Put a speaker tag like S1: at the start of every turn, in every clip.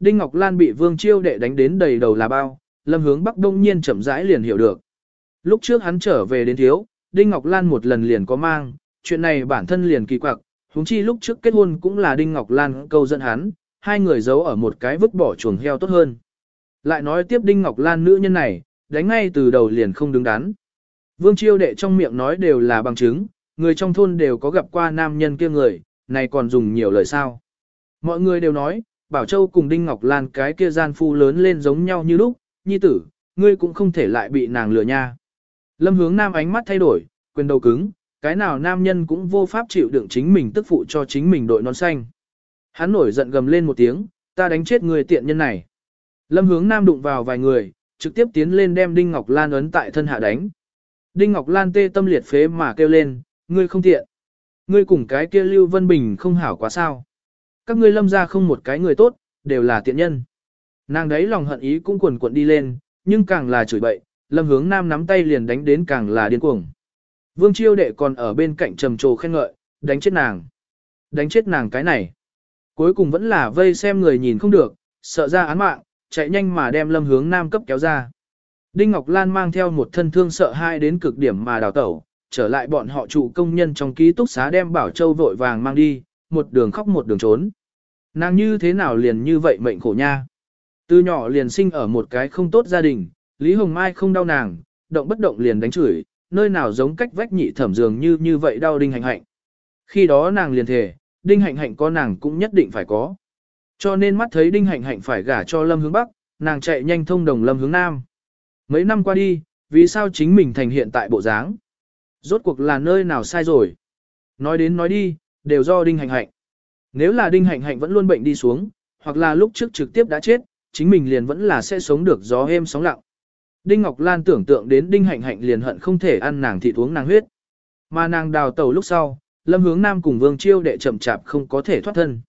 S1: Đinh Ngọc Lan bị Vương Chiêu đệ đánh đến đầy đầu là bao, Lâm Hướng Bắc đông nhiên chậm rãi liền hiểu được. Lúc trước hắn trở về đến thiếu, Đinh Ngọc Lan một lần liền có mang, chuyện này bản thân liền kỳ quặc, huống chi lúc trước kết hôn cũng là Đinh Ngọc Lan câu dẫn hắn, hai người giấu ở một cái vứt bỏ chuồng heo tốt hơn. Lại nói tiếp Đinh Ngọc Lan nữ nhân này, đánh ngay từ đầu liền không đứng đắn. Vương Chiêu đệ trong miệng nói đều là bằng chứng, người trong thôn đều có gặp qua nam nhân kia người, này còn dùng nhiều lời sao. Mọi người đều nói, Bảo Châu cùng Đinh Ngọc Lan cái kia gian phu lớn lên giống nhau như lúc, nhi tử, ngươi cũng không thể lại bị nàng lừa nha. Lâm hướng nam ánh mắt thay đổi, quyền đầu cứng, cái nào nam nhân cũng vô pháp chịu đựng chính mình tức phụ cho chính mình đội non xanh. Hắn nổi giận gầm lên một tiếng, ta đánh chết người tiện nhân này. Lâm hướng nam đụng vào vài người, trực tiếp tiến lên đem Đinh Ngọc Lan ấn tại thân hạ đánh. Đinh Ngọc Lan tê tâm liệt phế mà kêu lên, ngươi không tiện. Ngươi cùng cái kia Lưu Vân Bình không hảo quá sao. Các ngươi lâm ra không một cái người tốt, đều là tiện nhân. Nàng đấy lòng hận ý cũng quần cuộn đi lên, nhưng càng là chửi bậy, lâm hướng nam nắm tay liền đánh đến càng là điên cuồng. Vương chiêu đệ còn ở bên cạnh trầm trồ khen ngợi, đánh chết nàng. Đánh chết nàng cái này. Cuối cùng vẫn là vây xem người nhìn không được, sợ ra án mạng, chạy nhanh mà đem lâm hướng nam cấp kéo ra. Đinh Ngọc Lan mang theo một thân thương sợ hai đến cực điểm mà đào tẩu, trở lại bọn họ trụ công nhân trong ký túc xá đem Bảo Châu vội vàng mang đi, một đường khóc một đường trốn. Nàng như thế nào liền như vậy mệnh khổ nha. Từ nhỏ liền sinh ở một cái không tốt gia đình, Lý Hồng Mai không đau nàng, động bất động liền đánh chửi, nơi nào giống cách vách nhị thẩm dường như như vậy đau đinh hạnh hạnh. Khi đó nàng liền thề, đinh hạnh hạnh có nàng cũng nhất định phải có. Cho nên mắt thấy đinh hạnh hạnh phải gả cho lâm hướng bắc, nàng chạy nhanh thông đồng lâm hướng nam. Mấy năm qua đi, vì sao chính mình thành hiện tại bộ dáng? Rốt cuộc là nơi nào sai rồi? Nói đến nói đi, đều do đinh hạnh hạnh. Nếu là đinh hạnh hạnh vẫn luôn bệnh đi xuống, hoặc là lúc trước trực tiếp đã chết, chính mình liền vẫn là sẽ sống được gió êm sóng lặng. Đinh Ngọc Lan tưởng tượng đến Đinh Hạnh Hạnh liền hận không thể ăn nàng thịt uống nàng huyết. Mà nàng đào tàu lúc sau, Lâm Hướng Nam cùng Vương Chiêu đệ chậm chạp không có thể thoát thân.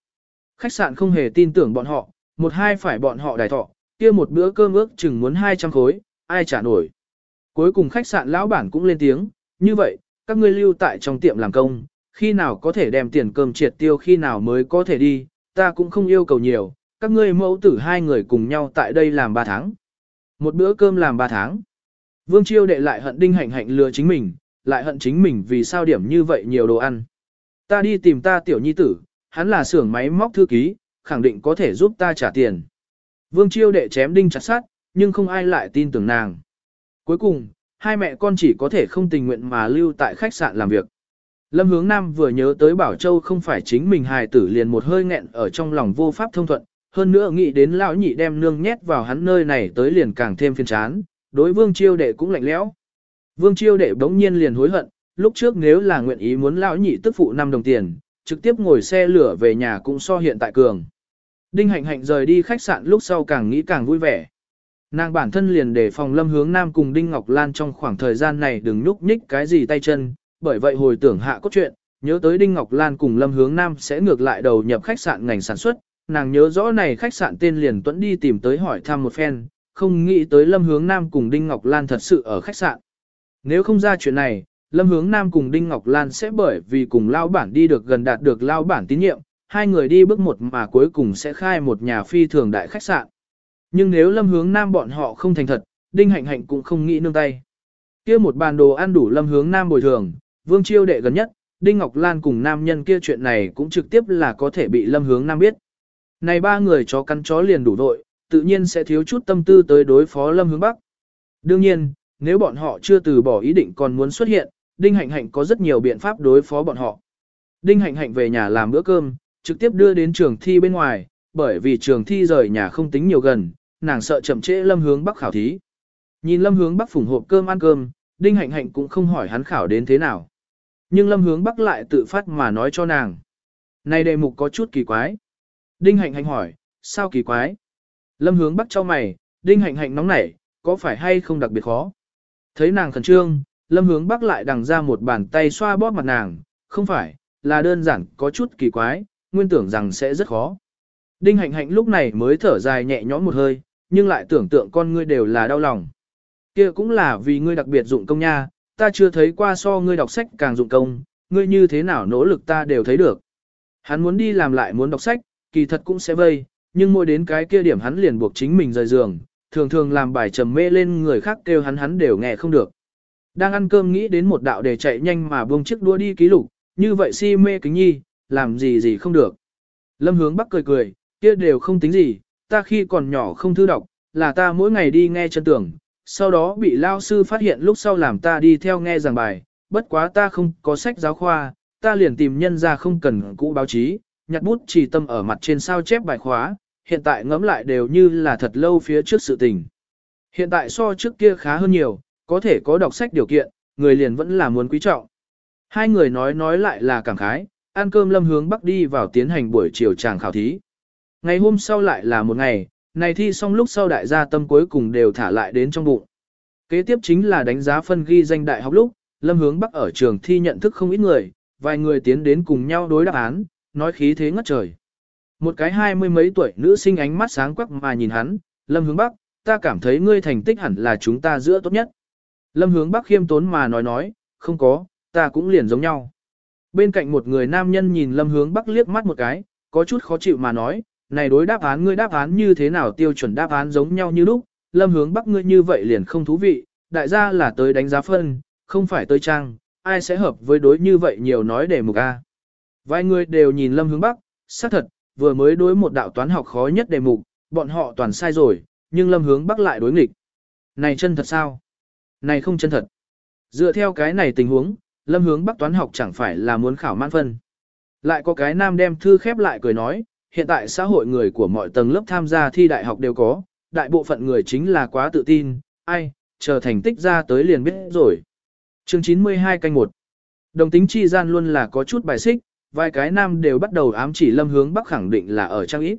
S1: Khách sạn không hề tin tưởng bọn họ, một hai phải bọn họ đài thọ, kia một bữa cơm ước chừng muốn 200 khối, ai trả nổi. Cuối cùng khách sạn lão bản cũng lên tiếng, như vậy, các ngươi lưu tại trong tiệm làm công, khi nào có thể đem tiền cơm triệt tiêu khi nào mới có thể đi, ta cũng không yêu cầu nhiều, các ngươi mẫu tử hai người cùng nhau tại đây làm 3 tháng. Một bữa cơm làm 3 tháng. Vương Chiêu đệ lại hận đinh hạnh hạnh lừa chính mình, lại hận chính mình vì sao điểm như vậy nhiều đồ ăn. Ta đi tìm ta tiểu nhi tử, hắn là xưởng máy móc thư ký, khẳng định có thể giúp ta trả tiền. Vương Chiêu đệ chém đinh chặt sát, nhưng không ai lại tin tưởng nàng. Cuối cùng, hai mẹ con chỉ có thể không tình nguyện mà lưu tại khách sạn làm việc. Lâm Hướng Nam vừa nhớ tới Bảo Châu không phải chính mình hài tử liền một hơi nghẹn ở trong lòng vô pháp thông thuận, hơn nữa nghĩ đến lão nhị đem nương nhét vào hắn nơi này tới liền càng thêm phiền chán, đối Vương Chiêu đệ cũng lạnh lẽo. Vương Chiêu đệ bỗng nhiên liền hối hận, lúc trước nếu là nguyện ý muốn lão nhị tức phụ 5 đồng tiền, trực tiếp ngồi xe lửa về nhà cũng so hiện tại cường. Đinh Hạnh Hạnh rời đi khách sạn lúc sau càng nghĩ càng vui vẻ. Nàng bản thân liền để phòng lâm hướng nam cùng Đinh Ngọc Lan trong khoảng thời gian này đừng nhúc nhích cái gì tay chân, bởi vậy hồi tưởng hạ cốt truyện, nhớ tới Đinh Ngọc Lan cùng lâm hướng nam sẽ ngược lại đầu nhập khách sạn ngành sản xuất, nàng nhớ rõ này khách sạn tên liền tuẫn đi tìm tới hỏi thăm một phen, không nghĩ tới lâm hướng nam cùng Đinh Ngọc Lan thật sự ở khách sạn. Nếu không ra chuyện này, lâm hướng nam cùng Đinh Ngọc Lan sẽ bởi vì cùng lao bản đi được gần đạt được lao bản tín nhiệm, hai người đi bước một mà cuối cùng sẽ khai một nhà phi thường đại khách sạn. Nhưng nếu lâm hướng nam bọn họ không thành thật, đinh hạnh hạnh cũng không nghĩ nương tay. kia một bàn đồ ăn đủ lâm hướng nam bồi thường, vương chiêu đệ gần nhất, đinh ngọc lan cùng nam nhân kia chuyện này cũng trực tiếp là có thể bị lâm hướng nam biết. Này ba người chó cắn chó liền đủ đội, tự nhiên sẽ thiếu chút tâm tư tới đối phó lâm hướng bắc. Đương nhiên, nếu bọn họ chưa từ bỏ ý định còn muốn xuất hiện, đinh hạnh hạnh có rất nhiều biện pháp đối phó bọn họ. Đinh hạnh hạnh về nhà làm bữa cơm, trực tiếp đưa đến trường thi bên ngoài, bởi vì trường thi rời nhà không tính nhiều gần, nàng sợ chậm trễ lâm hướng bắc khảo thí. Nhìn lâm hướng bắc phủng hộp cơm ăn cơm, đinh hạnh hạnh cũng không hỏi hắn khảo đến thế nào. Nhưng lâm hướng bắc lại tự phát mà nói cho nàng. Này đề mục có chút kỳ quái. Đinh hạnh hạnh hỏi, sao kỳ quái? Lâm hướng bắc cho mày, đinh hạnh hạnh nóng nảy, có phải hay không đặc biệt khó? Thấy nàng khẩn trương, lâm hướng bắc lại đằng ra một bàn tay xoa bóp mặt nàng, không phải, là đơn giản có chút kỳ quái, nguyên tưởng rằng sẽ rất khó. Đinh hạnh hạnh lúc này mới thở dài nhẹ nhõm một hơi, nhưng lại tưởng tượng con ngươi đều là đau lòng. Kia cũng là vì ngươi đặc biệt dụng công nha, ta chưa thấy qua so ngươi đọc sách càng dụng công, ngươi như thế nào nỗ lực ta đều thấy được. Hắn muốn đi làm lại muốn đọc sách, kỳ thật cũng sẽ vây, nhưng mỗi đến cái kia điểm hắn liền buộc chính mình rời giường, thường thường làm bài trầm mê lên người khác kêu hắn hắn đều nghe không được. Đang ăn cơm nghĩ đến một đạo để chạy nhanh mà buông chiếc đua đi ký lục, như vậy si mê kính nhi, làm gì gì không được. Lâm hướng bắc cười cười, kia đều không tính gì, ta khi còn nhỏ không thư đọc, là ta mỗi ngày đi nghe chân tưởng, sau đó bị lao sư phát hiện lúc sau làm ta đi theo nghe giảng bài, bất quá ta không có sách giáo khoa, ta liền tìm nhân ra không cần cũ báo chí, nhặt bút chỉ tâm ở mặt trên sao chép bài khóa, hiện tại ngẫm lại đều như là thật lâu phía trước sự tình. Hiện tại so trước kia khá hơn nhiều, có thể có đọc sách điều kiện, người liền vẫn là muốn quý trọng. Hai người nói nói lại là cảm khái, ăn cơm lâm hướng bắc đi vào tiến hành buổi chiều tràng khảo thí. Ngày hôm sau lại là một ngày, này thi xong lúc sau đại gia tâm cuối cùng đều thả lại đến trong bụng. Kế tiếp chính là đánh giá phân ghi danh đại học lúc, lâm hướng bắc ở trường thi nhận thức không ít người, vài người tiến đến cùng nhau đối đáp án, nói khí thế ngất trời. Một cái hai mươi mấy tuổi nữ sinh ánh mắt sáng quắc mà nhìn hắn, lâm hướng bắc, ta cảm thấy ngươi thành tích hẳn là chúng ta giữa tốt nhất. Lâm hướng bắc khiêm tốn mà nói nói, không có, ta cũng liền giống nhau. Bên cạnh một người nam nhân nhìn lâm hướng bắc liếc mắt một cái, có chút khó chịu mà nói, này đối đáp án ngươi đáp án như thế nào tiêu chuẩn đáp án giống nhau như lúc, lâm hướng bắc ngươi như vậy liền không thú vị, đại gia là tới đánh giá phân, không phải tới trang, ai sẽ hợp với đối như vậy nhiều nói để mục A. Vài người đều nhìn lâm hướng bắc, xác thật, vừa mới đối một đạo toán học khó nhất đề mục, bọn họ toàn sai rồi, nhưng lâm hướng bắc lại đối nghịch. Này chân thật sao? Này không chân thật. Dựa theo cái này tình huống, lâm hướng bắc toán học chẳng phải là muốn khảo mãn phân. Lại có cái nam đem thư khép lại cười nói, hiện tại xã hội người của mọi tầng lớp tham gia thi đại học đều có, đại bộ phận người chính là quá tự tin, ai, chờ thành tích ra tới liền biết rồi. Chương 92 canh 1 Đồng tính chi gian luôn là có chút bài xích, vài cái nam đều bắt đầu ám chỉ lâm hướng bắc khẳng định là ở trang ít.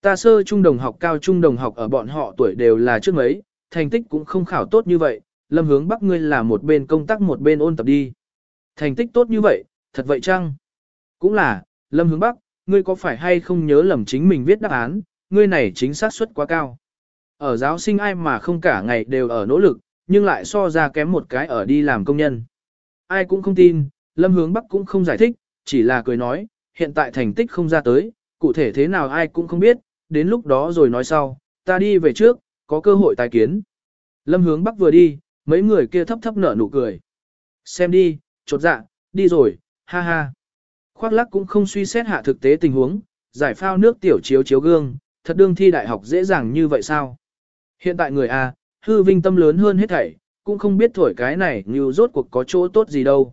S1: Ta sơ trung đồng học cao trung đồng học ở bọn họ tuổi đều là trước mấy, thành tích cũng không khảo tốt như vậy, lâm hướng bắc ngươi là một bên công tác một bên ôn tập đi. Thành tích tốt như vậy, thật vậy chăng? Cũng là, lâm hướng bắc, ngươi có phải hay không nhớ lầm chính mình viết đáp án, ngươi này chính xác suất quá cao. Ở giáo sinh ai mà không cả ngày đều ở nỗ lực, nhưng lại so ra kém một cái ở đi làm công nhân. Ai cũng không tin, lâm hướng bắc cũng không giải thích, chỉ là cười nói, hiện tại thành tích không ra tới, cụ thể thế nào ai cũng không biết, đến lúc đó rồi nói sau, ta đi về trước, có cơ hội tài kiến. Lâm hướng bắc vừa đi, mấy người kia thấp thấp nở nụ cười. Xem đi, chột dạ, đi rồi, ha ha. Khoác lắc cũng không suy xét hạ thực tế tình huống, giải phao nước tiểu chiếu chiếu gương, thật đương thi đại học dễ dàng như vậy sao? Hiện tại người A, hư vinh tâm lớn hơn hết thảy, cũng không biết thổi cái này như rốt cuộc có chỗ tốt gì đâu.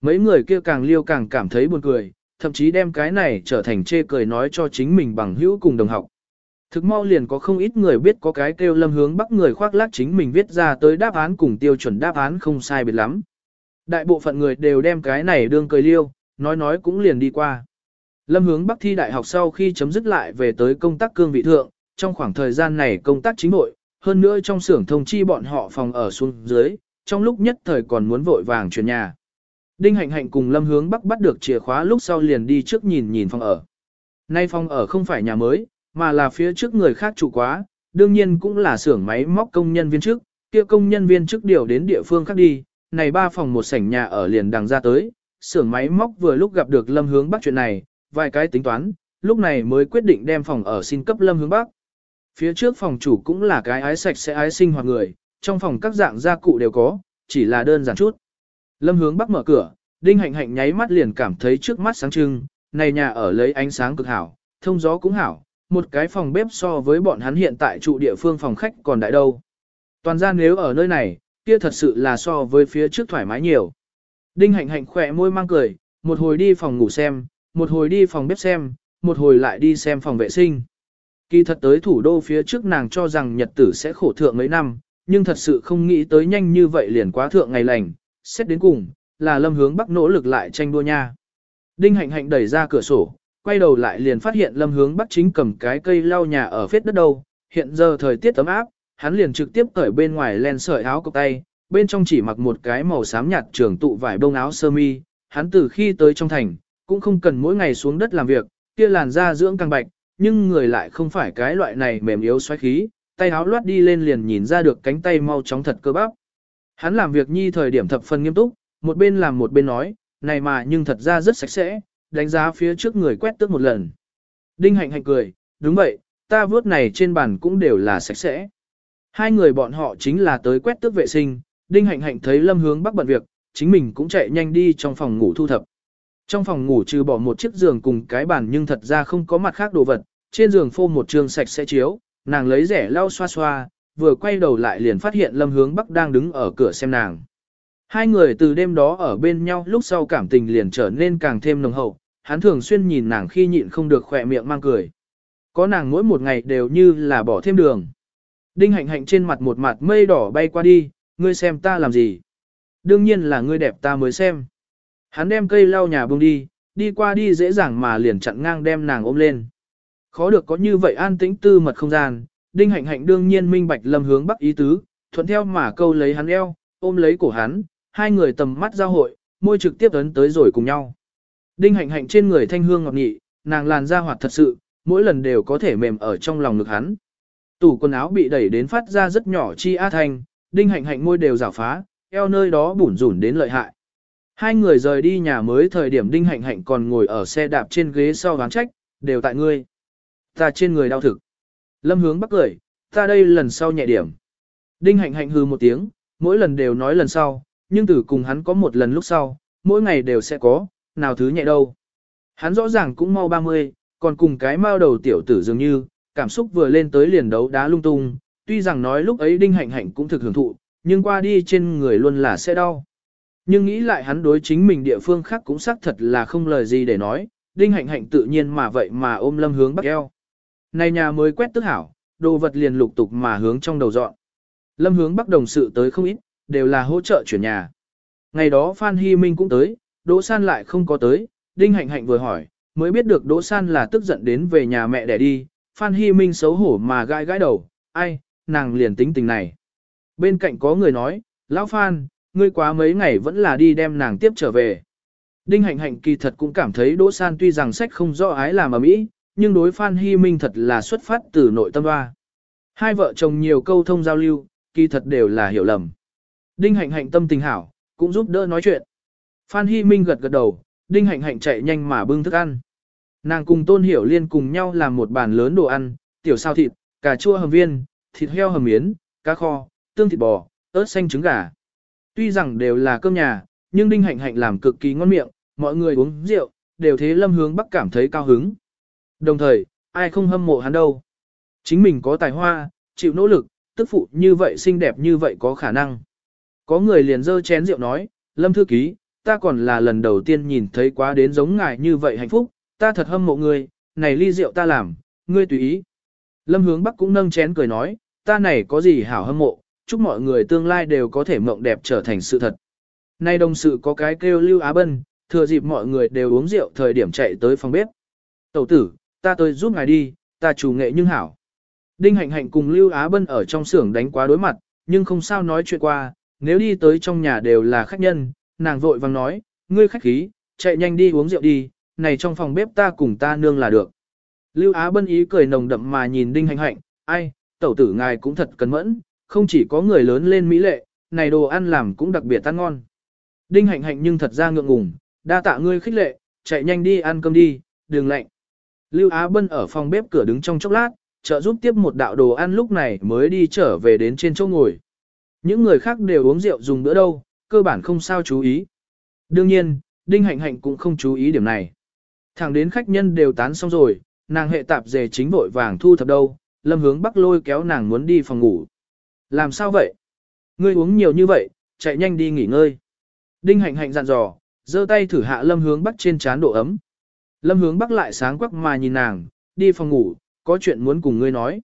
S1: Mấy người kia càng liêu càng cảm thấy buồn cười, thậm chí đem cái này trở thành chê cười nói cho chính mình bằng hữu cùng đồng học. Thực mau liền có không ít người biết có cái kêu lâm hướng bắc người khoác lác chính mình viết ra tới đáp án cùng tiêu chuẩn đáp án không sai biệt lắm. Đại bộ phận người đều đem cái này đương cười liêu, nói nói cũng liền đi qua. Lâm hướng bắc thi đại học sau khi chấm dứt lại về tới công tác cương vị thượng, trong khoảng thời gian này công tác chính hội, hơn nữa trong xưởng thông chi bọn họ phòng ở xuống dưới, trong lúc nhất thời còn muốn vội vàng chuyển nhà. Đinh Hạnh Hạnh cùng Lâm Hướng Bắc bắt được chìa khóa lúc sau liền đi trước nhìn nhìn phòng ở. Nay phòng ở không phải nhà mới, mà là phía trước người khác chủ quá, đương nhiên cũng là xưởng máy móc công nhân viên trước, kia công nhân viên trước điều đến địa phương khác đi, này ba phòng một sảnh nhà ở liền đằng ra tới, xưởng máy móc vừa lúc gặp được Lâm Hướng Bắc chuyện này, vài cái tính toán, lúc này mới quyết định đem phòng ở xin cấp Lâm Hướng Bắc. Phía trước phòng chủ cũng là cái ái sạch sẽ ái sinh hoạt người, trong phòng các dạng gia cụ đều có, chỉ là đơn giản chút. Lâm hướng bắc mở cửa, đinh hạnh hạnh nháy mắt liền cảm thấy trước mắt sáng trưng, này nhà ở lấy ánh sáng cực hảo, thông gió cũng hảo, một cái phòng bếp so với bọn hắn hiện tại trụ địa phương phòng khách còn đại đâu. Toàn ra nếu ở nơi này, kia thật sự là so với phía trước thoải mái nhiều. Đinh hạnh hạnh khỏe môi mang cười, một hồi đi phòng ngủ xem, một hồi đi phòng bếp xem, một hồi lại đi xem phòng vệ sinh. Kỳ thật tới thủ đô phía trước nàng cho rằng nhật tử sẽ khổ thượng mấy năm, nhưng thật sự không nghĩ tới nhanh như vậy liền quá thượng ngày lành, xét đến cùng, là lâm hướng bắc nỗ lực lại tranh đua nha. Đinh hạnh hạnh đẩy ra cửa sổ, quay đầu lại liền phát hiện lâm hướng bắc chính cầm cái cây lau nhà ở phết đất đâu, hiện giờ thời tiết ấm áp, hắn liền trực tiếp cởi bên ngoài len sợi áo cộc tay, bên trong chỉ mặc một cái màu xám nhạt trường tụ vải bông áo sơ mi, hắn từ khi tới trong thành, cũng không cần mỗi ngày xuống đất làm việc, kia làn da dưỡng càng bạch, nhưng người lại không phải cái loại này mềm yếu xoáy khí, tay áo loát đi lên liền nhìn ra được cánh tay mau chóng thật cơ bắp. Hắn làm việc nhi thời điểm thập phần nghiêm túc, một bên làm một bên nói, này mà nhưng thật ra rất sạch sẽ, đánh giá phía trước người quét tước một lần. Đinh hạnh hạnh cười, đúng vậy, ta vớt này trên bàn cũng đều là sạch sẽ. Hai người bọn họ chính là tới quét tước vệ sinh, Đinh Hạnh Hạnh thấy Lâm Hướng Bắc bận việc, chính mình cũng chạy nhanh đi trong phòng ngủ thu thập. Trong phòng ngủ trừ bỏ một chiếc giường cùng cái bàn nhưng thật ra không có mặt khác đồ vật, trên giường phô một trường sạch sẽ chiếu, nàng lấy rẻ lau xoa xoa, vừa quay đầu lại liền phát hiện Lâm Hướng Bắc đang đứng ở cửa xem nàng. Hai người từ đêm đó ở bên nhau lúc sau cảm tình liền trở nên càng thêm nồng hậu, hắn thường xuyên nhìn nàng khi nhịn không được khỏe miệng mang cười. Có nàng mỗi một ngày đều như là bỏ thêm đường. Đinh hạnh hạnh trên mặt một mặt mây đỏ bay qua đi, ngươi xem ta làm gì. Đương nhiên là ngươi đẹp ta mới xem. Hắn đem cây lau nhà bông đi, đi qua đi dễ dàng mà liền chặn ngang đem nàng ôm lên. Khó được có như vậy an tĩnh tư mật không gian, đinh hạnh hạnh đương nhiên minh bạch lâm hướng bắc ý tứ, thuận theo mà câu lấy hắn eo, ôm lấy cổ hắn, hai người tầm mắt giao hội, môi trực tiếp ấn tới rồi cùng nhau. Đinh hạnh hạnh trên người thanh hương ngọt nghị, nàng làn da hoạt thật sự, mỗi lần đều có thể mềm ở trong lòng ngực hắn. Tủ quần áo bị đẩy đến phát ra rất nhỏ chi a thanh, đinh hạnh hạnh môi đều giả phá, eo nơi đó bủn rủn đến lợi hại. Hai người rời đi nhà mới thời điểm đinh hạnh hạnh còn ngồi ở xe đạp trên ghế sau gán trách, đều tại ngươi. Ta trên người đau thực. Lâm hướng bắc cười, ta đây lần sau nhẹ điểm. Đinh hạnh hạnh hư một tiếng, mỗi lần đều nói lần sau, nhưng từ cùng hắn có một lần lúc sau, mỗi ngày đều sẽ có, nào thứ nhẹ đâu. Hắn rõ ràng cũng mau 30, còn cùng cái mao đầu tiểu tử dường như, cảm xúc vừa lên tới liền đấu đá lung tung, tuy rằng nói lúc ấy đinh hạnh hạnh cũng thực hưởng thụ, nhưng qua đi trên người luôn là sẽ đau. Nhưng nghĩ lại hắn đối chính mình địa phương khác cũng xác thật là không lời gì để nói, đinh hạnh hạnh tự nhiên mà vậy mà ôm lâm hướng bắc eo. Này nhà mới quét tức hảo, đồ vật liền lục tục mà hướng trong đầu dọn. Lâm hướng bắc đồng sự tới không ít, đều là hỗ trợ chuyển nhà. Ngày đó Phan Hy Minh cũng tới, Đỗ San lại không có tới, Đinh Hạnh Hạnh vừa hỏi, mới biết được Đỗ San là tức giận đến về nhà mẹ để đi, Phan Hy Minh xấu hổ mà gãi gãi đầu, ai, nàng liền tính tình này. Bên cạnh có người nói, Lão Phan, ngươi quá mấy ngày vẫn là đi đem nàng tiếp trở về. Đinh Hạnh Hạnh kỳ thật cũng cảm thấy Đỗ San tuy rằng sách không rõ ái làm ở mỹ, nhưng đối Phan Hy Minh thật là xuất phát từ nội tâm hoa. Hai vợ chồng nhiều câu thông giao lưu, kỳ thật đều là hiểu lầm. Đinh Hạnh Hạnh tâm tình hảo, cũng giúp đỡ nói chuyện. Phan Hy Minh gật gật đầu, Đinh Hạnh Hạnh chạy nhanh mà bưng thức ăn. Nàng cùng Tôn Hiểu Liên cùng nhau làm một bàn lớn đồ ăn, tiểu sao thịt, cà chua hầm viên, thịt heo hầm miến, cá kho, tương thịt bò, ớt xanh trứng gà. Tuy rằng đều là cơm nhà, nhưng Đinh Hạnh Hạnh làm cực kỳ ngon miệng, mọi người uống rượu, đều thế Lâm Hướng Bắc cảm thấy cao hứng. Đồng thời, ai không hâm mộ hắn đâu. Chính mình có tài hoa, chịu nỗ lực, tức phụ như vậy xinh đẹp như vậy có khả năng. Có người liền dơ chén rượu nói, Lâm Thư Ký, ta còn là lần đầu tiên nhìn thấy quá đến giống ngài như vậy hạnh phúc, ta thật hâm mộ ngươi, này ly rượu ta làm, ngươi tùy ý. Lâm Hướng Bắc cũng nâng chén cười nói, ta này có gì hảo hâm mộ, chúc mọi người tương lai đều có thể mộng đẹp trở thành sự thật. Nay đồng sự có cái kêu Lưu Á Bân, thừa dịp mọi người đều uống rượu thời điểm chạy tới phòng bếp. Tẩu tử, ta tới giúp ngài đi, ta chủ nghệ nhưng hảo. Đinh Hạnh Hạnh cùng Lưu Á Bân ở trong xưởng đánh quá đối mặt, nhưng không sao nói chuyện qua, nếu đi tới trong nhà đều là khách nhân, nàng vội vàng nói, ngươi khách khí, chạy nhanh đi uống rượu đi, này trong phòng bếp ta cùng ta nương là được. Lưu Á Bân ý cười nồng đậm mà nhìn Đinh Hạnh Hạnh, ai, tẩu tử ngài cũng thật cẩn mẫn, không chỉ có người lớn lên mỹ lệ, này đồ ăn làm cũng đặc biệt ăn ngon. Đinh Hạnh Hạnh nhưng thật ra ngượng ngùng, đa tạ ngươi khích lệ, chạy nhanh đi ăn cơm đi, đường lạnh. Lưu Á Bân ở phòng bếp cửa đứng trong chốc lát, trợ giúp tiếp một đạo đồ ăn lúc này mới đi trở về đến trên chỗ ngồi. Những người khác đều uống rượu dùng bữa đâu, cơ bản không sao chú ý. Đương nhiên, Đinh Hạnh Hạnh cũng không chú ý điểm này. Thẳng đến khách nhân đều tán xong rồi, nàng hệ tạp dề chính vội vàng thu thập đâu, lâm hướng bắc lôi kéo nàng muốn đi phòng ngủ. Làm sao vậy? Ngươi uống nhiều như vậy, chạy nhanh đi nghỉ ngơi. Đinh Hạnh Hạnh dặn dò, giơ tay thử hạ lâm hướng bắc trên chán độ ấm. Lâm hướng bắc lại sáng quắc mà nhìn nàng, đi phòng ngủ, có chuyện muốn cùng ngươi nói.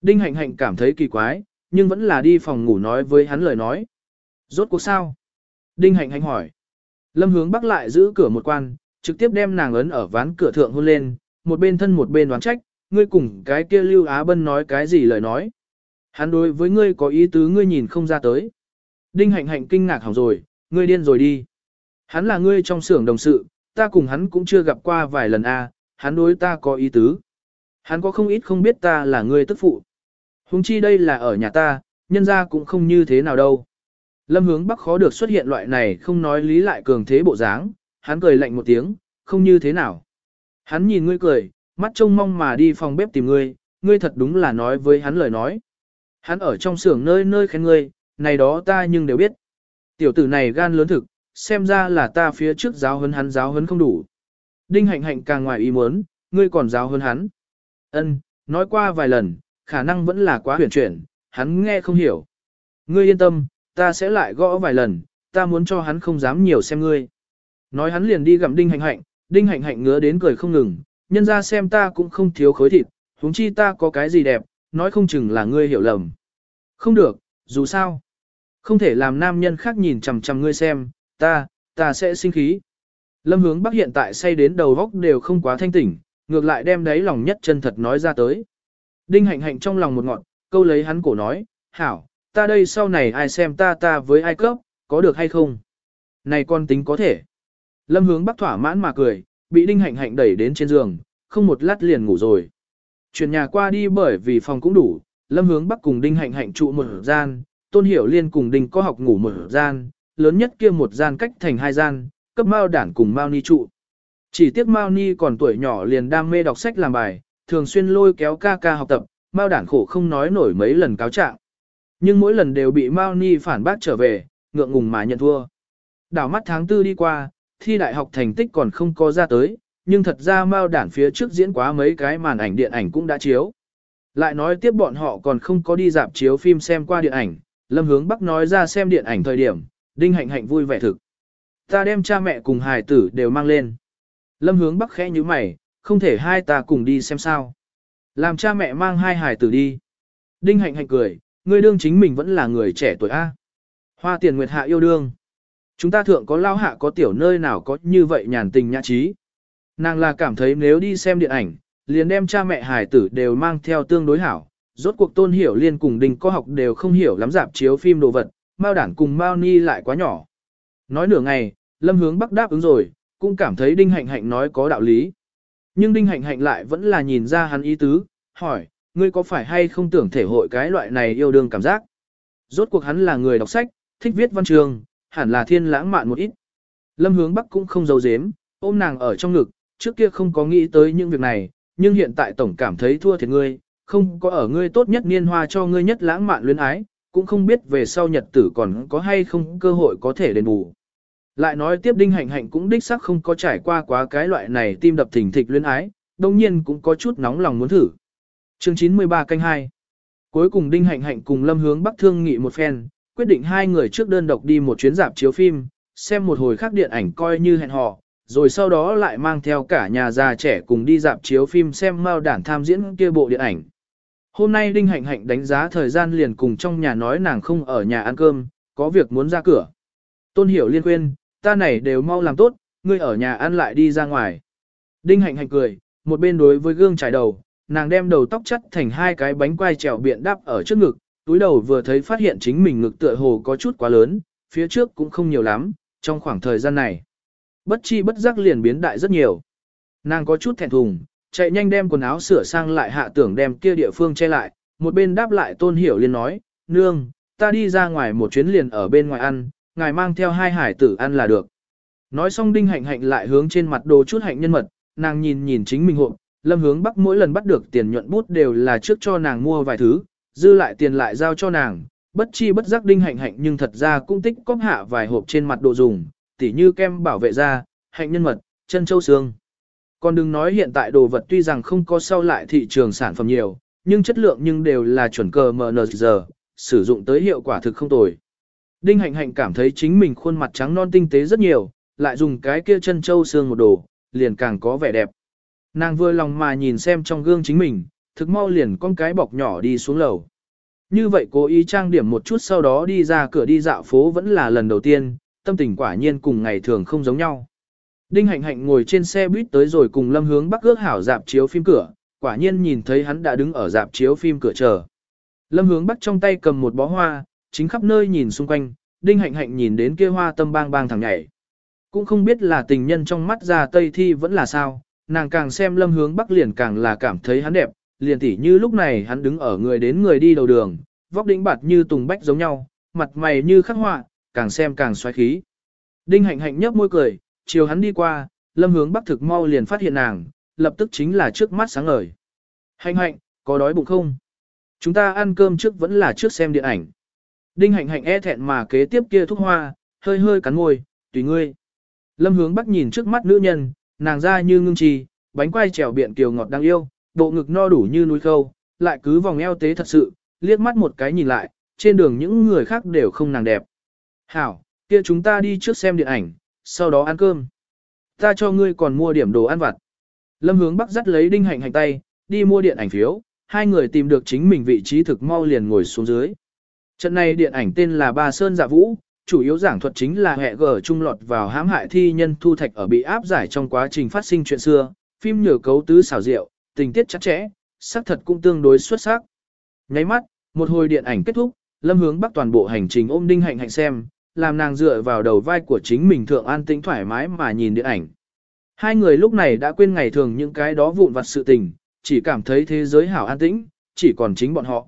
S1: Đinh Hạnh Hạnh cảm thấy kỳ quái, nhưng vẫn là đi phòng ngủ nói với hắn lời nói. Rốt cuộc sao? Đinh hạnh hạnh hỏi. Lâm hướng bắc lại giữ cửa một quan, trực tiếp đem nàng ấn ở ván cửa thượng hôn lên, một bên thân một bên đoán trách, ngươi cùng cái kia Lưu Á Bân nói cái gì lời nói. Hắn đối với ngươi có ý tứ ngươi nhìn không ra tới. Đinh hạnh hạnh kinh ngạc hỏng rồi, ngươi điên rồi đi. Hắn là ngươi trong xưởng đồng sự, ta cùng hắn cũng chưa gặp qua vài lần a, hắn đối ta có ý tứ. Hắn có không ít không biết ta là ngươi tức phụ. Hùng chi đây là ở nhà ta, nhân ra cũng không như thế nào đâu. Lâm hướng bắc khó được xuất hiện loại này không nói lý lại cường thế bộ dáng, hắn cười lạnh một tiếng, không như thế nào. Hắn nhìn ngươi cười, mắt trông mong mà đi phòng bếp tìm ngươi, ngươi thật đúng là nói với hắn lời nói. Hắn ở trong xưởng nơi nơi khen ngươi, này đó ta nhưng đều biết. Tiểu tử này gan lớn thực, xem ra là ta phía trước giáo huấn hắn giáo huấn không đủ. Đinh hạnh hạnh càng ngoài ý muốn, ngươi còn giáo huấn hắn. Ân, nói qua vài lần, khả năng vẫn là quá huyền chuyển, hắn nghe không hiểu. Ngươi yên tâm, ta sẽ lại gõ vài lần, ta muốn cho hắn không dám nhiều xem ngươi. Nói hắn liền đi gặm đinh hạnh hạnh, đinh hạnh hạnh ngứa đến cười không ngừng, nhân ra xem ta cũng không thiếu khối thịt, huống chi ta có cái gì đẹp, nói không chừng là ngươi hiểu lầm. Không được, dù sao. Không thể làm nam nhân khác nhìn chằm chằm ngươi xem, ta, ta sẽ sinh khí. Lâm hướng bắc hiện tại say đến đầu góc đều không quá thanh tỉnh, ngược lại đem đấy lòng nhất chân thật nói ra tới. Đinh hạnh hạnh trong lòng một ngọn, câu lấy hắn cổ nói, hảo, ta đây sau này ai xem ta ta với ai cấp, có được hay không? Này con tính có thể. Lâm hướng bắc thỏa mãn mà cười, bị đinh hạnh hạnh đẩy đến trên giường, không một lát liền ngủ rồi. Chuyển nhà qua đi bởi vì phòng cũng đủ, lâm hướng bắc cùng đinh hạnh hạnh trụ một gian, tôn hiểu liên cùng đinh có học ngủ một gian, lớn nhất kia một gian cách thành hai gian, cấp mao đản cùng mao ni trụ. Chỉ tiếc mao ni còn tuổi nhỏ liền đam mê đọc sách làm bài, thường xuyên lôi kéo ca ca học tập, mao đản khổ không nói nổi mấy lần cáo trạng. Nhưng mỗi lần đều bị mao ni phản bác trở về, ngượng ngùng mà nhận thua. Đảo mắt tháng tư đi qua, thi đại học thành tích còn không có ra tới, nhưng thật ra Mao đản phía trước diễn quá mấy cái màn ảnh điện ảnh cũng đã chiếu. Lại nói tiếp bọn họ còn không có đi dạp chiếu phim xem qua điện ảnh, Lâm Hướng Bắc nói ra xem điện ảnh thời điểm, Đinh Hạnh Hạnh vui vẻ thực. Ta đem cha mẹ cùng hài tử đều mang lên. Lâm Hướng Bắc khẽ như mày, không thể hai ta cùng đi xem sao. Làm cha mẹ mang hai hài tử đi. Đinh Hạnh Hạnh cười, người đương chính mình vẫn là người trẻ tuổi A. Hoa tiền nguyệt hạ yêu đương. Chúng ta thượng có lao hạ có tiểu nơi nào có như vậy nhàn tình nhã trí. Nàng là cảm thấy nếu đi xem điện ảnh, liền đem cha mẹ hài tử đều mang theo tương đối hảo. Rốt cuộc tôn hiểu liên cùng đình có học đều không hiểu lắm dạp chiếu phim đồ vật, Mao đản cùng Mao ni lại quá nhỏ. Nói nửa ngày, lâm hướng bắc đáp ứng rồi, cũng cảm thấy đinh hạnh hạnh nói có đạo lý. Nhưng đinh hạnh hạnh lại vẫn là nhìn ra hắn ý tứ, hỏi, ngươi có phải hay không tưởng thể hội cái loại này yêu đương cảm giác? Rốt cuộc hắn là người đọc sách, thích viết văn trường, hẳn là thiên lãng mạn một ít. Lâm hướng bắc cũng không giấu dếm, ôm nàng ở trong ngực, trước kia không có nghĩ tới những việc này, nhưng hiện tại tổng cảm thấy thua thiệt ngươi, không có ở ngươi tốt nhất niên hoa cho ngươi nhất lãng mạn luyến ái, cũng không biết về sau nhật tử còn có hay không cơ hội có thể đền bù. Lại nói tiếp đinh hạnh hạnh cũng đích xác không có trải qua quá cái loại này tim đập thình thịch luyến ái, đồng nhiên cũng có chút nóng lòng muốn thử. Chương 93 canh 2 Cuối cùng đinh hạnh hạnh cùng lâm hướng bắc thương nghị một phen, quyết định hai người trước đơn độc đi một chuyến dạp chiếu phim, xem một hồi khác điện ảnh coi như hẹn hò, rồi sau đó lại mang theo cả nhà già trẻ cùng đi dạp chiếu phim xem Mao Đản tham diễn kia bộ điện ảnh. Hôm nay Đinh Hạnh Hạnh đánh giá thời gian liền cùng trong nhà nói nàng không ở nhà ăn cơm, có việc muốn ra cửa. Tôn Hiểu liên khuyên, ta này đều mau làm tốt, ngươi ở nhà ăn lại đi ra ngoài. Đinh Hạnh Hạnh cười, một bên đối với gương trải đầu, nàng đem đầu tóc chắt thành hai cái bánh quai trèo biện đắp ở trước ngực, túi đầu vừa thấy phát hiện chính mình ngực tựa hồ có chút quá lớn, phía trước cũng không nhiều lắm, trong khoảng thời gian này. Bất chi bất giác liền biến đại rất nhiều. Nàng có chút thẹn thùng, chạy nhanh đem quần áo sửa sang lại hạ tưởng đem kia địa phương che lại, một bên đáp lại tôn hiểu liền nói, nương, ta đi ra ngoài một chuyến liền ở bên ngoài ăn, ngài mang theo hai hải tử ăn là được. Nói xong đinh hạnh hạnh lại hướng trên mặt đồ chút hạnh nhân mật, nàng nhìn nhìn chính mình hộp, lâm hướng bắc mỗi lần bắt được tiền nhuận bút đều là trước cho nàng mua vài thứ, dư lại tiền lại giao cho nàng, bất chi bất giác đinh hạnh hạnh nhưng thật ra cũng tích cóp hạ vài hộp trên mặt đồ dùng, tỉ như kem bảo vệ da, hạnh nhân mật, chân châu xương. Còn đừng nói hiện tại đồ vật tuy rằng không có sau lại thị trường sản phẩm nhiều, nhưng chất lượng nhưng đều là chuẩn cờ MNG, sử dụng tới hiệu quả thực không tồi. Đinh hạnh hạnh cảm thấy chính mình khuôn mặt trắng non tinh tế rất nhiều, lại dùng cái kia chân châu xương một đồ, liền càng có vẻ đẹp. Nàng vừa lòng mà nhìn xem trong gương chính mình, thực mau liền con cái bọc nhỏ đi xuống lầu. Như vậy cố ý trang điểm một chút sau đó đi ra cửa đi dạo phố vẫn là lần đầu tiên, tâm tình quả nhiên cùng ngày thường không giống nhau. Đinh hạnh hạnh ngồi trên xe buýt tới rồi cùng lâm hướng bắc ước hảo dạp chiếu phim cửa, quả nhiên nhìn thấy hắn đã đứng ở dạp chiếu phim cửa chờ. Lâm hướng bắc trong tay cầm một bó hoa, chính khắp nơi nhìn xung quanh, đinh hạnh hạnh nhìn đến kia hoa tâm bang bang thẳng nhảy. Cũng không biết là tình nhân trong mắt ra tây thi vẫn là sao, nàng càng xem lâm hướng bắc liền càng là cảm thấy hắn đẹp, liền tỉ như lúc này hắn đứng ở người đến người đi đầu đường, vóc đỉnh bạt như tùng bách giống nhau, mặt mày như khắc họa, càng xem càng xoáy khí. Đinh hạnh hạnh nhấp môi cười, chiều hắn đi qua, lâm hướng bắc thực mau liền phát hiện nàng, lập tức chính là trước mắt sáng ngời. Hạnh hạnh, có đói bụng không? Chúng ta ăn cơm trước vẫn là trước xem điện ảnh. Đinh hạnh hạnh e thẹn mà kế tiếp kia thúc hoa, hơi hơi cắn môi, tùy ngươi. Lâm hướng bắc nhìn trước mắt nữ nhân, nàng ra như ngưng trì, bánh quai trèo biện kiều ngọt đang yêu, bộ ngực no đủ như núi khâu, lại cứ vòng eo tế thật sự, liếc mắt một cái nhìn lại, trên đường những người khác đều không nàng đẹp. Hảo, kia chúng ta đi trước xem điện ảnh, sau đó ăn cơm. Ta cho ngươi còn mua điểm đồ ăn vặt. Lâm hướng bắc dắt lấy đinh hạnh hành tay, đi mua điện ảnh phiếu, hai người tìm được chính mình vị trí thực mau liền ngồi xuống dưới. Trận này điện ảnh tên là Ba Sơn Dạ Vũ, chủ yếu giảng thuật chính là hệ gở trung lọt vào hãm hại thi nhân thu thạch ở bị áp giải trong quá trình phát sinh chuyện xưa, phim nhờ cấu tứ xảo diệu, tình tiết chặt chẽ, sắc thật cũng tương đối xuất sắc. Nháy mắt, một hồi điện ảnh kết thúc, Lâm Hướng Bắc toàn bộ hành trình ôm Đinh Hạnh Hạnh xem, làm nàng dựa vào đầu vai của chính mình thượng an tĩnh thoải mái mà nhìn điện ảnh. Hai người lúc này đã quên ngày thường những cái đó vụn vặt sự tình, chỉ cảm thấy thế giới hảo an tĩnh, chỉ còn chính bọn họ.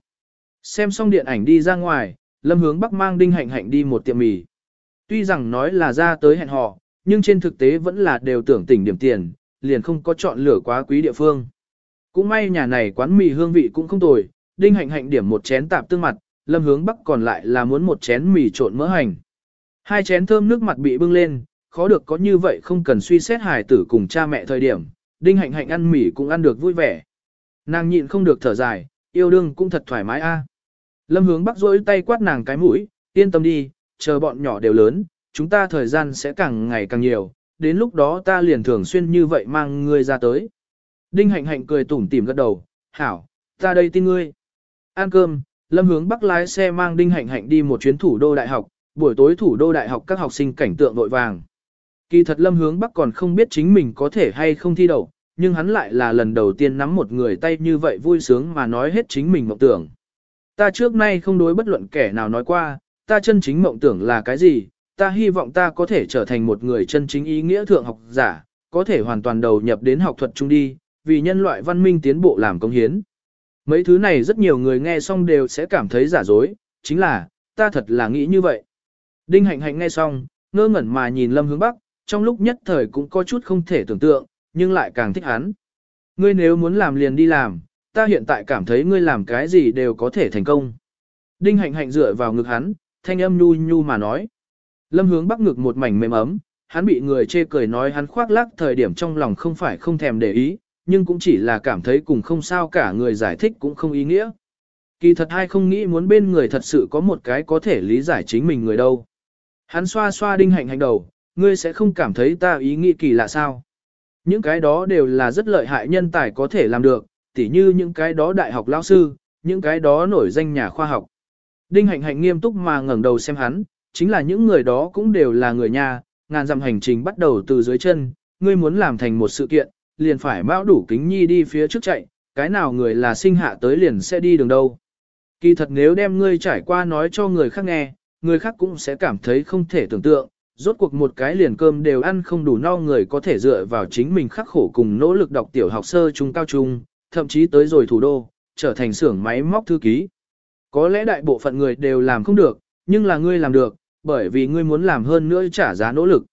S1: Xem xong điện ảnh đi ra ngoài, Lâm Hướng Bắc mang Đinh Hạnh Hạnh đi một tiệm mì. Tuy rằng nói là ra tới hẹn hò, nhưng trên thực tế vẫn là đều tưởng tỉnh điểm tiền, liền không có chọn lựa quá quý địa phương. Cũng may nhà này quán mì hương vị cũng không tồi, Đinh Hạnh Hạnh điểm một chén tạp tương mặt, Lâm Hướng Bắc còn lại là muốn một chén mì trộn mỡ hành. Hai chén thơm nước mặt bị bưng lên, khó được có như vậy không cần suy xét hài tử cùng cha mẹ thời điểm, Đinh Hạnh Hạnh ăn mì cũng ăn được vui vẻ. Nàng nhịn không được thở dài, yêu đương cũng thật thoải mái a. Lâm hướng bắc rỗi tay quát nàng cái mũi, yên tâm đi, chờ bọn nhỏ đều lớn, chúng ta thời gian sẽ càng ngày càng nhiều, đến lúc đó ta liền thường xuyên như vậy mang ngươi ra tới. Đinh hạnh hạnh cười tủm tỉm gật đầu, hảo, ta đây tin ngươi. Ăn cơm, lâm hướng bắc lái xe mang đinh hạnh hạnh đi một chuyến thủ đô đại học, buổi tối thủ đô đại học các học sinh cảnh tượng vội vàng. Kỳ thật lâm hướng bắc còn không biết chính mình có thể hay không thi đậu, nhưng hắn lại là lần đầu tiên nắm một người tay như vậy vui sướng mà nói hết chính mình mộng tưởng. Ta trước nay không đối bất luận kẻ nào nói qua, ta chân chính mộng tưởng là cái gì, ta hy vọng ta có thể trở thành một người chân chính ý nghĩa thượng học giả, có thể hoàn toàn đầu nhập đến học thuật chung đi, vì nhân loại văn minh tiến bộ làm công hiến. Mấy thứ này rất nhiều người nghe xong đều sẽ cảm thấy giả dối, chính là, ta thật là nghĩ như vậy. Đinh hạnh hạnh nghe xong, ngơ ngẩn mà nhìn Lâm Hướng Bắc, trong lúc nhất thời cũng có chút không thể tưởng tượng, nhưng lại càng thích hắn. Ngươi nếu muốn làm liền đi làm, ta hiện tại cảm thấy ngươi làm cái gì đều có thể thành công. Đinh hạnh hạnh dựa vào ngực hắn, thanh âm nhu nhu mà nói. Lâm hướng bắc ngực một mảnh mềm ấm, hắn bị người chê cười nói hắn khoác lác thời điểm trong lòng không phải không thèm để ý, nhưng cũng chỉ là cảm thấy cùng không sao cả người giải thích cũng không ý nghĩa. Kỳ thật hay không nghĩ muốn bên người thật sự có một cái có thể lý giải chính mình người đâu. Hắn xoa xoa đinh hạnh hạnh đầu, ngươi sẽ không cảm thấy ta ý nghĩ kỳ lạ sao. Những cái đó đều là rất lợi hại nhân tài có thể làm được, tỉ như những cái đó đại học lao sư, những cái đó nổi danh nhà khoa học. Đinh hạnh hạnh nghiêm túc mà ngẩng đầu xem hắn, chính là những người đó cũng đều là người nhà, ngàn dặm hành trình bắt đầu từ dưới chân, ngươi muốn làm thành một sự kiện, liền phải mão đủ kính nhi đi phía trước chạy, cái nào người là sinh hạ tới liền sẽ đi đường đâu. Kỳ thật nếu đem ngươi trải qua nói cho người khác nghe, người khác cũng sẽ cảm thấy không thể tưởng tượng, rốt cuộc một cái liền cơm đều ăn không đủ no người có thể dựa vào chính mình khắc khổ cùng nỗ lực đọc tiểu học sơ trung cao trung, thậm chí tới rồi thủ đô, trở thành xưởng máy móc thư ký. Có lẽ đại bộ phận người đều làm không được, nhưng là ngươi làm được, bởi vì ngươi muốn làm hơn nữa trả giá nỗ lực.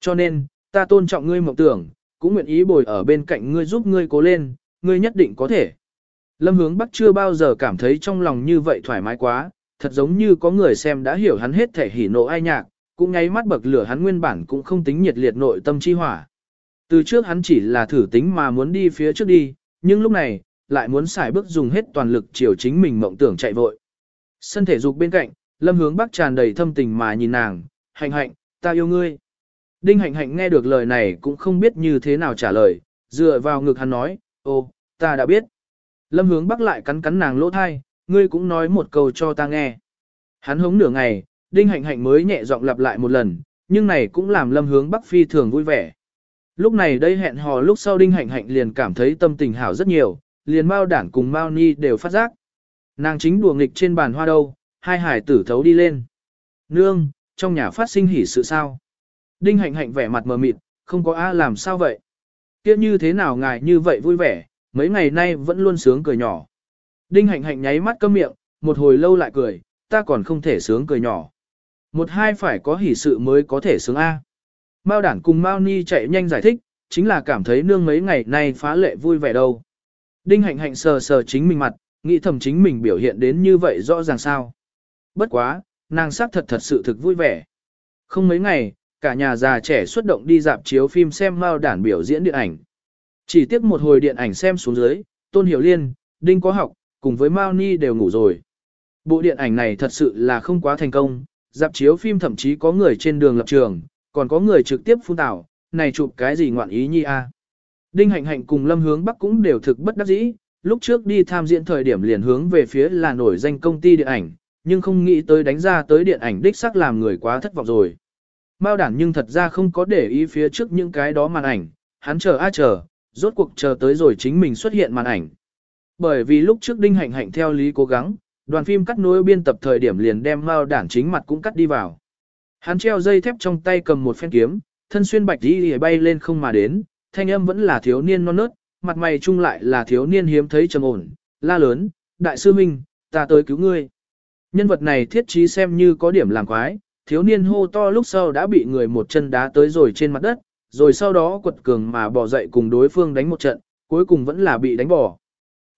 S1: Cho nên, ta tôn trọng ngươi mộng tưởng, cũng nguyện ý bồi ở bên cạnh ngươi giúp ngươi cố lên, ngươi nhất định có thể. Lâm hướng Bắc chưa bao giờ cảm thấy trong lòng như vậy thoải mái quá, thật giống như có người xem đã hiểu hắn hết thể hỉ nộ ai nhạc, cũng nháy mắt bậc lửa hắn nguyên bản cũng không tính nhiệt liệt nội tâm chi hỏa. Từ trước hắn chỉ là thử tính mà muốn đi phía trước đi, nhưng lúc này, lại muốn xài bước dùng hết toàn lực chiều chính mình mộng tưởng chạy vội. Sân thể dục bên cạnh, lâm hướng bắc tràn đầy thâm tình mà nhìn nàng, hạnh hạnh, ta yêu ngươi. Đinh hạnh hạnh nghe được lời này cũng không biết như thế nào trả lời, dựa vào ngực hắn nói, ô, ta đã biết. Lâm hướng bắc lại cắn cắn nàng lỗ thai, ngươi cũng nói một câu cho ta nghe. Hắn hống nửa ngày, đinh hạnh hạnh mới nhẹ giọng lặp lại một lần, nhưng này cũng làm lâm hướng bắc phi thường vui vẻ. Lúc này đây hẹn hò lúc sau đinh hạnh hạnh liền cảm thấy tâm tình hảo rất nhiều, liền Mao đản cùng Mao Ni đều phát giác. Nàng chính đùa nghịch trên bàn hoa đâu, hai hải tử thấu đi lên. Nương, trong nhà phát sinh hỉ sự sao? Đinh hạnh hạnh vẻ mặt mờ mịt, không có a làm sao vậy? Kia như thế nào ngài như vậy vui vẻ, mấy ngày nay vẫn luôn sướng cười nhỏ. Đinh hạnh hạnh nháy mắt câm miệng, một hồi lâu lại cười, ta còn không thể sướng cười nhỏ. Một hai phải có hỉ sự mới có thể sướng A. Mao đản cùng Mao Ni chạy nhanh giải thích, chính là cảm thấy nương mấy ngày nay phá lệ vui vẻ đâu. Đinh hạnh hạnh sờ sờ chính mình mặt, nghĩ thầm chính mình biểu hiện đến như vậy rõ ràng sao. Bất quá, nàng sắc thật thật sự thực vui vẻ. Không mấy ngày, cả nhà già trẻ xuất động đi dạp chiếu phim xem Mao đản biểu diễn điện ảnh. Chỉ tiếc một hồi điện ảnh xem xuống dưới, Tôn Hiểu Liên, Đinh Có Học, cùng với Mao Ni đều ngủ rồi. Bộ điện ảnh này thật sự là không quá thành công, dạp chiếu phim thậm chí có người trên đường lập trường, còn có người trực tiếp phun tảo, này chụp cái gì ngoạn ý nhi a. À? Đinh Hạnh Hạnh cùng Lâm Hướng Bắc cũng đều thực bất đắc dĩ, lúc trước đi tham diễn thời điểm liền hướng về phía là nổi danh công ty điện ảnh, nhưng không nghĩ tới đánh ra tới điện ảnh đích sắc làm người quá thất vọng rồi. Mao đản nhưng thật ra không có để ý phía trước những cái đó màn ảnh, hắn chờ a chờ, rốt cuộc chờ tới rồi chính mình xuất hiện màn ảnh. Bởi vì lúc trước Đinh Hạnh Hạnh theo lý cố gắng, đoàn phim cắt nối biên tập thời điểm liền đem Mao đản chính mặt cũng cắt đi vào. Hắn treo dây thép trong tay cầm một phen kiếm, thân xuyên bạch đi bay lên không mà đến, thanh âm vẫn là thiếu niên non nớt, mặt mày chung lại là thiếu niên hiếm thấy trầm ổn, la lớn, đại sư minh, ta tới cứu ngươi. Nhân vật này thiết trí xem như có điểm làm quái, thiếu niên hô to lúc sau đã bị người một chân đá tới rồi trên mặt đất, rồi sau đó quật cường mà bỏ dậy cùng đối phương đánh một trận, cuối cùng vẫn là bị đánh bỏ.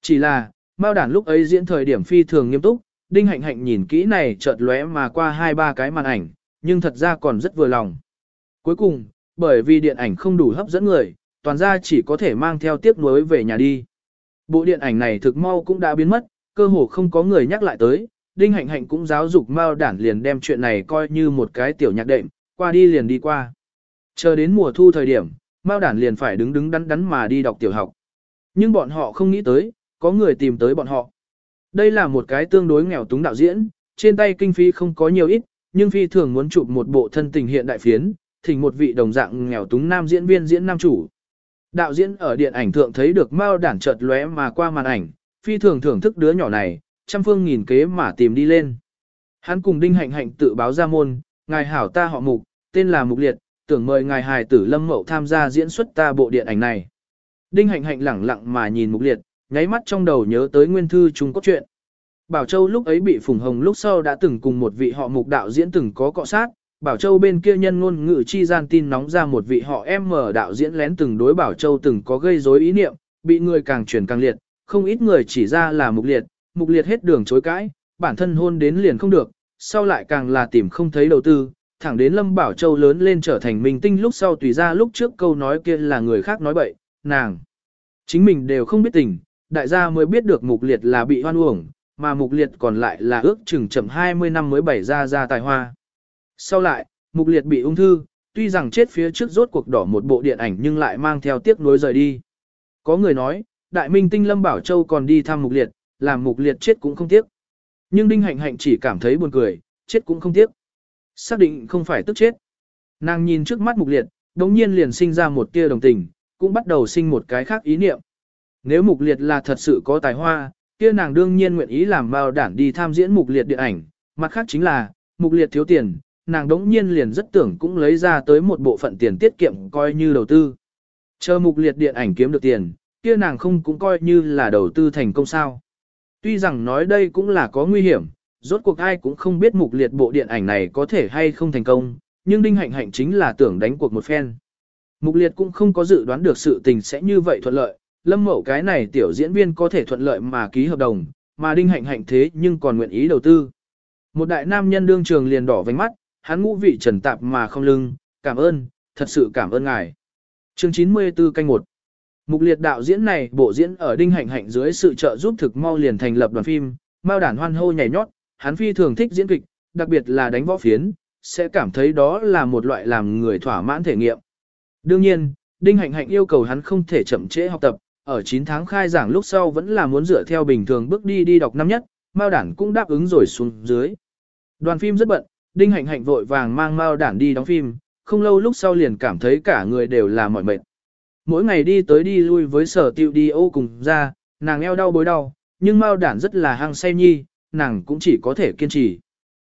S1: Chỉ là, Mao đản lúc ấy diễn thời điểm phi thường nghiêm túc, Đinh Hạnh Hạnh nhìn kỹ này chợt lóe mà qua hai ba cái màn ảnh, nhưng thật ra còn rất vừa lòng. Cuối cùng, bởi vì điện ảnh không đủ hấp dẫn người, toàn ra chỉ có thể mang theo tiếc nuối về nhà đi. Bộ điện ảnh này thực mau cũng đã biến mất, cơ hồ không có người nhắc lại tới, Đinh Hạnh Hạnh cũng giáo dục Mao Đản liền đem chuyện này coi như một cái tiểu nhạc đệm, qua đi liền đi qua. Chờ đến mùa thu thời điểm, Mao Đản liền phải đứng đứng đắn đắn mà đi đọc tiểu học. Nhưng bọn họ không nghĩ tới, có người tìm tới bọn họ. Đây là một cái tương đối nghèo túng đạo diễn, trên tay kinh phí không có nhiều ít, nhưng phi thường muốn chụp một bộ thân tình hiện đại phiến, thỉnh một vị đồng dạng nghèo túng nam diễn viên diễn nam chủ. Đạo diễn ở điện ảnh thượng thấy được Mao đản chợt lóe mà qua màn ảnh, phi thường thưởng thức đứa nhỏ này, trăm phương nghìn kế mà tìm đi lên. Hắn cùng Đinh Hạnh Hạnh tự báo ra môn, ngài hảo ta họ Mục, tên là Mục Liệt, tưởng mời ngài hài tử Lâm Mậu tham gia diễn xuất ta bộ điện ảnh này. Đinh Hạnh Hạnh lẳng lặng mà nhìn Mục Liệt, nháy mắt trong đầu nhớ tới nguyên thư Trung Quốc chuyện. Bảo Châu lúc ấy bị Phùng Hồng lúc sau đã từng cùng một vị họ Mục đạo diễn từng có cọ sát, Bảo Châu bên kia nhân ngôn ngữ chi gian tin nóng ra một vị họ em mở đạo diễn lén từng đối Bảo Châu từng có gây rối ý niệm, bị người càng truyền càng liệt, không ít người chỉ ra là mục liệt, mục liệt hết đường chối cãi, bản thân hôn đến liền không được, sau lại càng là tìm không thấy đầu tư, thẳng đến Lâm Bảo Châu lớn lên trở thành minh tinh lúc sau tùy ra lúc trước câu nói kia là người khác nói bậy, nàng. Chính mình đều không biết tình, đại gia mới biết được mục liệt là bị hoan uổng, mà mục liệt còn lại là ước chừng chậm 20 năm mới bảy ra ra tài hoa. Sau lại, mục liệt bị ung thư, tuy rằng chết phía trước rốt cuộc đỏ một bộ điện ảnh nhưng lại mang theo tiếc nuối rời đi. Có người nói, đại minh tinh Lâm Bảo Châu còn đi thăm mục liệt, làm mục liệt chết cũng không tiếc. Nhưng Đinh Hạnh Hạnh chỉ cảm thấy buồn cười, chết cũng không tiếc. Xác định không phải tức chết. Nàng nhìn trước mắt mục liệt, đống nhiên liền sinh ra một tia đồng tình, cũng bắt đầu sinh một cái khác ý niệm. Nếu mục liệt là thật sự có tài hoa, kia nàng đương nhiên nguyện ý làm bao đản đi tham diễn mục liệt điện ảnh, mặt khác chính là, mục liệt thiếu tiền, nàng đống nhiên liền rất tưởng cũng lấy ra tới một bộ phận tiền tiết kiệm coi như đầu tư. Chờ mục liệt điện ảnh kiếm được tiền, kia nàng không cũng coi như là đầu tư thành công sao. Tuy rằng nói đây cũng là có nguy hiểm, rốt cuộc ai cũng không biết mục liệt bộ điện ảnh này có thể hay không thành công, nhưng đinh hạnh hạnh chính là tưởng đánh cuộc một phen. Mục liệt cũng không có dự đoán được sự tình sẽ như vậy thuận lợi, lâm Mậu cái này tiểu diễn viên có thể thuận lợi mà ký hợp đồng, mà đinh hạnh hạnh thế nhưng còn nguyện ý đầu tư. Một đại nam nhân đương trường liền đỏ vành mắt, hắn ngũ vị trần tạp mà không lưng, cảm ơn, thật sự cảm ơn ngài. Chương 94 canh 1 Mục liệt đạo diễn này bộ diễn ở đinh hạnh hạnh dưới sự trợ giúp thực mau liền thành lập đoàn phim, Mao đản hoan hô nhảy nhót, hắn phi thường thích diễn kịch, đặc biệt là đánh võ phiến, sẽ cảm thấy đó là một loại làm người thỏa mãn thể nghiệm. Đương nhiên, đinh hạnh hạnh yêu cầu hắn không thể chậm trễ học tập, ở 9 tháng khai giảng lúc sau vẫn là muốn dựa theo bình thường bước đi đi đọc năm nhất, Mao đản cũng đáp ứng rồi xuống dưới. Đoàn phim rất bận, Đinh Hạnh Hạnh vội vàng mang Mao Đản đi đóng phim, không lâu lúc sau liền cảm thấy cả người đều là mỏi mệt. Mỗi ngày đi tới đi lui với sở tiêu đi ô cùng ra, nàng eo đau bối đau, nhưng Mao Đản rất là hăng say nhi, nàng cũng chỉ có thể kiên trì.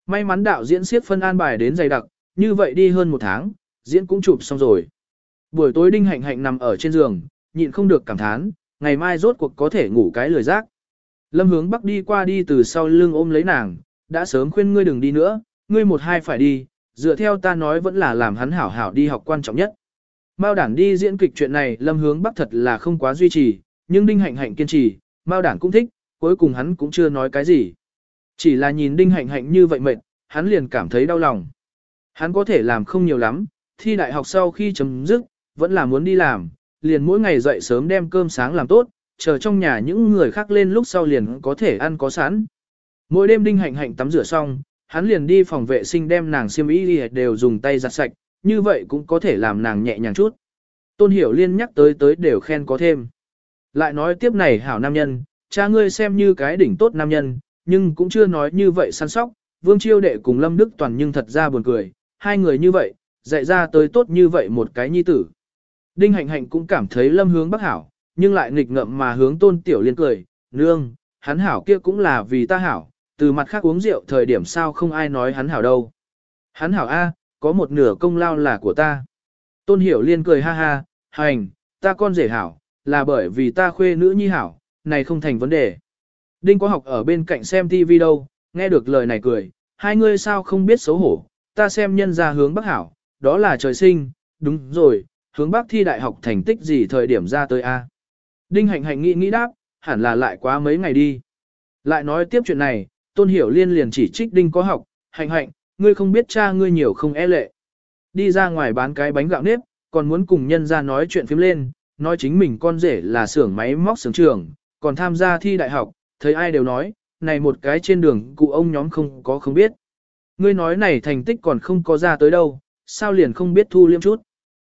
S1: May mắn đạo diễn siết phân an bài đến dày đặc, như vậy đi hơn một tháng, diễn cũng chụp xong rồi. Buổi tối Đinh Hạnh Hạnh nằm ở trên giường, nhịn không được cảm thán, ngày mai rốt cuộc có thể ngủ cái lười giác. Lâm hướng bắc đi qua đi từ sau lưng ôm lấy nàng, đã sớm khuyên ngươi đừng đi nữa, ngươi một hai phải đi, dựa theo ta nói vẫn là làm hắn hảo hảo đi học quan trọng nhất. Mao đản đi diễn kịch chuyện này lâm hướng bắc thật là không quá duy trì, nhưng Đinh Hạnh Hạnh kiên trì, Mao Đản cũng thích, cuối cùng hắn cũng chưa nói cái gì. Chỉ là nhìn Đinh Hạnh Hạnh như vậy mệt, hắn liền cảm thấy đau lòng. Hắn có thể làm không nhiều lắm, thi đại học sau khi chấm dứt, vẫn là muốn đi làm, liền mỗi ngày dậy sớm đem cơm sáng làm tốt, chờ trong nhà những người khác lên lúc sau liền có thể ăn có sẵn. Mỗi đêm Đinh Hạnh Hạnh tắm rửa xong, hắn liền đi phòng vệ sinh đem nàng xiêm y đều dùng tay giặt sạch, như vậy cũng có thể làm nàng nhẹ nhàng chút. Tôn Hiểu Liên nhắc tới tới đều khen có thêm. Lại nói tiếp này hảo nam nhân, cha ngươi xem như cái đỉnh tốt nam nhân, nhưng cũng chưa nói như vậy săn sóc, Vương Chiêu Đệ cùng Lâm Đức Toàn nhưng thật ra buồn cười, hai người như vậy, dạy ra tới tốt như vậy một cái nhi tử. Đinh Hạnh Hạnh cũng cảm thấy Lâm hướng bác hảo, nhưng lại nghịch ngợm mà hướng Tôn Tiểu Liên cười, nương, hắn hảo kia cũng là vì ta hảo, từ mặt khác uống rượu thời điểm sao không ai nói hắn hảo đâu. Hắn hảo A, có một nửa công lao là của ta. Tôn Hiểu Liên cười ha ha, hành, ta con rể hảo, là bởi vì ta khuê nữ nhi hảo, này không thành vấn đề. Đinh có học ở bên cạnh xem TV đâu, nghe được lời này cười, hai ngươi sao không biết xấu hổ, ta xem nhân ra hướng bắc hảo, đó là trời sinh, đúng rồi, hướng bắc thi đại học thành tích gì thời điểm ra tới A. Đinh hạnh hạnh nghĩ nghĩ đáp, hẳn là lại quá mấy ngày đi. Lại nói tiếp chuyện này, Tôn Hiểu Liên liền chỉ trích Đinh có học, hạnh hạnh, ngươi không biết cha ngươi nhiều không e lệ. Đi ra ngoài bán cái bánh gạo nếp, còn muốn cùng nhân ra nói chuyện phím lên, nói chính mình con rể là xưởng máy móc xưởng trường, còn tham gia thi đại học, thấy ai đều nói, này một cái trên đường cụ ông nhóm không có không biết. Ngươi nói này thành tích còn không có ra tới đâu, sao liền không biết thu liêm chút.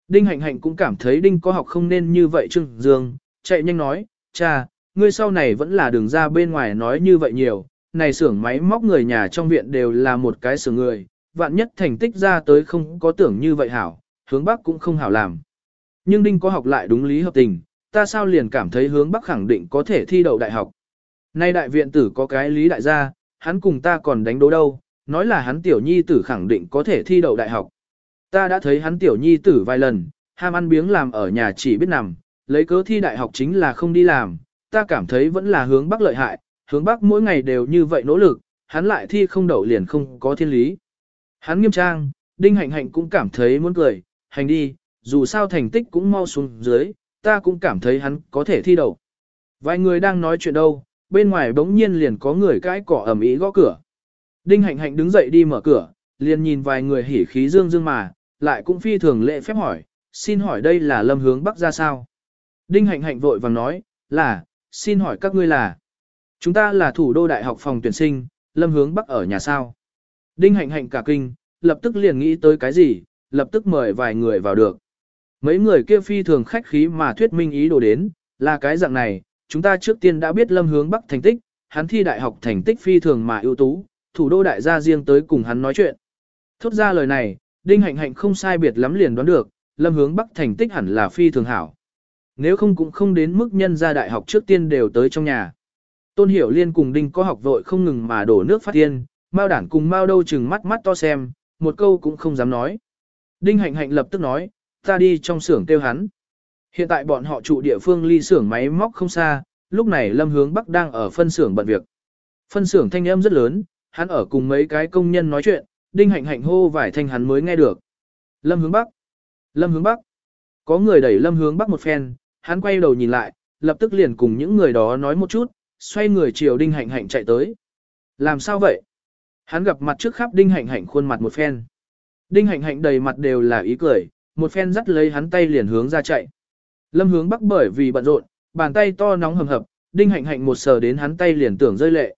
S1: Đinh hạnh hạnh cũng cảm thấy đinh có học không nên như vậy trưng dương, chạy nhanh nói, cha, ngươi sau này vẫn là đường ra bên ngoài nói như vậy nhiều, này xưởng máy móc người nhà trong viện đều là một cái xưởng người, vạn nhất thành tích ra tới không có tưởng như vậy hảo, hướng bắc cũng không hảo làm. Nhưng Đinh có học lại đúng lý hợp tình, ta sao liền cảm thấy hướng bắc khẳng định có thể thi đậu đại học. Nay đại viện tử có cái lý đại gia, hắn cùng ta còn đánh đố đâu, nói là hắn tiểu nhi tử khẳng định có thể thi đậu đại học. Ta đã thấy hắn tiểu nhi tử vài lần, ham ăn biếng làm ở nhà chỉ biết nằm, lấy cớ thi đại học chính là không đi làm, ta cảm thấy vẫn là hướng bắc lợi hại, hướng bắc mỗi ngày đều như vậy nỗ lực, hắn lại thi không đậu liền không có thiên lý. Hắn nghiêm trang, đinh hạnh hạnh cũng cảm thấy muốn cười, hành đi, dù sao thành tích cũng mau xuống dưới, ta cũng cảm thấy hắn có thể thi đậu. Vài người đang nói chuyện đâu, bên ngoài bỗng nhiên liền có người cãi cỏ ẩm ý gõ cửa. Đinh hạnh hạnh đứng dậy đi mở cửa, liền nhìn vài người hỉ khí dương dương mà, lại cũng phi thường lệ phép hỏi, xin hỏi đây là lâm hướng bắc ra sao? Đinh hạnh hạnh vội vàng nói, là, xin hỏi các ngươi là. Chúng ta là thủ đô đại học phòng tuyển sinh, lâm hướng bắc ở nhà sao. Đinh hạnh hạnh cả kinh, lập tức liền nghĩ tới cái gì, lập tức mời vài người vào được. Mấy người kia phi thường khách khí mà thuyết minh ý đồ đến, là cái dạng này, chúng ta trước tiên đã biết lâm hướng bắc thành tích, hắn thi đại học thành tích phi thường mà ưu tú, thủ đô đại gia riêng tới cùng hắn nói chuyện. Thốt ra lời này, đinh hạnh hạnh không sai biệt lắm liền đoán được, lâm hướng bắc thành tích hẳn là phi thường hảo. Nếu không cũng không đến mức nhân ra đại học trước tiên đều tới trong nhà. Tôn Hiểu Liên cùng Đinh có học vội không ngừng mà đổ nước phát tiên, Mao đản cùng Mao đâu chừng mắt mắt to xem, một câu cũng không dám nói. Đinh hạnh hạnh lập tức nói, ta đi trong xưởng tiêu hắn. Hiện tại bọn họ trụ địa phương ly xưởng máy móc không xa, lúc này Lâm Hướng Bắc đang ở phân xưởng bận việc. Phân xưởng thanh âm rất lớn, hắn ở cùng mấy cái công nhân nói chuyện, Đinh hạnh hạnh hô vài thanh hắn mới nghe được. Lâm Hướng Bắc, Lâm Hướng Bắc. Có người đẩy Lâm Hướng Bắc một phen, hắn quay đầu nhìn lại, lập tức liền cùng những người đó nói một chút, xoay người chiều Đinh Hạnh Hạnh chạy tới. Làm sao vậy? Hắn gặp mặt trước khắp Đinh Hạnh Hạnh khuôn mặt một phen. Đinh Hạnh Hạnh đầy mặt đều là ý cười, một phen dắt lấy hắn tay liền hướng ra chạy. Lâm hướng bắc bởi vì bận rộn, bàn tay to nóng hầm hập, Đinh Hạnh Hạnh một sờ đến hắn tay liền tưởng rơi lệ.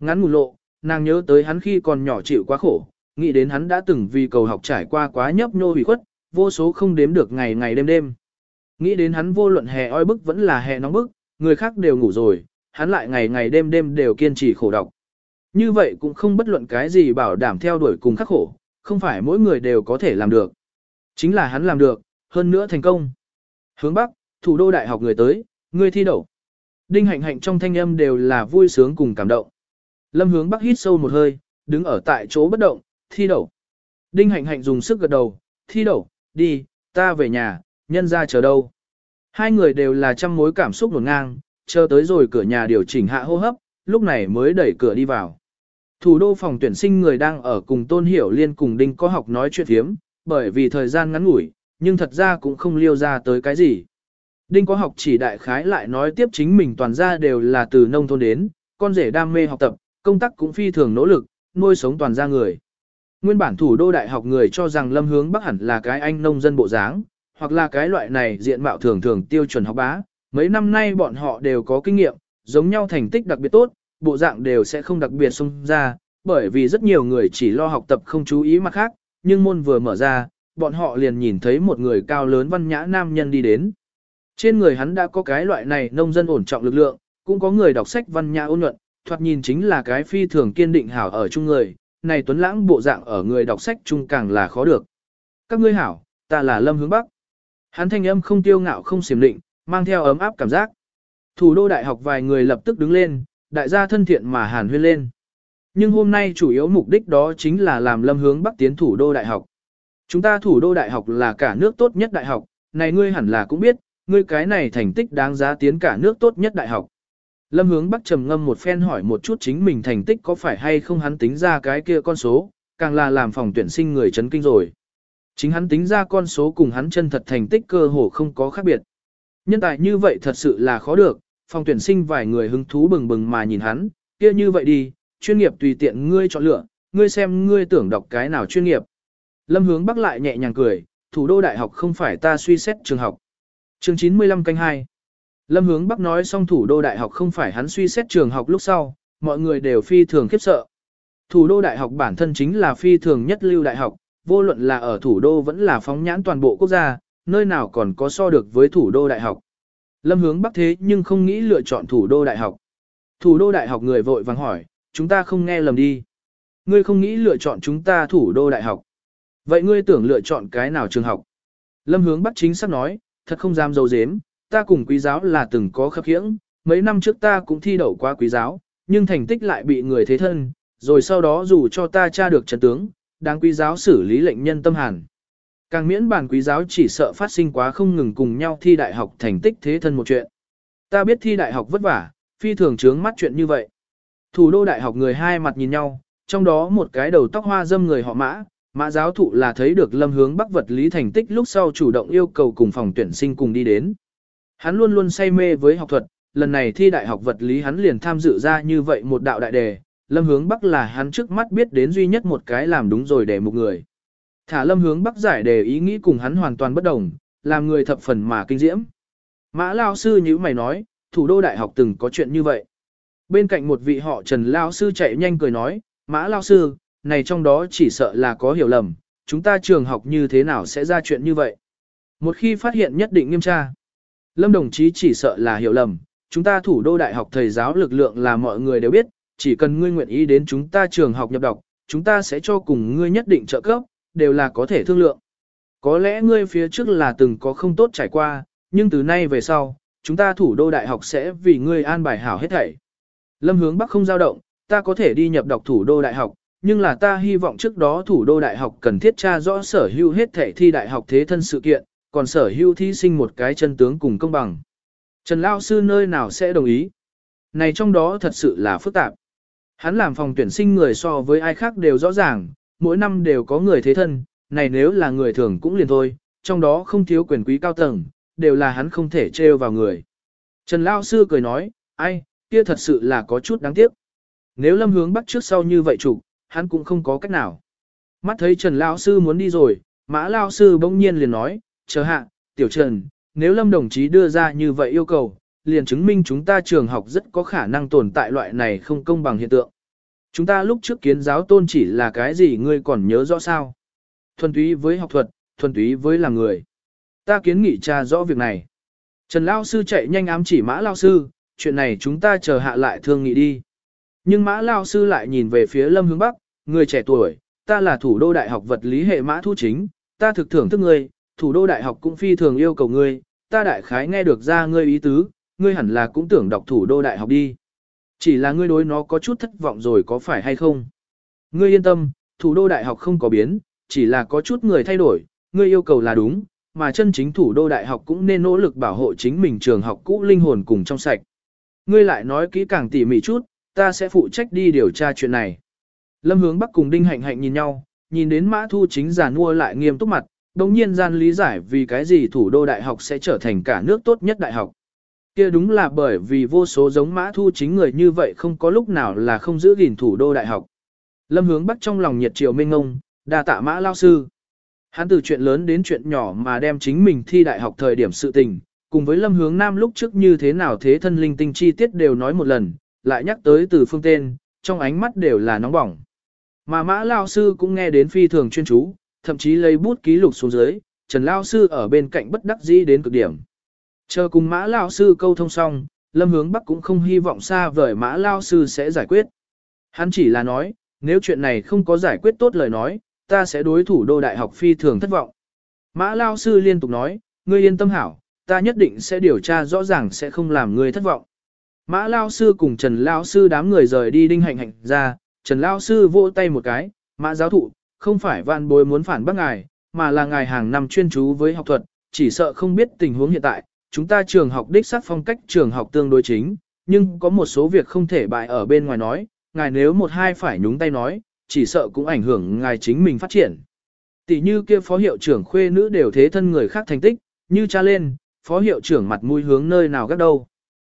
S1: Ngắn ngủ lộ, nàng nhớ tới hắn khi còn nhỏ chịu quá khổ, nghĩ đến hắn đã từng vì cầu học trải qua quá nhấp nhô hủy khuất, vô số không đếm được ngày ngày đêm đêm. Nghĩ đến hắn vô luận hè oi bức vẫn là hè nóng bức, người khác đều ngủ rồi, hắn lại ngày ngày đêm đêm đều kiên trì khổ đọc. Như vậy cũng không bất luận cái gì bảo đảm theo đuổi cùng khắc khổ, không phải mỗi người đều có thể làm được. Chính là hắn làm được, hơn nữa thành công. Hướng Bắc, thủ đô đại học người tới, người thi đậu. Đinh hạnh hạnh trong thanh âm đều là vui sướng cùng cảm động. Lâm hướng Bắc hít sâu một hơi, đứng ở tại chỗ bất động, thi đậu. Đinh hạnh hạnh dùng sức gật đầu, thi đậu, đi, ta về nhà, nhân ra chờ đâu. Hai người đều là trăm mối cảm xúc nổn ngang, chờ tới rồi cửa nhà điều chỉnh hạ hô hấp, lúc này mới đẩy cửa đi vào. Thủ đô phòng tuyển sinh người đang ở cùng Tôn Hiểu Liên cùng Đinh có học nói chuyện thiếm, bởi vì thời gian ngắn ngủi, nhưng thật ra cũng không liêu ra tới cái gì. Đinh có học chỉ đại khái lại nói tiếp chính mình toàn ra đều là từ nông thôn đến, con rể đam mê học tập, công tác cũng phi thường nỗ lực, nuôi sống toàn gia người. Nguyên bản thủ đô đại học người cho rằng lâm hướng bắc hẳn là cái anh nông dân bộ dáng, hoặc là cái loại này diện mạo thường thường tiêu chuẩn học bá. Mấy năm nay bọn họ đều có kinh nghiệm, giống nhau thành tích đặc biệt tốt, bộ dạng đều sẽ không đặc biệt xông ra, bởi vì rất nhiều người chỉ lo học tập không chú ý mặt khác, nhưng môn vừa mở ra, bọn họ liền nhìn thấy một người cao lớn văn nhã nam nhân đi đến. Trên người hắn đã có cái loại này nông dân ổn trọng lực lượng, cũng có người đọc sách văn nhã ôn nhuận, thoạt nhìn chính là cái phi thường kiên định hảo ở chung người, này tuấn lãng bộ dạng ở người đọc sách chung càng là khó được. Các ngươi hảo, ta là Lâm Hướng Bắc. Hắn thanh âm không tiêu ngạo không xiểm định, mang theo ấm áp cảm giác. Thủ đô đại học vài người lập tức đứng lên, đại gia thân thiện mà hàn huyên lên. Nhưng hôm nay chủ yếu mục đích đó chính là làm Lâm Hướng Bắc tiến thủ đô đại học. Chúng ta thủ đô đại học là cả nước tốt nhất đại học, này ngươi hẳn là cũng biết, ngươi cái này thành tích đáng giá tiến cả nước tốt nhất đại học. Lâm hướng Bắc trầm ngâm một phen hỏi một chút chính mình thành tích có phải hay không hắn tính ra cái kia con số, càng là làm phòng tuyển sinh người chấn kinh rồi. Chính hắn tính ra con số cùng hắn chân thật thành tích cơ hồ không có khác biệt. Nhân tài như vậy thật sự là khó được, phòng tuyển sinh vài người hứng thú bừng bừng mà nhìn hắn, kia như vậy đi, chuyên nghiệp tùy tiện ngươi chọn lựa, ngươi xem ngươi tưởng đọc cái nào chuyên nghiệp. Lâm hướng Bắc lại nhẹ nhàng cười, thủ đô đại học không phải ta suy xét trường học. Chương 95 canh 2 Lâm hướng Bắc nói xong thủ đô đại học không phải hắn suy xét trường học lúc sau, mọi người đều phi thường khiếp sợ. Thủ đô đại học bản thân chính là phi thường nhất lưu đại học, vô luận là ở thủ đô vẫn là phóng nhãn toàn bộ quốc gia, nơi nào còn có so được với thủ đô đại học. Lâm hướng Bắc thế nhưng không nghĩ lựa chọn thủ đô đại học. Thủ đô đại học người vội vàng hỏi, chúng ta không nghe lầm đi. Ngươi không nghĩ lựa chọn chúng ta thủ đô đại học. Vậy ngươi tưởng lựa chọn cái nào trường học? Lâm hướng Bắc chính xác nói, thật không dám dấu dếm, ta cùng quý giáo là từng có khắc khiễng, mấy năm trước ta cũng thi đậu qua quý giáo, nhưng thành tích lại bị người thế thân, rồi sau đó dù cho ta tra được trận tướng, đáng quý giáo xử lý lệnh nhân tâm hàn. Càng miễn bản quý giáo chỉ sợ phát sinh quá không ngừng cùng nhau thi đại học thành tích thế thân một chuyện. Ta biết thi đại học vất vả, phi thường trướng mắt chuyện như vậy. Thủ đô đại học người hai mặt nhìn nhau, trong đó một cái đầu tóc hoa dâm người họ mã, mã giáo thụ là thấy được lâm hướng bắc vật lý thành tích lúc sau chủ động yêu cầu cùng phòng tuyển sinh cùng đi đến. Hắn luôn luôn say mê với học thuật, lần này thi đại học vật lý hắn liền tham dự ra như vậy một đạo đại đề, Lâm Hướng Bắc là hắn trước mắt biết đến duy nhất một cái làm đúng rồi để một người. Thả Lâm Hướng Bắc giải đề ý nghĩ cùng hắn hoàn toàn bất đồng, làm người thập phần mà kinh diễm. Mã Lao Sư như mày nói, thủ đô đại học từng có chuyện như vậy. Bên cạnh một vị họ Trần Lao Sư chạy nhanh cười nói, Mã Lao Sư, này trong đó chỉ sợ là có hiểu lầm, chúng ta trường học như thế nào sẽ ra chuyện như vậy. Một khi phát hiện nhất định nghiêm tra. Lâm đồng chí chỉ sợ là hiểu lầm, chúng ta thủ đô đại học thầy giáo lực lượng là mọi người đều biết, chỉ cần ngươi nguyện ý đến chúng ta trường học nhập đọc, chúng ta sẽ cho cùng ngươi nhất định trợ cấp, đều là có thể thương lượng. Có lẽ ngươi phía trước là từng có không tốt trải qua, nhưng từ nay về sau, chúng ta thủ đô đại học sẽ vì ngươi an bài hảo hết thảy. Lâm hướng Bắc không dao động, ta có thể đi nhập đọc thủ đô đại học, nhưng là ta hy vọng trước đó thủ đô đại học cần thiết tra rõ sở hữu hết thảy thi đại học thế thân sự kiện, còn sở hữu thí sinh một cái chân tướng cùng công bằng. Trần Lao Sư nơi nào sẽ đồng ý? Này trong đó thật sự là phức tạp. Hắn làm phòng tuyển sinh người so với ai khác đều rõ ràng, mỗi năm đều có người thế thân, này nếu là người thường cũng liền thôi, trong đó không thiếu quyền quý cao tầng, đều là hắn không thể trêu vào người. Trần Lao Sư cười nói, ai, kia thật sự là có chút đáng tiếc. Nếu lâm hướng bắt trước sau như vậy chủ, hắn cũng không có cách nào. Mắt thấy Trần Lao Sư muốn đi rồi, Mã Lao Sư bỗng nhiên liền nói, chờ hạ, tiểu trần, nếu lâm đồng chí đưa ra như vậy yêu cầu, liền chứng minh chúng ta trường học rất có khả năng tồn tại loại này không công bằng hiện tượng. Chúng ta lúc trước kiến giáo tôn chỉ là cái gì ngươi còn nhớ rõ sao? Thuần túy với học thuật, thuần túy với làm người. Ta kiến nghị tra rõ việc này. Trần Lao Sư chạy nhanh ám chỉ Mã Lao Sư, chuyện này chúng ta chờ hạ lại thương nghị đi. Nhưng Mã Lao Sư lại nhìn về phía Lâm Hướng Bắc, người trẻ tuổi, ta là thủ đô đại học vật lý hệ Mã Thu Chính, ta thực thưởng thức ngươi, thủ đô đại học cũng phi thường yêu cầu ngươi, ta đại khái nghe được ra ngươi ý tứ, ngươi hẳn là cũng tưởng đọc thủ đô đại học đi. Chỉ là ngươi đối nó có chút thất vọng rồi có phải hay không? Ngươi yên tâm, thủ đô đại học không có biến, chỉ là có chút người thay đổi, ngươi yêu cầu là đúng, mà chân chính thủ đô đại học cũng nên nỗ lực bảo hộ chính mình trường học cũ linh hồn cùng trong sạch. Ngươi lại nói kỹ càng tỉ mỉ chút, ta sẽ phụ trách đi điều tra chuyện này. Lâm hướng Bắc cùng Đinh Hạnh Hạnh nhìn nhau, nhìn đến Mã Thu chính giả nua lại nghiêm túc mặt, đồng nhiên gian lý giải vì cái gì thủ đô đại học sẽ trở thành cả nước tốt nhất đại học. Kia đúng là bởi vì vô số giống mã thu chính người như vậy không có lúc nào là không giữ gìn thủ đô đại học. Lâm hướng bắt trong lòng nhiệt triều mênh ngông, đa tạ mã lao sư. Hắn từ chuyện lớn đến chuyện nhỏ mà đem chính mình thi đại học thời điểm sự tình, cùng với lâm hướng nam lúc trước như thế nào thế thân linh tinh chi tiết đều nói một lần, lại nhắc tới từ phương tên, trong ánh mắt đều là nóng bỏng. Mà mã lao sư cũng nghe đến phi thường chuyên chú, thậm chí lấy bút ký lục xuống dưới, Trần lao sư ở bên cạnh bất đắc dĩ đến cực điểm. Chờ cùng mã lao sư câu thông xong, lâm hướng bắc cũng không hy vọng xa vời mã lao sư sẽ giải quyết. Hắn chỉ là nói, nếu chuyện này không có giải quyết tốt lời nói, ta sẽ đối thủ đô đại học phi thường thất vọng. Mã lao sư liên tục nói, ngươi yên tâm hảo, ta nhất định sẽ điều tra rõ ràng sẽ không làm ngươi thất vọng. Mã lao sư cùng Trần lao sư đám người rời đi đinh hạnh hạnh ra, Trần lao sư vỗ tay một cái, mã giáo thụ, không phải vạn bối muốn phản bác ngài, mà là ngài hàng năm chuyên chú với học thuật, chỉ sợ không biết tình huống hiện tại, chúng ta trường học đích xác phong cách trường học tương đối chính, nhưng có một số việc không thể bại ở bên ngoài nói, ngài nếu một hai phải nhúng tay nói, chỉ sợ cũng ảnh hưởng ngài chính mình phát triển. Tỷ như kia phó hiệu trưởng khuê nữ đều thế thân người khác thành tích, như cha lên, phó hiệu trưởng mặt mũi hướng nơi nào gác đâu.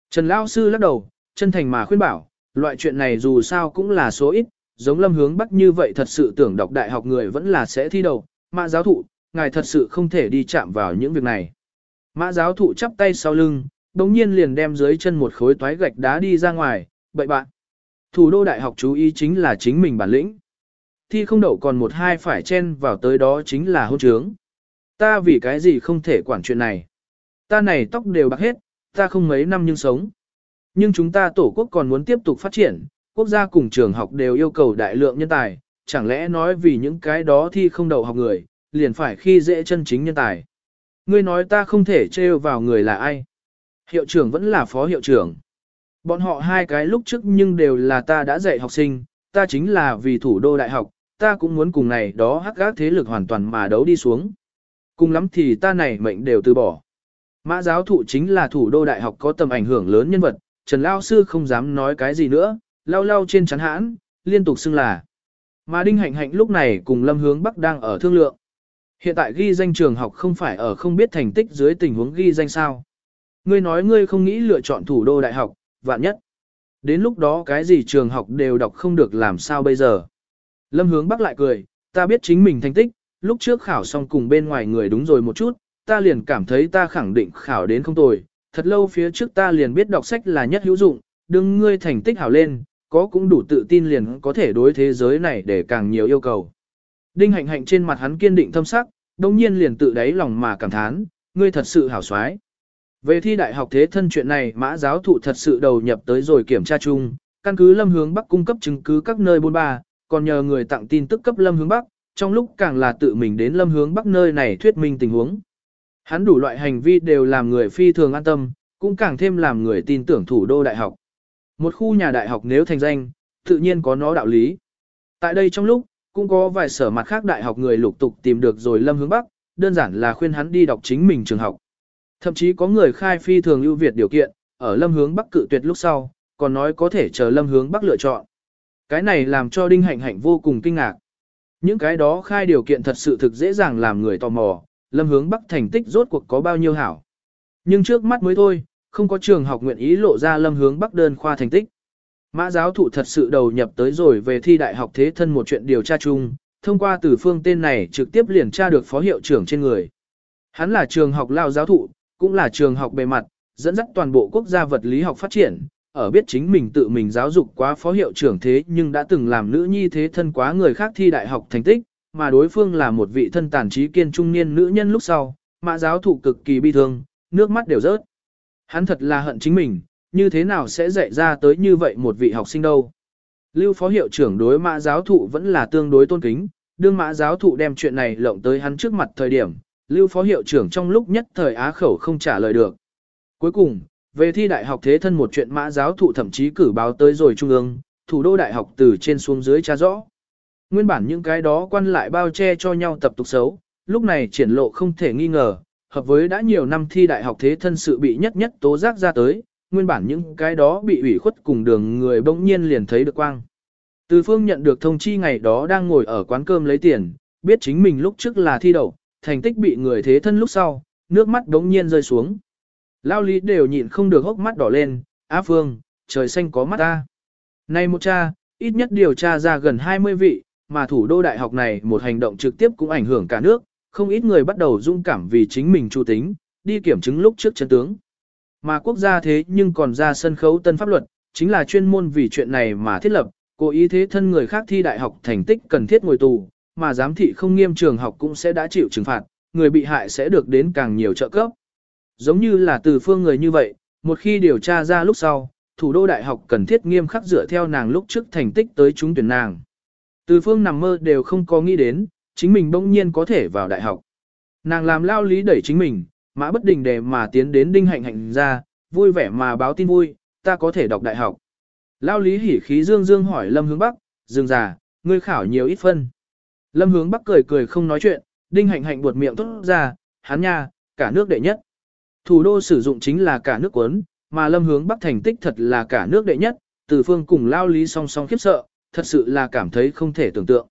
S1: Trần Lão Sư lắc đầu, chân thành mà khuyên bảo, loại chuyện này dù sao cũng là số ít, giống lâm hướng bắc như vậy thật sự tưởng đọc đại học người vẫn là sẽ thi đầu, mà giáo thụ, ngài thật sự không thể đi chạm vào những việc này. Mã giáo thụ chắp tay sau lưng, đồng nhiên liền đem dưới chân một khối toái gạch đá đi ra ngoài, bậy bạn. Thủ đô đại học chú ý chính là chính mình bản lĩnh. Thi không đậu còn một hai phải chen vào tới đó chính là hôn trướng. Ta vì cái gì không thể quản chuyện này. Ta này tóc đều bạc hết, ta không mấy năm nhưng sống. Nhưng chúng ta tổ quốc còn muốn tiếp tục phát triển, quốc gia cùng trường học đều yêu cầu đại lượng nhân tài, chẳng lẽ nói vì những cái đó thi không đậu học người, liền phải khi dễ chân chính nhân tài. Ngươi nói ta không thể trêu vào người là ai. Hiệu trưởng vẫn là phó hiệu trưởng. Bọn họ hai cái lúc trước nhưng đều là ta đã dạy học sinh, ta chính là vì thủ đô đại học, ta cũng muốn cùng này đó hắc gác thế lực hoàn toàn mà đấu đi xuống. Cùng lắm thì ta này mệnh đều từ bỏ. Mã giáo thụ chính là thủ đô đại học có tầm ảnh hưởng lớn nhân vật, Trần Lao Sư không dám nói cái gì nữa, lao lao trên chắn hãn, liên tục xưng là. Mà Đinh Hạnh Hạnh lúc này cùng Lâm Hướng Bắc đang ở thương lượng. Hiện tại ghi danh trường học không phải ở không biết thành tích dưới tình huống ghi danh sao. Ngươi nói ngươi không nghĩ lựa chọn thủ đô đại học, vạn nhất. Đến lúc đó cái gì trường học đều đọc không được làm sao bây giờ. Lâm hướng bắc lại cười, ta biết chính mình thành tích, lúc trước khảo xong cùng bên ngoài người đúng rồi một chút, ta liền cảm thấy ta khẳng định khảo đến không tồi. Thật lâu phía trước ta liền biết đọc sách là nhất hữu dụng, đừng ngươi thành tích hảo lên, có cũng đủ tự tin liền có thể đối thế giới này để càng nhiều yêu cầu. Đinh hạnh hạnh trên mặt hắn kiên định thâm sắc, đồng nhiên liền tự đáy lòng mà cảm thán, ngươi thật sự hảo xoái. Về thi đại học thế thân chuyện này mã giáo thụ thật sự đầu nhập tới rồi kiểm tra chung, căn cứ lâm hướng Bắc cung cấp chứng cứ các nơi bôn ba, còn nhờ người tặng tin tức cấp lâm hướng Bắc, trong lúc càng là tự mình đến lâm hướng Bắc nơi này thuyết minh tình huống. Hắn đủ loại hành vi đều làm người phi thường an tâm, cũng càng thêm làm người tin tưởng thủ đô đại học. Một khu nhà đại học nếu thành danh, tự nhiên có nó đạo lý. Tại đây trong lúc, cũng có vài sở mặt khác đại học người lục tục tìm được rồi lâm hướng Bắc, đơn giản là khuyên hắn đi đọc chính mình trường học. Thậm chí có người khai phi thường ưu việt điều kiện, ở lâm hướng bắc cự tuyệt lúc sau, còn nói có thể chờ lâm hướng bắc lựa chọn. Cái này làm cho đinh hạnh hạnh vô cùng kinh ngạc. Những cái đó khai điều kiện thật sự thực dễ dàng làm người tò mò, lâm hướng bắc thành tích rốt cuộc có bao nhiêu hảo. Nhưng trước mắt mới thôi, không có trường học nguyện ý lộ ra lâm hướng bắc đơn khoa thành tích. Mã giáo thụ thật sự đầu nhập tới rồi về thi đại học thế thân một chuyện điều tra chung, thông qua từ phương tên này trực tiếp liền tra được phó hiệu trưởng trên người. Hắn là trường học lao giáo thụ, cũng là trường học bề mặt, dẫn dắt toàn bộ quốc gia vật lý học phát triển, ở biết chính mình tự mình giáo dục quá phó hiệu trưởng thế nhưng đã từng làm nữ nhi thế thân quá người khác thi đại học thành tích, mà đối phương là một vị thân tàn trí kiên trung niên nữ nhân lúc sau, mã giáo thụ cực kỳ bi thương, nước mắt đều rớt. Hắn thật là hận chính mình, như thế nào sẽ dạy ra tới như vậy một vị học sinh đâu. Lưu phó hiệu trưởng đối mã giáo thụ vẫn là tương đối tôn kính, đương mã giáo thụ đem chuyện này lộng tới hắn trước mặt thời điểm, Lưu phó hiệu trưởng trong lúc nhất thời á khẩu không trả lời được. Cuối cùng, về thi đại học thế thân một chuyện mã giáo thụ thậm chí cử báo tới rồi trung ương, thủ đô đại học từ trên xuống dưới tra rõ. Nguyên bản những cái đó quan lại bao che cho nhau tập tục xấu, lúc này triển lộ không thể nghi ngờ, hợp với đã nhiều năm thi đại học thế thân sự bị nhất nhất tố giác ra tới, nguyên bản những cái đó bị ủy khuất cùng đường người bỗng nhiên liền thấy được quang. Từ phương nhận được thông chi ngày đó đang ngồi ở quán cơm lấy tiền, biết chính mình lúc trước là thi đậu, thành tích bị người thế thân lúc sau, nước mắt đống nhiên rơi xuống. Lao lý đều nhịn không được hốc mắt đỏ lên, Á Phương, trời xanh có mắt ta. Này một cha, ít nhất điều tra ra gần 20 vị, mà thủ đô đại học này một hành động trực tiếp cũng ảnh hưởng cả nước, không ít người bắt đầu dung cảm vì chính mình chu tính, đi kiểm chứng lúc trước chân tướng. Mà quốc gia thế nhưng còn ra sân khấu tân pháp luật, chính là chuyên môn vì chuyện này mà thiết lập, cố ý thế thân người khác thi đại học thành tích cần thiết ngồi tù, mà giám thị không nghiêm trường học cũng sẽ đã chịu trừng phạt, người bị hại sẽ được đến càng nhiều trợ cấp. Giống như là từ phương người như vậy, một khi điều tra ra lúc sau, thủ đô đại học cần thiết nghiêm khắc dựa theo nàng lúc trước thành tích tới trúng tuyển nàng. Từ phương nằm mơ đều không có nghĩ đến, chính mình bỗng nhiên có thể vào đại học. Nàng làm lao lý đẩy chính mình, mã bất đình đề mà tiến đến đinh hạnh hạnh ra, vui vẻ mà báo tin vui, ta có thể đọc đại học. Lao lý hỉ khí dương dương hỏi Lâm Hướng Bắc, dương già, ngươi khảo nhiều ít phân. Lâm Hướng Bắc cười cười không nói chuyện, đinh hạnh hạnh buột miệng tốt ra, hắn nha, cả nước đệ nhất. Thủ đô sử dụng chính là cả nước quấn, mà Lâm Hướng Bắc thành tích thật là cả nước đệ nhất, từ phương cùng Lao lý song song khiếp sợ, thật sự là cảm thấy không thể tưởng tượng.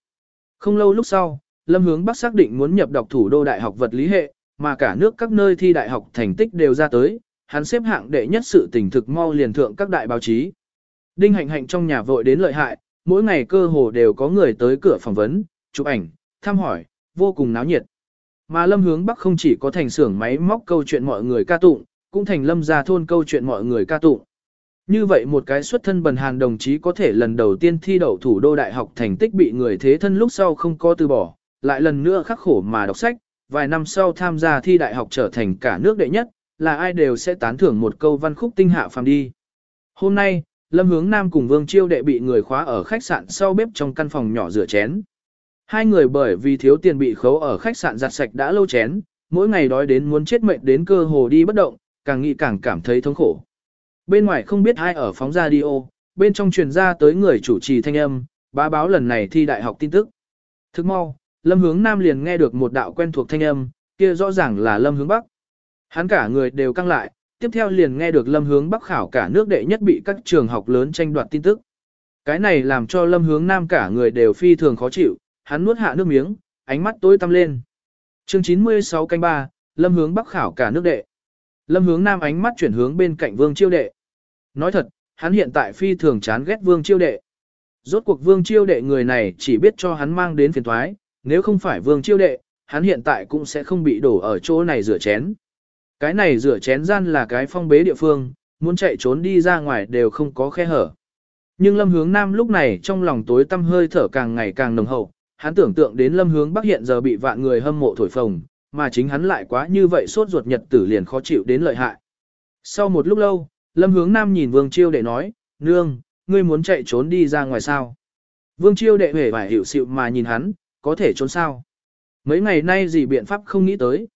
S1: Không lâu lúc sau, Lâm Hướng Bắc xác định muốn nhập đọc thủ đô đại học vật lý hệ, mà cả nước các nơi thi đại học thành tích đều ra tới, hắn xếp hạng đệ nhất sự tình thực mau liền thượng các đại báo chí. Đinh hạnh hạnh trong nhà vội đến lợi hại, mỗi ngày cơ hồ đều có người tới cửa phỏng vấn, chụp ảnh, thăm hỏi, vô cùng náo nhiệt. Mà Lâm Hướng Bắc không chỉ có thành xưởng máy móc câu chuyện mọi người ca tụng, cũng thành Lâm gia thôn câu chuyện mọi người ca tụng. Như vậy một cái xuất thân bần hàn đồng chí có thể lần đầu tiên thi đậu thủ đô đại học thành tích bị người thế thân lúc sau không có từ bỏ, lại lần nữa khắc khổ mà đọc sách, vài năm sau tham gia thi đại học trở thành cả nước đệ nhất, là ai đều sẽ tán thưởng một câu văn khúc tinh hạ phàm đi. Hôm nay, Lâm Hướng Nam cùng Vương Chiêu đệ bị người khóa ở khách sạn sau bếp trong căn phòng nhỏ rửa chén. Hai người bởi vì thiếu tiền bị khấu ở khách sạn giặt sạch đã lâu chén, mỗi ngày đói đến muốn chết mệnh đến cơ hồ đi bất động, càng nghĩ càng cảm thấy thống khổ. Bên ngoài không biết ai ở phóng radio, bên trong truyền ra tới người chủ trì thanh âm, bá báo lần này thi đại học tin tức. Thức mau, Lâm Hướng Nam liền nghe được một đạo quen thuộc thanh âm, kia rõ ràng là Lâm Hướng Bắc. Hắn cả người đều căng lại, tiếp theo liền nghe được Lâm Hướng Bắc khảo cả nước đệ nhất bị các trường học lớn tranh đoạt tin tức. Cái này làm cho Lâm Hướng Nam cả người đều phi thường khó chịu, hắn nuốt hạ nước miếng, ánh mắt tối tăm lên. Chương 96 canh 3, Lâm Hướng Bắc khảo cả nước đệ. Lâm Hướng Nam ánh mắt chuyển hướng bên cạnh Vương Chiêu đệ. Nói thật, hắn hiện tại phi thường chán ghét Vương Chiêu đệ. Rốt cuộc Vương Chiêu đệ người này chỉ biết cho hắn mang đến phiền toái, nếu không phải Vương Chiêu đệ, hắn hiện tại cũng sẽ không bị đổ ở chỗ này rửa chén. Cái này rửa chén gian là cái phong bế địa phương, muốn chạy trốn đi ra ngoài đều không có khe hở. Nhưng Lâm Hướng Nam lúc này trong lòng tối tăm hơi thở càng ngày càng nồng hậu, hắn tưởng tượng đến Lâm Hướng Bắc hiện giờ bị vạn người hâm mộ thổi phồng, mà chính hắn lại quá như vậy sốt ruột nhật tử liền khó chịu đến lợi hại. Sau một lúc lâu, Lâm hướng nam nhìn Vương Chiêu đệ nói, nương, ngươi muốn chạy trốn đi ra ngoài sao? Vương Chiêu đệ hề phải hiểu sự mà nhìn hắn, có thể trốn sao? Mấy ngày nay gì biện pháp không nghĩ tới.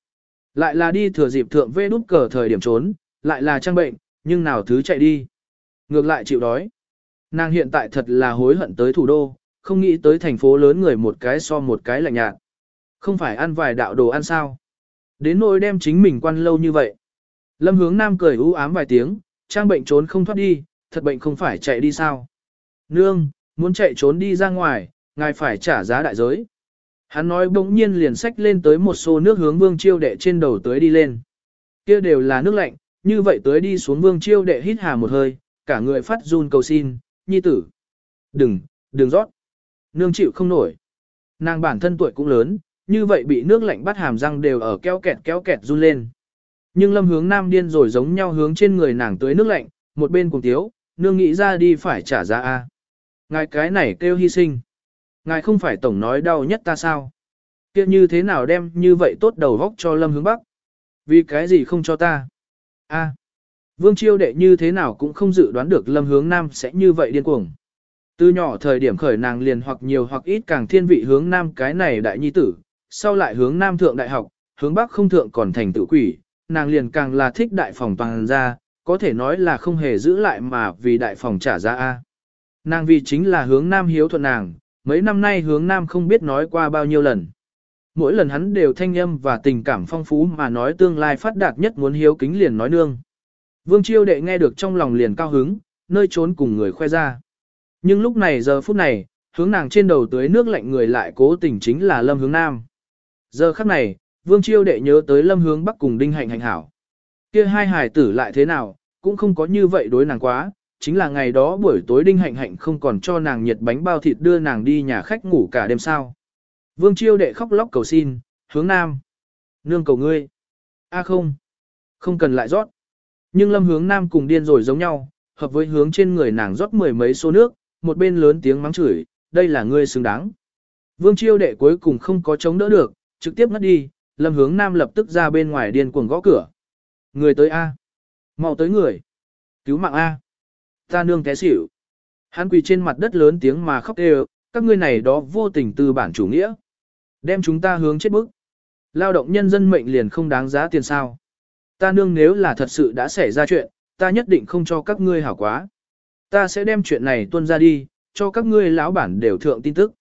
S1: Lại là đi thừa dịp thượng vê đút cờ thời điểm trốn, lại là trang bệnh, nhưng nào thứ chạy đi. Ngược lại chịu đói. Nàng hiện tại thật là hối hận tới thủ đô, không nghĩ tới thành phố lớn người một cái so một cái lạnh nhạt. Không phải ăn vài đạo đồ ăn sao. Đến nỗi đem chính mình quan lâu như vậy. Lâm hướng nam cười u ám vài tiếng, trang bệnh trốn không thoát đi, thật bệnh không phải chạy đi sao. Nương, muốn chạy trốn đi ra ngoài, ngài phải trả giá đại giới. Hắn nói bỗng nhiên liền xách lên tới một xô nước hướng vương chiêu đệ trên đầu tới đi lên. kia đều là nước lạnh, như vậy tới đi xuống vương chiêu đệ hít hà một hơi, cả người phát run cầu xin, nhi tử. Đừng, đừng rót. Nương chịu không nổi. Nàng bản thân tuổi cũng lớn, như vậy bị nước lạnh bắt hàm răng đều ở keo kẹt keo kẹt run lên. Nhưng lâm hướng nam điên rồi giống nhau hướng trên người nàng tới nước lạnh, một bên cùng tiếu, nương nghĩ ra đi phải trả giá a Ngài cái này kêu hy sinh. Ngài không phải tổng nói đau nhất ta sao? Kia như thế nào đem như vậy tốt đầu góc cho lâm hướng bắc? Vì cái gì không cho ta? a Vương chiêu đệ như thế nào cũng không dự đoán được lâm hướng nam sẽ như vậy điên cuồng. Từ nhỏ thời điểm khởi nàng liền hoặc nhiều hoặc ít càng thiên vị hướng nam cái này đại nhi tử, sau lại hướng nam thượng đại học, hướng bắc không thượng còn thành tự quỷ, nàng liền càng là thích đại phòng toàn ra, có thể nói là không hề giữ lại mà vì đại phòng trả ra A. Nàng vì chính là hướng nam hiếu thuận nàng, mấy năm nay hướng nam không biết nói qua bao nhiêu lần. Mỗi lần hắn đều thanh âm và tình cảm phong phú mà nói tương lai phát đạt nhất muốn hiếu kính liền nói nương. Vương chiêu đệ nghe được trong lòng liền cao hứng, nơi trốn cùng người khoe ra. Nhưng lúc này giờ phút này, hướng nàng trên đầu tưới nước lạnh người lại cố tình chính là lâm hướng nam. Giờ khắc này, Vương Chiêu đệ nhớ tới Lâm Hướng Bắc cùng Đinh Hạnh Hạnh hảo. Kia hai hài tử lại thế nào, cũng không có như vậy đối nàng quá, chính là ngày đó buổi tối Đinh Hạnh Hạnh không còn cho nàng nhiệt bánh bao thịt đưa nàng đi nhà khách ngủ cả đêm sao. Vương Chiêu đệ khóc lóc cầu xin, hướng nam. Nương cầu ngươi. A không. Không cần lại rót. Nhưng lâm hướng nam cùng điên rồi giống nhau, hợp với hướng trên người nàng rót mười mấy số nước, một bên lớn tiếng mắng chửi, đây là ngươi xứng đáng. Vương chiêu đệ cuối cùng không có chống đỡ được, trực tiếp ngất đi, lâm hướng nam lập tức ra bên ngoài điên cuồng gõ cửa. Người tới A. mau tới người. Cứu mạng A. Ta nương té xỉu. Hắn quỳ trên mặt đất lớn tiếng mà khóc kêu, các ngươi này đó vô tình tư bản chủ nghĩa. Đem chúng ta hướng chết bức. Lao động nhân dân mệnh liền không đáng giá tiền sao. Ta nương nếu là thật sự đã xảy ra chuyện, ta nhất định không cho các ngươi hảo quá. Ta sẽ đem chuyện này tuân ra đi, cho các ngươi lão bản đều thượng tin tức.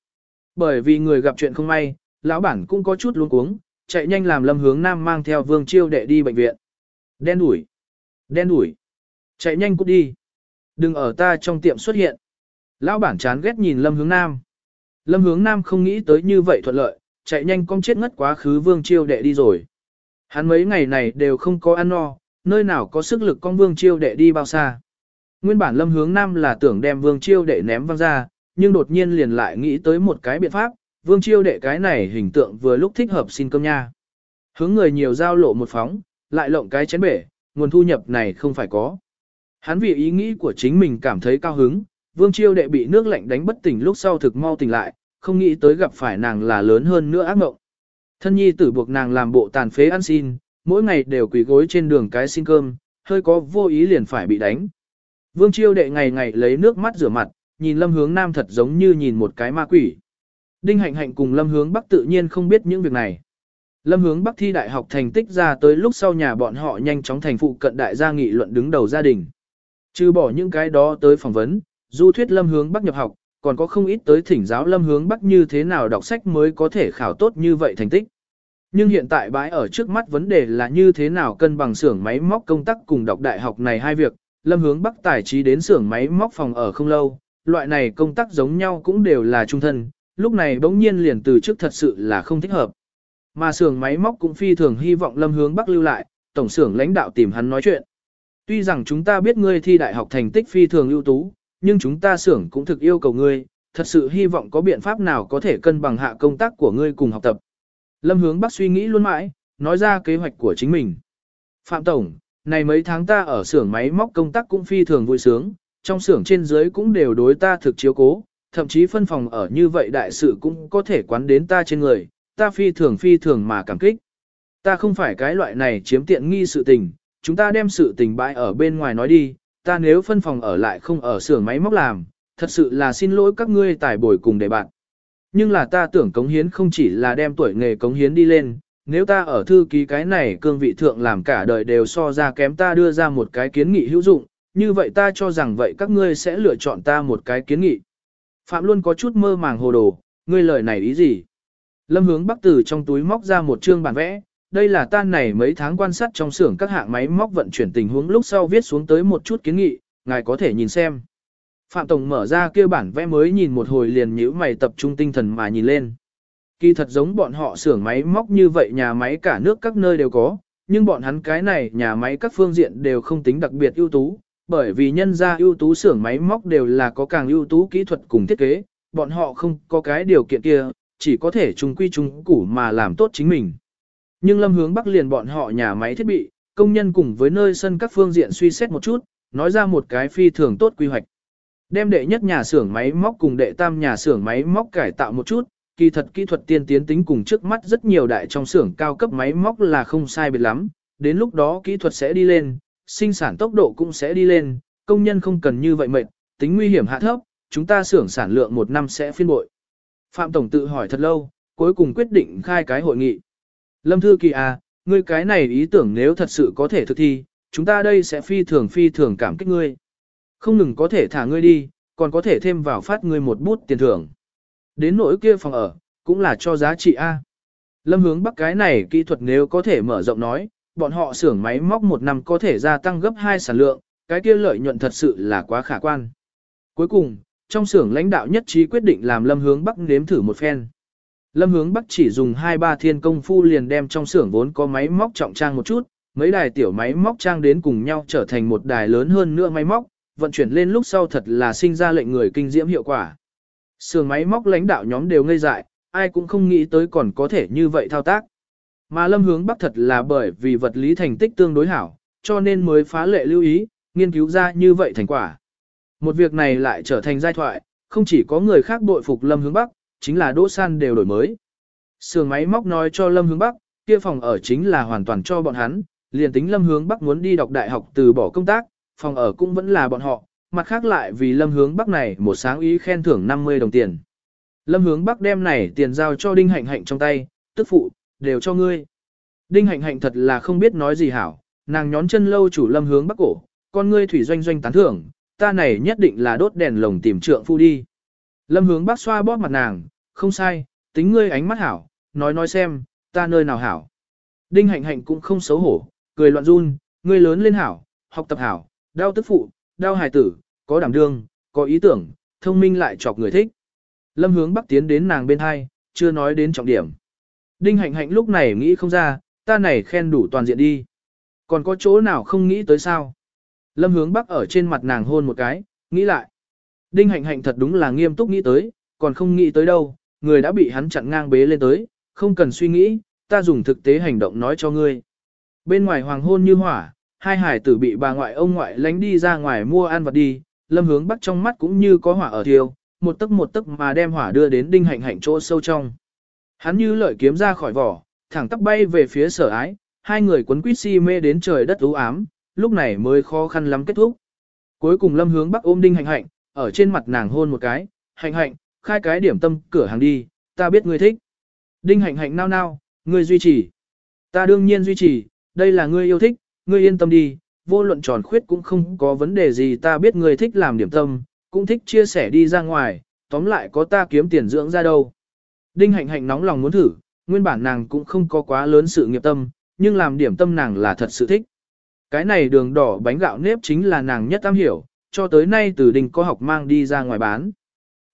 S1: Bởi vì người gặp chuyện không may, lão bản cũng có chút luống cuống, chạy nhanh làm lâm hướng nam mang theo vương chiêu đệ đi bệnh viện. Đen đuổi. Đen đuổi. Chạy nhanh cút đi. Đừng ở ta trong tiệm xuất hiện. Lão bản chán ghét nhìn lâm hướng nam. Lâm hướng nam không nghĩ tới như vậy thuận lợi, chạy nhanh con chết ngất quá khứ vương chiêu đệ đi rồi. Hắn mấy ngày này đều không có ăn no, nơi nào có sức lực con vương chiêu đệ đi bao xa. Nguyên bản lâm hướng nam là tưởng đem vương chiêu đệ ném văng ra, nhưng đột nhiên liền lại nghĩ tới một cái biện pháp, vương chiêu đệ cái này hình tượng vừa lúc thích hợp xin cơm nha. Hướng người nhiều giao lộ một phóng, lại lộng cái chén bể, nguồn thu nhập này không phải có. Hắn vì ý nghĩ của chính mình cảm thấy cao hứng, vương chiêu đệ bị nước lạnh đánh bất tỉnh lúc sau thực mau tỉnh lại, không nghĩ tới gặp phải nàng là lớn hơn nữa ác mộng. Thân nhi tử buộc nàng làm bộ tàn phế ăn xin, mỗi ngày đều quỳ gối trên đường cái xin cơm, hơi có vô ý liền phải bị đánh. Vương chiêu đệ ngày ngày lấy nước mắt rửa mặt, nhìn lâm hướng nam thật giống như nhìn một cái ma quỷ. Đinh hạnh hạnh cùng lâm hướng bắc tự nhiên không biết những việc này. Lâm hướng bắc thi đại học thành tích ra tới lúc sau nhà bọn họ nhanh chóng thành phụ cận đại gia nghị luận đứng đầu gia đình. Trừ bỏ những cái đó tới phỏng vấn, du thuyết lâm hướng bắc nhập học, còn có không ít tới thỉnh giáo lâm hướng bắc như thế nào đọc sách mới có thể khảo tốt như vậy thành tích. Nhưng hiện tại bãi ở trước mắt vấn đề là như thế nào cân bằng xưởng máy móc công tác cùng đọc đại học này hai việc, lâm hướng bắc tài trí đến xưởng máy móc phòng ở không lâu, loại này công tác giống nhau cũng đều là trung thân, lúc này bỗng nhiên liền từ trước thật sự là không thích hợp. Mà xưởng máy móc cũng phi thường hy vọng lâm hướng bắc lưu lại, tổng xưởng lãnh đạo tìm hắn nói chuyện. Tuy rằng chúng ta biết ngươi thi đại học thành tích phi thường ưu tú, nhưng chúng ta xưởng cũng thực yêu cầu ngươi, thật sự hy vọng có biện pháp nào có thể cân bằng hạ công tác của ngươi cùng học tập. Lâm hướng bắc suy nghĩ luôn mãi, nói ra kế hoạch của chính mình. Phạm Tổng, này mấy tháng ta ở xưởng máy móc công tác cũng phi thường vui sướng, trong xưởng trên dưới cũng đều đối ta thực chiếu cố, thậm chí phân phòng ở như vậy đại sự cũng có thể quán đến ta trên người, ta phi thường phi thường mà cảm kích. Ta không phải cái loại này chiếm tiện nghi sự tình, chúng ta đem sự tình bãi ở bên ngoài nói đi, ta nếu phân phòng ở lại không ở xưởng máy móc làm, thật sự là xin lỗi các ngươi tài bồi cùng để bạn. Nhưng là ta tưởng cống hiến không chỉ là đem tuổi nghề cống hiến đi lên, nếu ta ở thư ký cái này cương vị thượng làm cả đời đều so ra kém ta đưa ra một cái kiến nghị hữu dụng, như vậy ta cho rằng vậy các ngươi sẽ lựa chọn ta một cái kiến nghị. Phạm luôn có chút mơ màng hồ đồ, ngươi lời này ý gì? Lâm hướng bắc từ trong túi móc ra một chương bản vẽ, đây là ta này mấy tháng quan sát trong xưởng các hạng máy móc vận chuyển tình huống lúc sau viết xuống tới một chút kiến nghị, ngài có thể nhìn xem. Phạm Tổng mở ra kia bản vẽ mới nhìn một hồi liền nhíu mày tập trung tinh thần mà nhìn lên. Kỳ thật giống bọn họ xưởng máy móc như vậy nhà máy cả nước các nơi đều có, nhưng bọn hắn cái này nhà máy các phương diện đều không tính đặc biệt ưu tú, bởi vì nhân ra ưu tú xưởng máy móc đều là có càng ưu tú kỹ thuật cùng thiết kế, bọn họ không có cái điều kiện kia, chỉ có thể chung quy chung củ mà làm tốt chính mình. Nhưng lâm hướng bắc liền bọn họ nhà máy thiết bị, công nhân cùng với nơi sân các phương diện suy xét một chút, nói ra một cái phi thường tốt quy hoạch. Đem đệ nhất nhà xưởng máy móc cùng đệ tam nhà xưởng máy móc cải tạo một chút, kỳ thật kỹ thuật tiên tiến tính cùng trước mắt rất nhiều đại trong xưởng cao cấp máy móc là không sai biệt lắm, đến lúc đó kỹ thuật sẽ đi lên, sinh sản tốc độ cũng sẽ đi lên, công nhân không cần như vậy mệt, tính nguy hiểm hạ thấp, chúng ta xưởng sản lượng một năm sẽ phiên bội. Phạm Tổng tự hỏi thật lâu, cuối cùng quyết định khai cái hội nghị. Lâm Thư Kỳ à, ngươi cái này ý tưởng nếu thật sự có thể thực thi, chúng ta đây sẽ phi thường phi thường cảm kích ngươi. Không ngừng có thể thả ngươi đi, còn có thể thêm vào phát ngươi một bút tiền thưởng. Đến nỗi kia phòng ở, cũng là cho giá trị A. Lâm hướng bắc cái này kỹ thuật nếu có thể mở rộng nói, bọn họ xưởng máy móc một năm có thể gia tăng gấp 2 sản lượng, cái kia lợi nhuận thật sự là quá khả quan. Cuối cùng, trong xưởng lãnh đạo nhất trí quyết định làm lâm hướng bắc nếm thử một phen. Lâm hướng Bắc chỉ dùng 2-3 thiên công phu liền đem trong xưởng vốn có máy móc trọng trang một chút, mấy đài tiểu máy móc trang đến cùng nhau trở thành một đài lớn hơn nữa máy móc, vận chuyển lên lúc sau thật là sinh ra lệnh người kinh diễm hiệu quả. Sưởng máy móc lãnh đạo nhóm đều ngây dại, ai cũng không nghĩ tới còn có thể như vậy thao tác. Mà lâm hướng bắc thật là bởi vì vật lý thành tích tương đối hảo, cho nên mới phá lệ lưu ý, nghiên cứu ra như vậy thành quả. Một việc này lại trở thành giai thoại, không chỉ có người khác bội phục lâm hướng bắc, chính là Đỗ San đều đổi mới. Sườn máy móc nói cho lâm hướng bắc, kia phòng ở chính là hoàn toàn cho bọn hắn, liền tính lâm hướng bắc muốn đi đọc đại học từ bỏ công tác, phòng ở cũng vẫn là bọn họ, mặt khác lại vì lâm hướng bắc này một sáng ý khen thưởng 50 đồng tiền. Lâm hướng bắc đem này tiền giao cho đinh hạnh hạnh trong tay, tức phụ, đều cho ngươi. Đinh hạnh hạnh thật là không biết nói gì hảo, nàng nhón chân lâu chủ lâm hướng bắc cổ, con ngươi thủy doanh doanh tán thưởng, ta này nhất định là đốt đèn lồng tìm trượng phu đi. Lâm hướng bắc xoa bóp mặt nàng, không sai, tính ngươi ánh mắt hảo, nói nói xem, ta nơi nào hảo. Đinh hạnh hạnh cũng không xấu hổ, cười loạn run, ngươi lớn lên hảo, học tập hảo, đau tức phụ, đau hài tử, có đảm đương, có ý tưởng, thông minh lại chọc người thích. Lâm hướng bắc tiến đến nàng bên hai, chưa nói đến trọng điểm. Đinh hạnh hạnh lúc này nghĩ không ra, ta này khen đủ toàn diện đi. Còn có chỗ nào không nghĩ tới sao? Lâm hướng bắc ở trên mặt nàng hôn một cái, nghĩ lại. Đinh hạnh hạnh thật đúng là nghiêm túc nghĩ tới, còn không nghĩ tới đâu, người đã bị hắn chặn ngang bế lên tới, không cần suy nghĩ, ta dùng thực tế hành động nói cho ngươi. Bên ngoài hoàng hôn như hỏa, hai hải tử bị bà ngoại ông ngoại lánh đi ra ngoài mua ăn vật đi, lâm hướng bắc trong mắt cũng như có hỏa ở thiêu, một tấc một tấc mà đem hỏa đưa đến đinh hạnh hạnh chỗ sâu trong. Hắn như lợi kiếm ra khỏi vỏ, thẳng tắp bay về phía sở ái, hai người quấn quýt si mê đến trời đất u ám, lúc này mới khó khăn lắm kết thúc. Cuối cùng lâm hướng bắc ôm đinh hạnh hạnh, ở trên mặt nàng hôn một cái, hạnh hạnh, khai cái điểm tâm cửa hàng đi, ta biết ngươi thích. Đinh hạnh hạnh nao nao, ngươi duy trì. Ta đương nhiên duy trì, đây là ngươi yêu thích, ngươi yên tâm đi, vô luận tròn khuyết cũng không có vấn đề gì ta biết ngươi thích làm điểm tâm, cũng thích chia sẻ đi ra ngoài, tóm lại có ta kiếm tiền dưỡng ra đâu. Đinh hạnh hạnh nóng lòng muốn thử, nguyên bản nàng cũng không có quá lớn sự nghiệp tâm, nhưng làm điểm tâm nàng là thật sự thích. Cái này đường đỏ bánh gạo nếp chính là nàng nhất am hiểu, cho tới nay từ đình có học mang đi ra ngoài bán.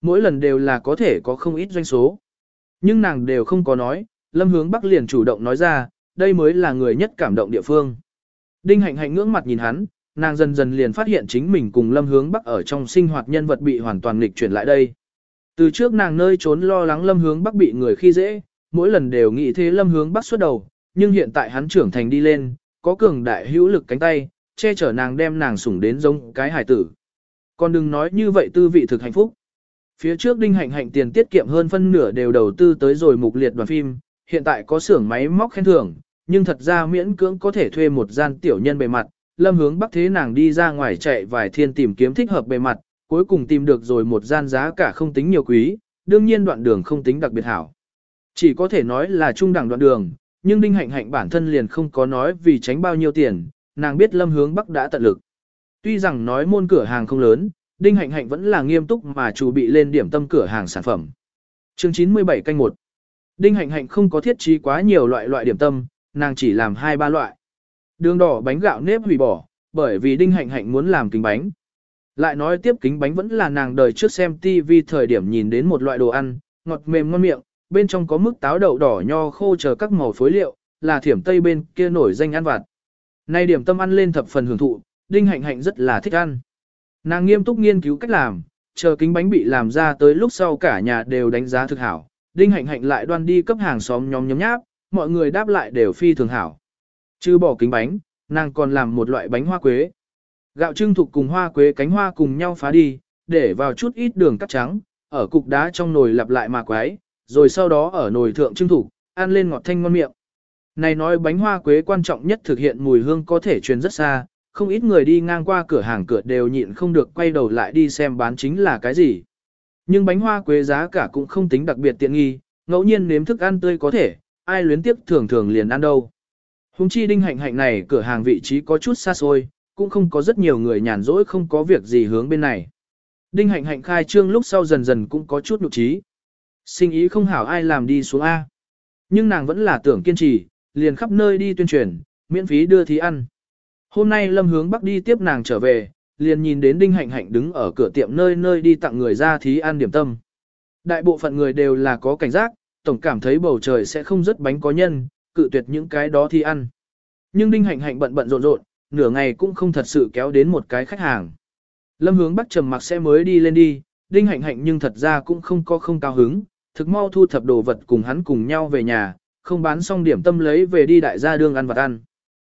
S1: Mỗi lần đều là có thể có không ít doanh số. Nhưng nàng đều không có nói, lâm hướng bắc liền chủ động nói ra, đây mới là người nhất cảm động địa phương. Đinh hạnh hạnh ngưỡng mặt nhìn hắn, nàng dần dần liền phát hiện chính mình cùng lâm hướng bắc ở trong sinh hoạt nhân vật bị hoàn toàn nghịch chuyển lại đây. Từ trước nàng nơi trốn lo lắng lâm hướng bắc bị người khi dễ, mỗi lần đều nghĩ thế lâm hướng bắc xuất đầu, nhưng hiện tại hắn trưởng thành đi lên, có cường đại hữu lực cánh tay, che chở nàng đem nàng sủng đến giống cái hải tử. Còn đừng nói như vậy tư vị thực hạnh phúc. Phía trước đinh hạnh hạnh tiền tiết kiệm hơn phân nửa đều đầu tư tới rồi mục liệt đoàn phim, hiện tại có xưởng máy móc khen thưởng, nhưng thật ra miễn cưỡng có thể thuê một gian tiểu nhân bề mặt, lâm hướng bắc thế nàng đi ra ngoài chạy vài thiên tìm kiếm thích hợp bề mặt, cuối cùng tìm được rồi một gian giá cả không tính nhiều quý, đương nhiên đoạn đường không tính đặc biệt hảo. Chỉ có thể nói là trung đẳng đoạn đường, nhưng đinh hạnh hạnh bản thân liền không có nói vì tránh bao nhiêu tiền, nàng biết lâm hướng bắc đã tận lực. Tuy rằng nói môn cửa hàng không lớn, đinh hạnh hạnh vẫn là nghiêm túc mà chủ bị lên điểm tâm cửa hàng sản phẩm. Chương 97 canh 1 Đinh hạnh hạnh không có thiết trí quá nhiều loại loại điểm tâm, nàng chỉ làm hai ba loại. Đường đỏ bánh gạo nếp hủy bỏ, bởi vì đinh hạnh hạnh muốn làm kính bánh. Lại nói tiếp kính bánh vẫn là nàng đời trước xem TV thời điểm nhìn đến một loại đồ ăn, ngọt mềm ngon miệng, bên trong có mức táo đậu đỏ nho khô chờ các màu phối liệu, là thiểm tây bên kia nổi danh ăn vặt. Nay điểm tâm ăn lên thập phần hưởng thụ, đinh hạnh hạnh rất là thích ăn. Nàng nghiêm túc nghiên cứu cách làm, chờ kính bánh bị làm ra tới lúc sau cả nhà đều đánh giá thực hảo. Đinh hạnh hạnh lại đoan đi cấp hàng xóm nhóm nhóm nháp, mọi người đáp lại đều phi thường hảo. Chứ bỏ kính bánh, nàng còn làm một loại bánh hoa quế. Gạo trưng thuộc cùng hoa quế cánh hoa cùng nhau phá đi, để vào chút ít đường cắt trắng, ở cục đá trong nồi lặp lại mà quái, rồi sau đó ở nồi thượng trưng thủ, ăn lên ngọt thanh ngon miệng. Này nói bánh hoa quế quan trọng nhất thực hiện mùi hương có thể truyền rất xa, không ít người đi ngang qua cửa hàng cửa đều nhịn không được quay đầu lại đi xem bán chính là cái gì. Nhưng bánh hoa quế giá cả cũng không tính đặc biệt tiện nghi, ngẫu nhiên nếm thức ăn tươi có thể, ai luyến tiếp thường thường liền ăn đâu. Hùng chi đinh hạnh hạnh này cửa hàng vị trí có chút xa xôi, cũng không có rất nhiều người nhàn rỗi không có việc gì hướng bên này. Đinh hạnh hạnh khai trương lúc sau dần dần cũng có chút nhục trí. Sinh ý không hảo ai làm đi xuống A. Nhưng nàng vẫn là tưởng kiên trì, liền khắp nơi đi tuyên truyền, miễn phí đưa thí ăn. Hôm nay Lâm hướng Bắc đi tiếp nàng trở về, liền nhìn đến Đinh Hạnh Hạnh đứng ở cửa tiệm nơi nơi đi tặng người ra thí ăn điểm tâm. Đại bộ phận người đều là có cảnh giác, tổng cảm thấy bầu trời sẽ không rất bánh có nhân, cự tuyệt những cái đó thí ăn. Nhưng Đinh Hạnh Hạnh bận bận rộn rộn, nửa ngày cũng không thật sự kéo đến một cái khách hàng. Lâm hướng Bắc trầm mặc sẽ mới đi lên đi, Đinh Hạnh Hạnh nhưng thật ra cũng không có không cao hứng, thực mau thu thập đồ vật cùng hắn cùng nhau về nhà, không bán xong điểm tâm lấy về đi đại gia đương ăn vặt ăn.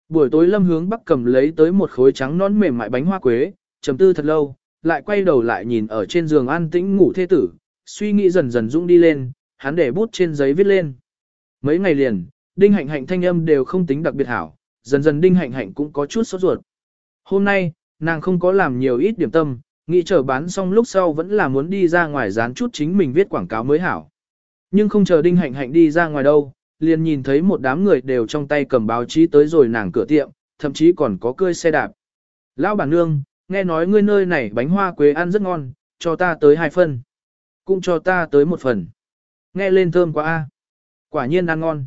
S1: Buổi tối Lâm hướng bắc cầm lấy tới một khối trắng nón mềm mại bánh hoa quế, trầm tư thật lâu, lại quay đầu lại nhìn ở trên giường an tĩnh ngủ thê tử, suy nghĩ dần dần dũng đi lên, hắn để bút trên giấy viết lên. Mấy ngày liền, Đinh Hạnh Hạnh thanh âm đều không tính đặc biệt hảo, dần dần Đinh Hạnh Hạnh cũng có chút sốt ruột. Hôm nay, nàng không có làm nhiều ít điểm tâm, nghĩ chờ bán xong lúc sau vẫn là muốn đi ra ngoài dán chút chính mình viết quảng cáo mới hảo. Nhưng không chờ Đinh Hạnh Hạnh đi ra ngoài đâu, liền nhìn thấy một đám người đều trong tay cầm báo chí tới rồi nàng cửa tiệm, thậm chí còn có cơi xe đạp. Lão bản nương, nghe nói ngươi nơi này bánh hoa quế ăn rất ngon, cho ta tới hai phần Cũng cho ta tới một phần. Nghe lên thơm quá a. Quả nhiên ăn ngon.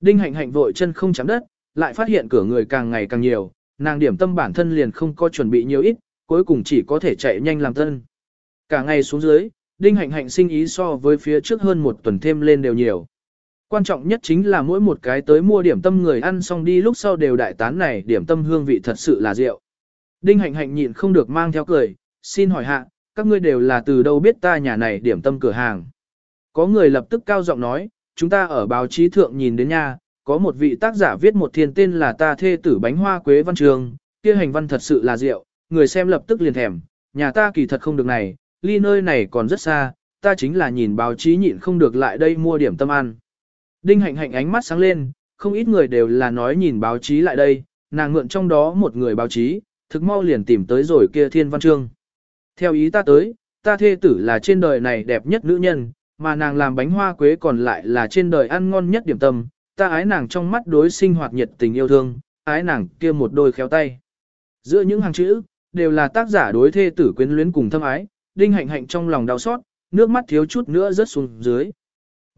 S1: Đinh hạnh hạnh vội chân không chạm đất, lại phát hiện cửa người càng ngày càng nhiều, nàng điểm tâm bản thân liền không có chuẩn bị nhiều ít, cuối cùng chỉ có thể chạy nhanh làm thân Cả ngày xuống dưới, đinh hạnh hạnh sinh ý so với phía trước hơn một tuần thêm lên đều nhiều. Quan trọng nhất chính là mỗi một cái tới mua điểm tâm người ăn xong đi lúc sau đều đại tán này điểm tâm hương vị thật sự là rượu. Đinh hạnh hạnh nhịn không được mang theo cười, xin hỏi hạ, các ngươi đều là từ đâu biết ta nhà này điểm tâm cửa hàng. Có người lập tức cao giọng nói, chúng ta ở báo chí thượng nhìn đến nha, có một vị tác giả viết một thiên tên là ta thê tử bánh hoa quế văn trường, kia hành văn thật sự là rượu, người xem lập tức liền thèm, nhà ta kỳ thật không được này, ly nơi này còn rất xa, ta chính là nhìn báo chí nhịn không được lại đây mua điểm tâm ăn. Đinh hạnh hạnh ánh mắt sáng lên, không ít người đều là nói nhìn báo chí lại đây, nàng mượn trong đó một người báo chí, thực mau liền tìm tới rồi kia thiên văn chương. Theo ý ta tới, ta thê tử là trên đời này đẹp nhất nữ nhân, mà nàng làm bánh hoa quế còn lại là trên đời ăn ngon nhất điểm tâm, ta ái nàng trong mắt đối sinh hoạt nhiệt tình yêu thương, ái nàng kia một đôi khéo tay. Giữa những hàng chữ, đều là tác giả đối thê tử quyến luyến cùng thâm ái, đinh hạnh hạnh trong lòng đau xót, nước mắt thiếu chút nữa rớt xuống dưới.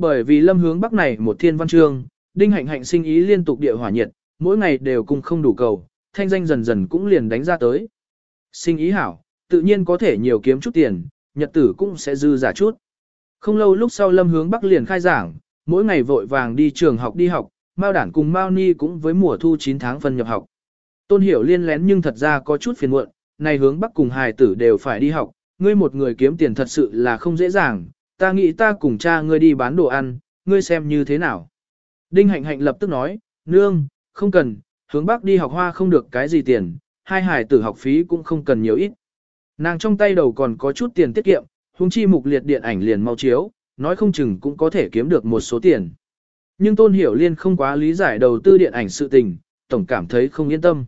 S1: Bởi vì lâm hướng bắc này một thiên văn chương, đinh hạnh hạnh sinh ý liên tục địa hỏa nhiệt, mỗi ngày đều cùng không đủ cầu, thanh danh dần dần cũng liền đánh ra tới. Sinh ý hảo, tự nhiên có thể nhiều kiếm chút tiền, nhật tử cũng sẽ dư giả chút. Không lâu lúc sau lâm hướng bắc liền khai giảng, mỗi ngày vội vàng đi trường học đi học, Mao đản cùng Mao Ni cũng với mùa thu 9 tháng phân nhập học. Tôn hiểu liên lén nhưng thật ra có chút phiền muộn, này hướng bắc cùng hài tử đều phải đi học, ngươi một người kiếm tiền thật sự là không dễ dàng, ta nghĩ ta cùng cha ngươi đi bán đồ ăn, ngươi xem như thế nào. Đinh hạnh hạnh lập tức nói, nương, không cần, hướng bắc đi học hoa không được cái gì tiền, hai hải tử học phí cũng không cần nhiều ít. Nàng trong tay đầu còn có chút tiền tiết kiệm, huống chi mục liệt điện ảnh liền mau chiếu, nói không chừng cũng có thể kiếm được một số tiền. Nhưng Tôn Hiểu Liên không quá lý giải đầu tư điện ảnh sự tình, tổng cảm thấy không yên tâm.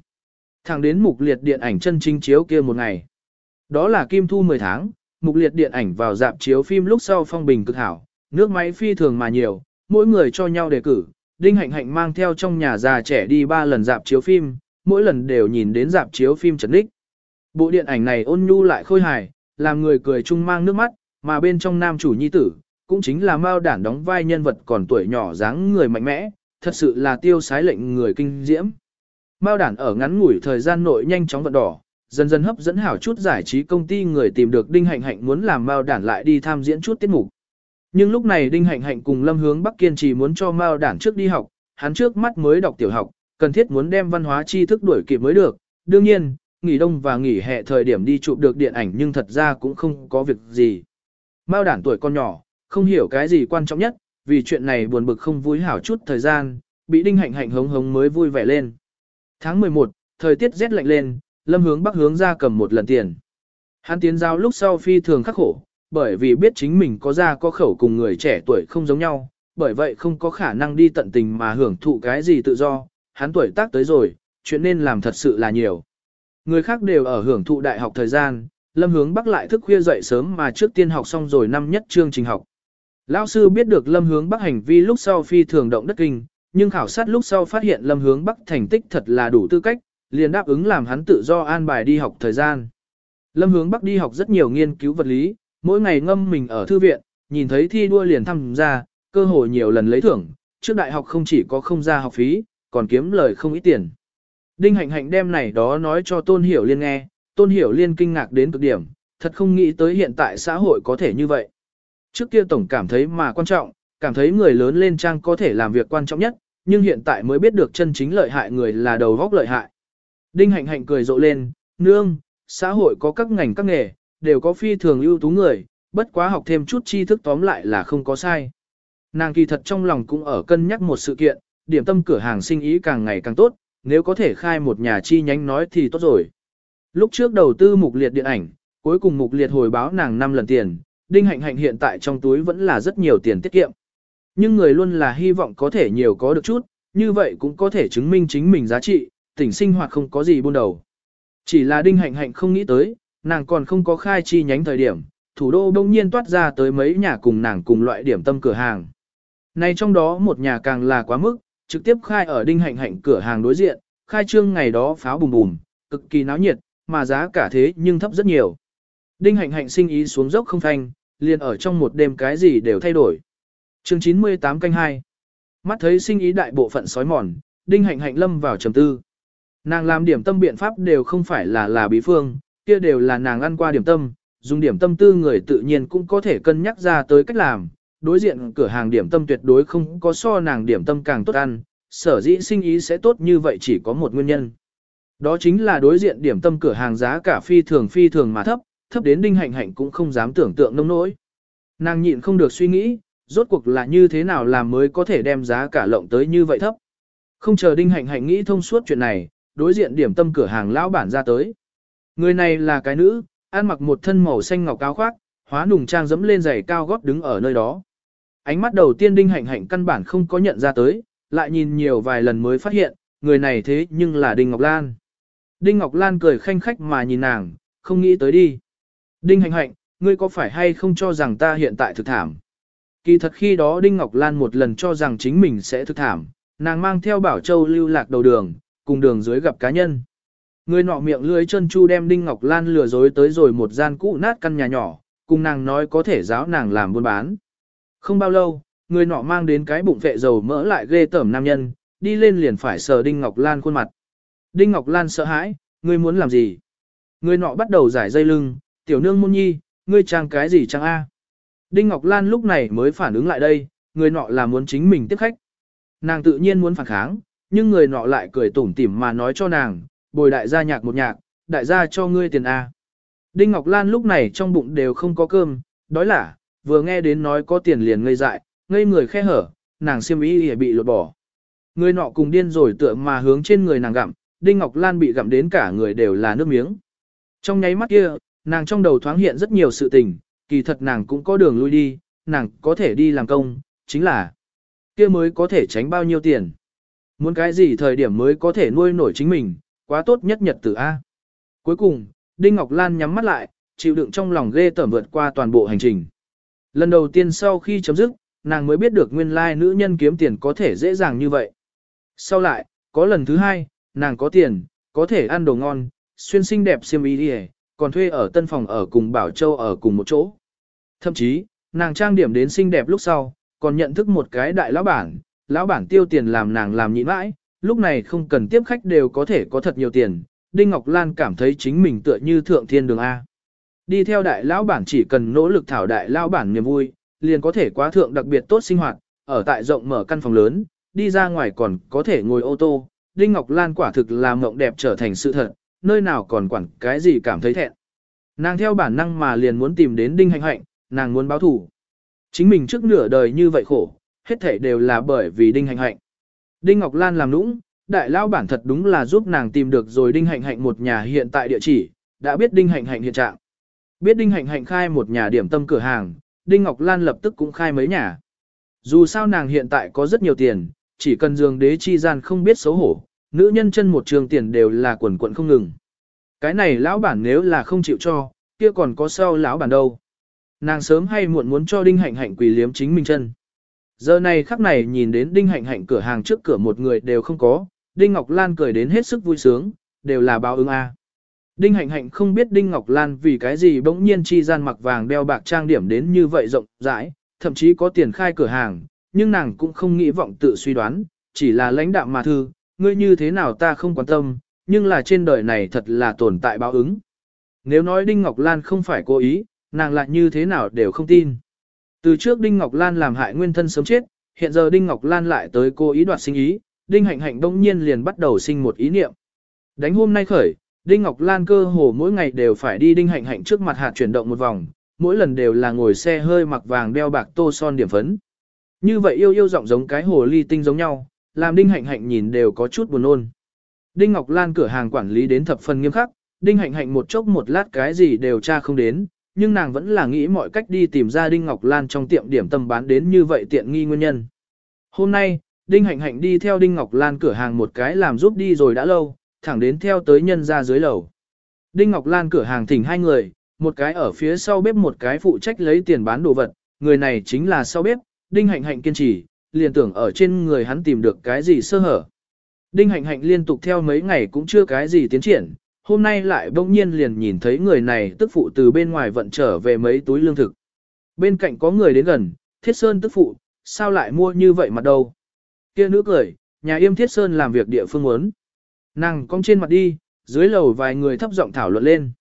S1: Thẳng đến mục liệt điện ảnh chân chính chiếu kia một ngày. Đó là kim thu 10 tháng, mục liệt điện ảnh vào dạp chiếu phim lúc sau phong bình cực hảo, nước máy phi thường mà nhiều, mỗi người cho nhau đề cử, Đinh Hạnh Hạnh mang theo trong nhà già trẻ đi ba lần dạp chiếu phim, mỗi lần đều nhìn đến dạp chiếu phim trấn đích. Bộ điện ảnh này ôn nhu lại khôi hài, làm người cười chung mang nước mắt, mà bên trong nam chủ nhi tử, cũng chính là Mao Đản đóng vai nhân vật còn tuổi nhỏ dáng người mạnh mẽ, thật sự là tiêu sái lệnh người kinh diễm. Mao Đản ở ngắn ngủi thời gian nội nhanh chóng vận đỏ, dần dần hấp dẫn hảo chút giải trí công ty người tìm được Đinh Hạnh Hạnh muốn làm Mao Đản lại đi tham diễn chút tiết mục. Nhưng lúc này Đinh Hạnh Hạnh cùng Lâm Hướng Bắc kiên trì muốn cho Mao Đản trước đi học, hắn trước mắt mới đọc tiểu học, cần thiết muốn đem văn hóa tri thức đuổi kịp mới được. Đương nhiên, nghỉ đông và nghỉ hè thời điểm đi chụp được điện ảnh nhưng thật ra cũng không có việc gì. Mao Đản tuổi con nhỏ, không hiểu cái gì quan trọng nhất, vì chuyện này buồn bực không vui hảo chút thời gian, bị Đinh Hạnh Hạnh hống hống mới vui vẻ lên. Tháng 11, thời tiết rét lạnh lên, Lâm Hướng Bắc hướng ra cầm một lần tiền. Hắn tiến giao lúc sau phi thường khắc khổ, bởi vì biết chính mình có ra có khẩu cùng người trẻ tuổi không giống nhau, bởi vậy không có khả năng đi tận tình mà hưởng thụ cái gì tự do, hắn tuổi tác tới rồi, chuyện nên làm thật sự là nhiều. Người khác đều ở hưởng thụ đại học thời gian, Lâm Hướng Bắc lại thức khuya dậy sớm mà trước tiên học xong rồi năm nhất chương trình học. Lão sư biết được Lâm Hướng Bắc hành vi lúc sau phi thường động đất kinh, nhưng khảo sát lúc sau phát hiện Lâm Hướng Bắc thành tích thật là đủ tư cách, liền đáp ứng làm hắn tự do an bài đi học thời gian. Lâm Hướng Bắc đi học rất nhiều nghiên cứu vật lý, mỗi ngày ngâm mình ở thư viện, nhìn thấy thi đua liền tham gia, cơ hội nhiều lần lấy thưởng, trước đại học không chỉ có không ra học phí, còn kiếm lời không ít tiền. Đinh Hạnh Hạnh đem này đó nói cho Tôn Hiểu Liên nghe, Tôn Hiểu Liên kinh ngạc đến cực điểm, thật không nghĩ tới hiện tại xã hội có thể như vậy. Trước kia tổng cảm thấy mà quan trọng, cảm thấy người lớn lên trang có thể làm việc quan trọng nhất, nhưng hiện tại mới biết được chân chính lợi hại người là đầu góc lợi hại. Đinh hạnh hạnh cười rộ lên, nương, xã hội có các ngành các nghề, đều có phi thường ưu tú người, bất quá học thêm chút tri thức tóm lại là không có sai. Nàng kỳ thật trong lòng cũng ở cân nhắc một sự kiện, điểm tâm cửa hàng sinh ý càng ngày càng tốt, nếu có thể khai một nhà chi nhánh nói thì tốt rồi. Lúc trước đầu tư mục liệt điện ảnh, cuối cùng mục liệt hồi báo nàng 5 lần tiền, đinh hạnh hạnh hiện tại trong túi vẫn là rất nhiều tiền tiết kiệm. Nhưng người luôn là hy vọng có thể nhiều có được chút, như vậy cũng có thể chứng minh chính mình giá trị, tỉnh sinh hoạt không có gì buôn đầu. Chỉ là đinh hạnh hạnh không nghĩ tới, nàng còn không có khai chi nhánh thời điểm, thủ đô đông nhiên toát ra tới mấy nhà cùng nàng cùng loại điểm tâm cửa hàng. Này trong đó một nhà càng là quá mức, trực tiếp khai ở đinh hạnh hạnh cửa hàng đối diện, khai trương ngày đó pháo bùm bùm, cực kỳ náo nhiệt, mà giá cả thế nhưng thấp rất nhiều. Đinh hạnh hạnh sinh ý xuống dốc không thanh, liền ở trong một đêm cái gì đều thay đổi. chương 98 canh 2 Mắt thấy sinh ý đại bộ phận sói mòn, đinh hạnh hạnh lâm vào trầm tư. Nàng làm điểm tâm biện pháp đều không phải là là bí phương, kia đều là nàng ăn qua điểm tâm, dùng điểm tâm tư người tự nhiên cũng có thể cân nhắc ra tới cách làm, đối diện cửa hàng điểm tâm tuyệt đối không có so nàng điểm tâm càng tốt ăn, sở dĩ sinh ý sẽ tốt như vậy chỉ có một nguyên nhân. Đó chính là đối diện điểm tâm cửa hàng giá cả phi thường phi thường mà thấp, thấp đến đinh hạnh hạnh cũng không dám tưởng tượng nông nỗi. Nàng nhịn không được suy nghĩ, rốt cuộc là như thế nào làm mới có thể đem giá cả lộng tới như vậy thấp. Không chờ đinh hạnh hạnh nghĩ thông suốt chuyện này, đối diện điểm tâm cửa hàng lão bản ra tới. Người này là cái nữ, ăn mặc một thân màu xanh ngọc cao khoác, hóa nùng trang dẫm lên giày cao gót đứng ở nơi đó. Ánh mắt đầu tiên đinh hạnh hạnh căn bản không có nhận ra tới, lại nhìn nhiều vài lần mới phát hiện, người này thế nhưng là Đinh Ngọc Lan. Đinh Ngọc Lan cười khanh khách mà nhìn nàng, không nghĩ tới đi. Đinh hạnh hạnh, ngươi có phải hay không cho rằng ta hiện tại thực thảm? Kỳ thật khi đó Đinh Ngọc Lan một lần cho rằng chính mình sẽ thực thảm, nàng mang theo Bảo Châu lưu lạc đầu đường, cùng đường dưới gặp cá nhân. Người nọ miệng lưới chân chu đem Đinh Ngọc Lan lừa dối tới rồi một gian cũ nát căn nhà nhỏ, cùng nàng nói có thể giáo nàng làm buôn bán. Không bao lâu, người nọ mang đến cái bụng vệ dầu mỡ lại ghê tởm nam nhân, đi lên liền phải sờ Đinh Ngọc Lan khuôn mặt. Đinh Ngọc Lan sợ hãi, ngươi muốn làm gì? Người nọ bắt đầu giải dây lưng, tiểu nương môn nhi, ngươi trang cái gì trang A? Đinh Ngọc Lan lúc này mới phản ứng lại đây, người nọ là muốn chính mình tiếp khách. Nàng tự nhiên muốn phản kháng, nhưng người nọ lại cười tủm tỉm mà nói cho nàng, bồi đại gia nhạc một nhạc, đại gia cho ngươi tiền A. Đinh Ngọc Lan lúc này trong bụng đều không có cơm, đói lả, vừa nghe đến nói có tiền liền ngây dại, ngây người khe hở, nàng xiêm y bị lột bỏ. Người nọ cùng điên rồi tựa mà hướng trên người nàng gặm, Đinh Ngọc Lan bị gặm đến cả người đều là nước miếng. Trong nháy mắt kia, nàng trong đầu thoáng hiện rất nhiều sự tình, kỳ thật nàng cũng có đường lui đi, nàng có thể đi làm công, chính là kia mới có thể tránh bao nhiêu tiền. Muốn cái gì thời điểm mới có thể nuôi nổi chính mình, quá tốt nhất nhật tử A. Cuối cùng, Đinh Ngọc Lan nhắm mắt lại, chịu đựng trong lòng ghê tởm vượt qua toàn bộ hành trình. Lần đầu tiên sau khi chấm dứt, nàng mới biết được nguyên lai nữ nhân kiếm tiền có thể dễ dàng như vậy. Sau lại, có lần thứ hai, nàng có tiền, có thể ăn đồ ngon, xuyên xinh đẹp xiêm y đi còn thuê ở tân phòng ở cùng Bảo Châu ở cùng một chỗ. Thậm chí, nàng trang điểm đến xinh đẹp lúc sau, còn nhận thức một cái đại lão bản, lão bản tiêu tiền làm nàng làm nhịn mãi, lúc này không cần tiếp khách đều có thể có thật nhiều tiền. Đinh Ngọc Lan cảm thấy chính mình tựa như thượng thiên đường A. Đi theo đại lão bản chỉ cần nỗ lực thảo đại lão bản niềm vui, liền có thể quá thượng đặc biệt tốt sinh hoạt, ở tại rộng mở căn phòng lớn, đi ra ngoài còn có thể ngồi ô tô. Đinh Ngọc Lan quả thực là mộng đẹp trở thành sự thật, nơi nào còn quản cái gì cảm thấy thẹn. Nàng theo bản năng mà liền muốn tìm đến Đinh Hạnh Hạnh, nàng muốn báo thủ. Chính mình trước nửa đời như vậy khổ, hết thể đều là bởi vì Đinh Hạnh Hạnh. Đinh Ngọc Lan làm nũng, đại lão bản thật đúng là giúp nàng tìm được rồi Đinh Hạnh Hạnh một nhà hiện tại địa chỉ, đã biết Đinh Hạnh Hạnh hiện trạng. Biết Đinh Hạnh Hạnh khai một nhà điểm tâm cửa hàng, Đinh Ngọc Lan lập tức cũng khai mấy nhà. Dù sao nàng hiện tại có rất nhiều tiền, chỉ cần giường đế chi gian không biết xấu hổ, nữ nhân chân một trường tiền đều là quần quận không ngừng. Cái này lão bản nếu là không chịu cho, kia còn có sao lão bản đâu. Nàng sớm hay muộn muốn cho Đinh Hạnh Hạnh quỳ liếm chính mình chân. Giờ này khắc này nhìn đến Đinh Hạnh Hạnh cửa hàng trước cửa một người đều không có, Đinh Ngọc Lan cười đến hết sức vui sướng, đều là báo ứng a. Đinh Hạnh Hạnh không biết Đinh Ngọc Lan vì cái gì bỗng nhiên chi gian mặc vàng đeo bạc trang điểm đến như vậy rộng rãi, thậm chí có tiền khai cửa hàng, nhưng nàng cũng không nghĩ vọng tự suy đoán, chỉ là lãnh đạm mà thư, ngươi như thế nào ta không quan tâm, nhưng là trên đời này thật là tồn tại báo ứng. Nếu nói Đinh Ngọc Lan không phải cố ý, nàng lại như thế nào đều không tin. Từ trước Đinh Ngọc Lan làm hại nguyên thân sớm chết, hiện giờ Đinh Ngọc Lan lại tới cô ý đoạt sinh ý, Đinh Hạnh Hạnh đông nhiên liền bắt đầu sinh một ý niệm. Đánh hôm nay khởi, Đinh Ngọc Lan cơ hồ mỗi ngày đều phải đi Đinh Hạnh Hạnh trước mặt hạt chuyển động một vòng, mỗi lần đều là ngồi xe hơi mặc vàng đeo bạc tô son điểm phấn. Như vậy yêu yêu giọng giống cái hồ ly tinh giống nhau, làm Đinh Hạnh Hạnh nhìn đều có chút buồn nôn. Đinh Ngọc Lan cửa hàng quản lý đến thập phần nghiêm khắc, Đinh Hạnh Hạnh một chốc một lát cái gì đều tra không đến, nhưng nàng vẫn là nghĩ mọi cách đi tìm ra Đinh Ngọc Lan trong tiệm điểm tâm bán đến như vậy tiện nghi nguyên nhân. Hôm nay, Đinh Hạnh Hạnh đi theo Đinh Ngọc Lan cửa hàng một cái làm giúp đi rồi đã lâu, thẳng đến theo tới nhân ra dưới lầu. Đinh Ngọc Lan cửa hàng thỉnh hai người, một cái ở phía sau bếp một cái phụ trách lấy tiền bán đồ vật, người này chính là sau bếp, Đinh Hạnh Hạnh kiên trì, liền tưởng ở trên người hắn tìm được cái gì sơ hở. Đinh Hạnh Hạnh liên tục theo mấy ngày cũng chưa cái gì tiến triển, hôm nay lại bỗng nhiên liền nhìn thấy người này tức phụ từ bên ngoài vận trở về mấy túi lương thực. Bên cạnh có người đến gần, Thiết Sơn tức phụ, sao lại mua như vậy mặt đâu? Kia nữ cười, nhà yêm Thiết Sơn làm việc địa phương muốn. Nàng cong trên mặt đi, dưới lầu vài người thấp giọng thảo luận lên.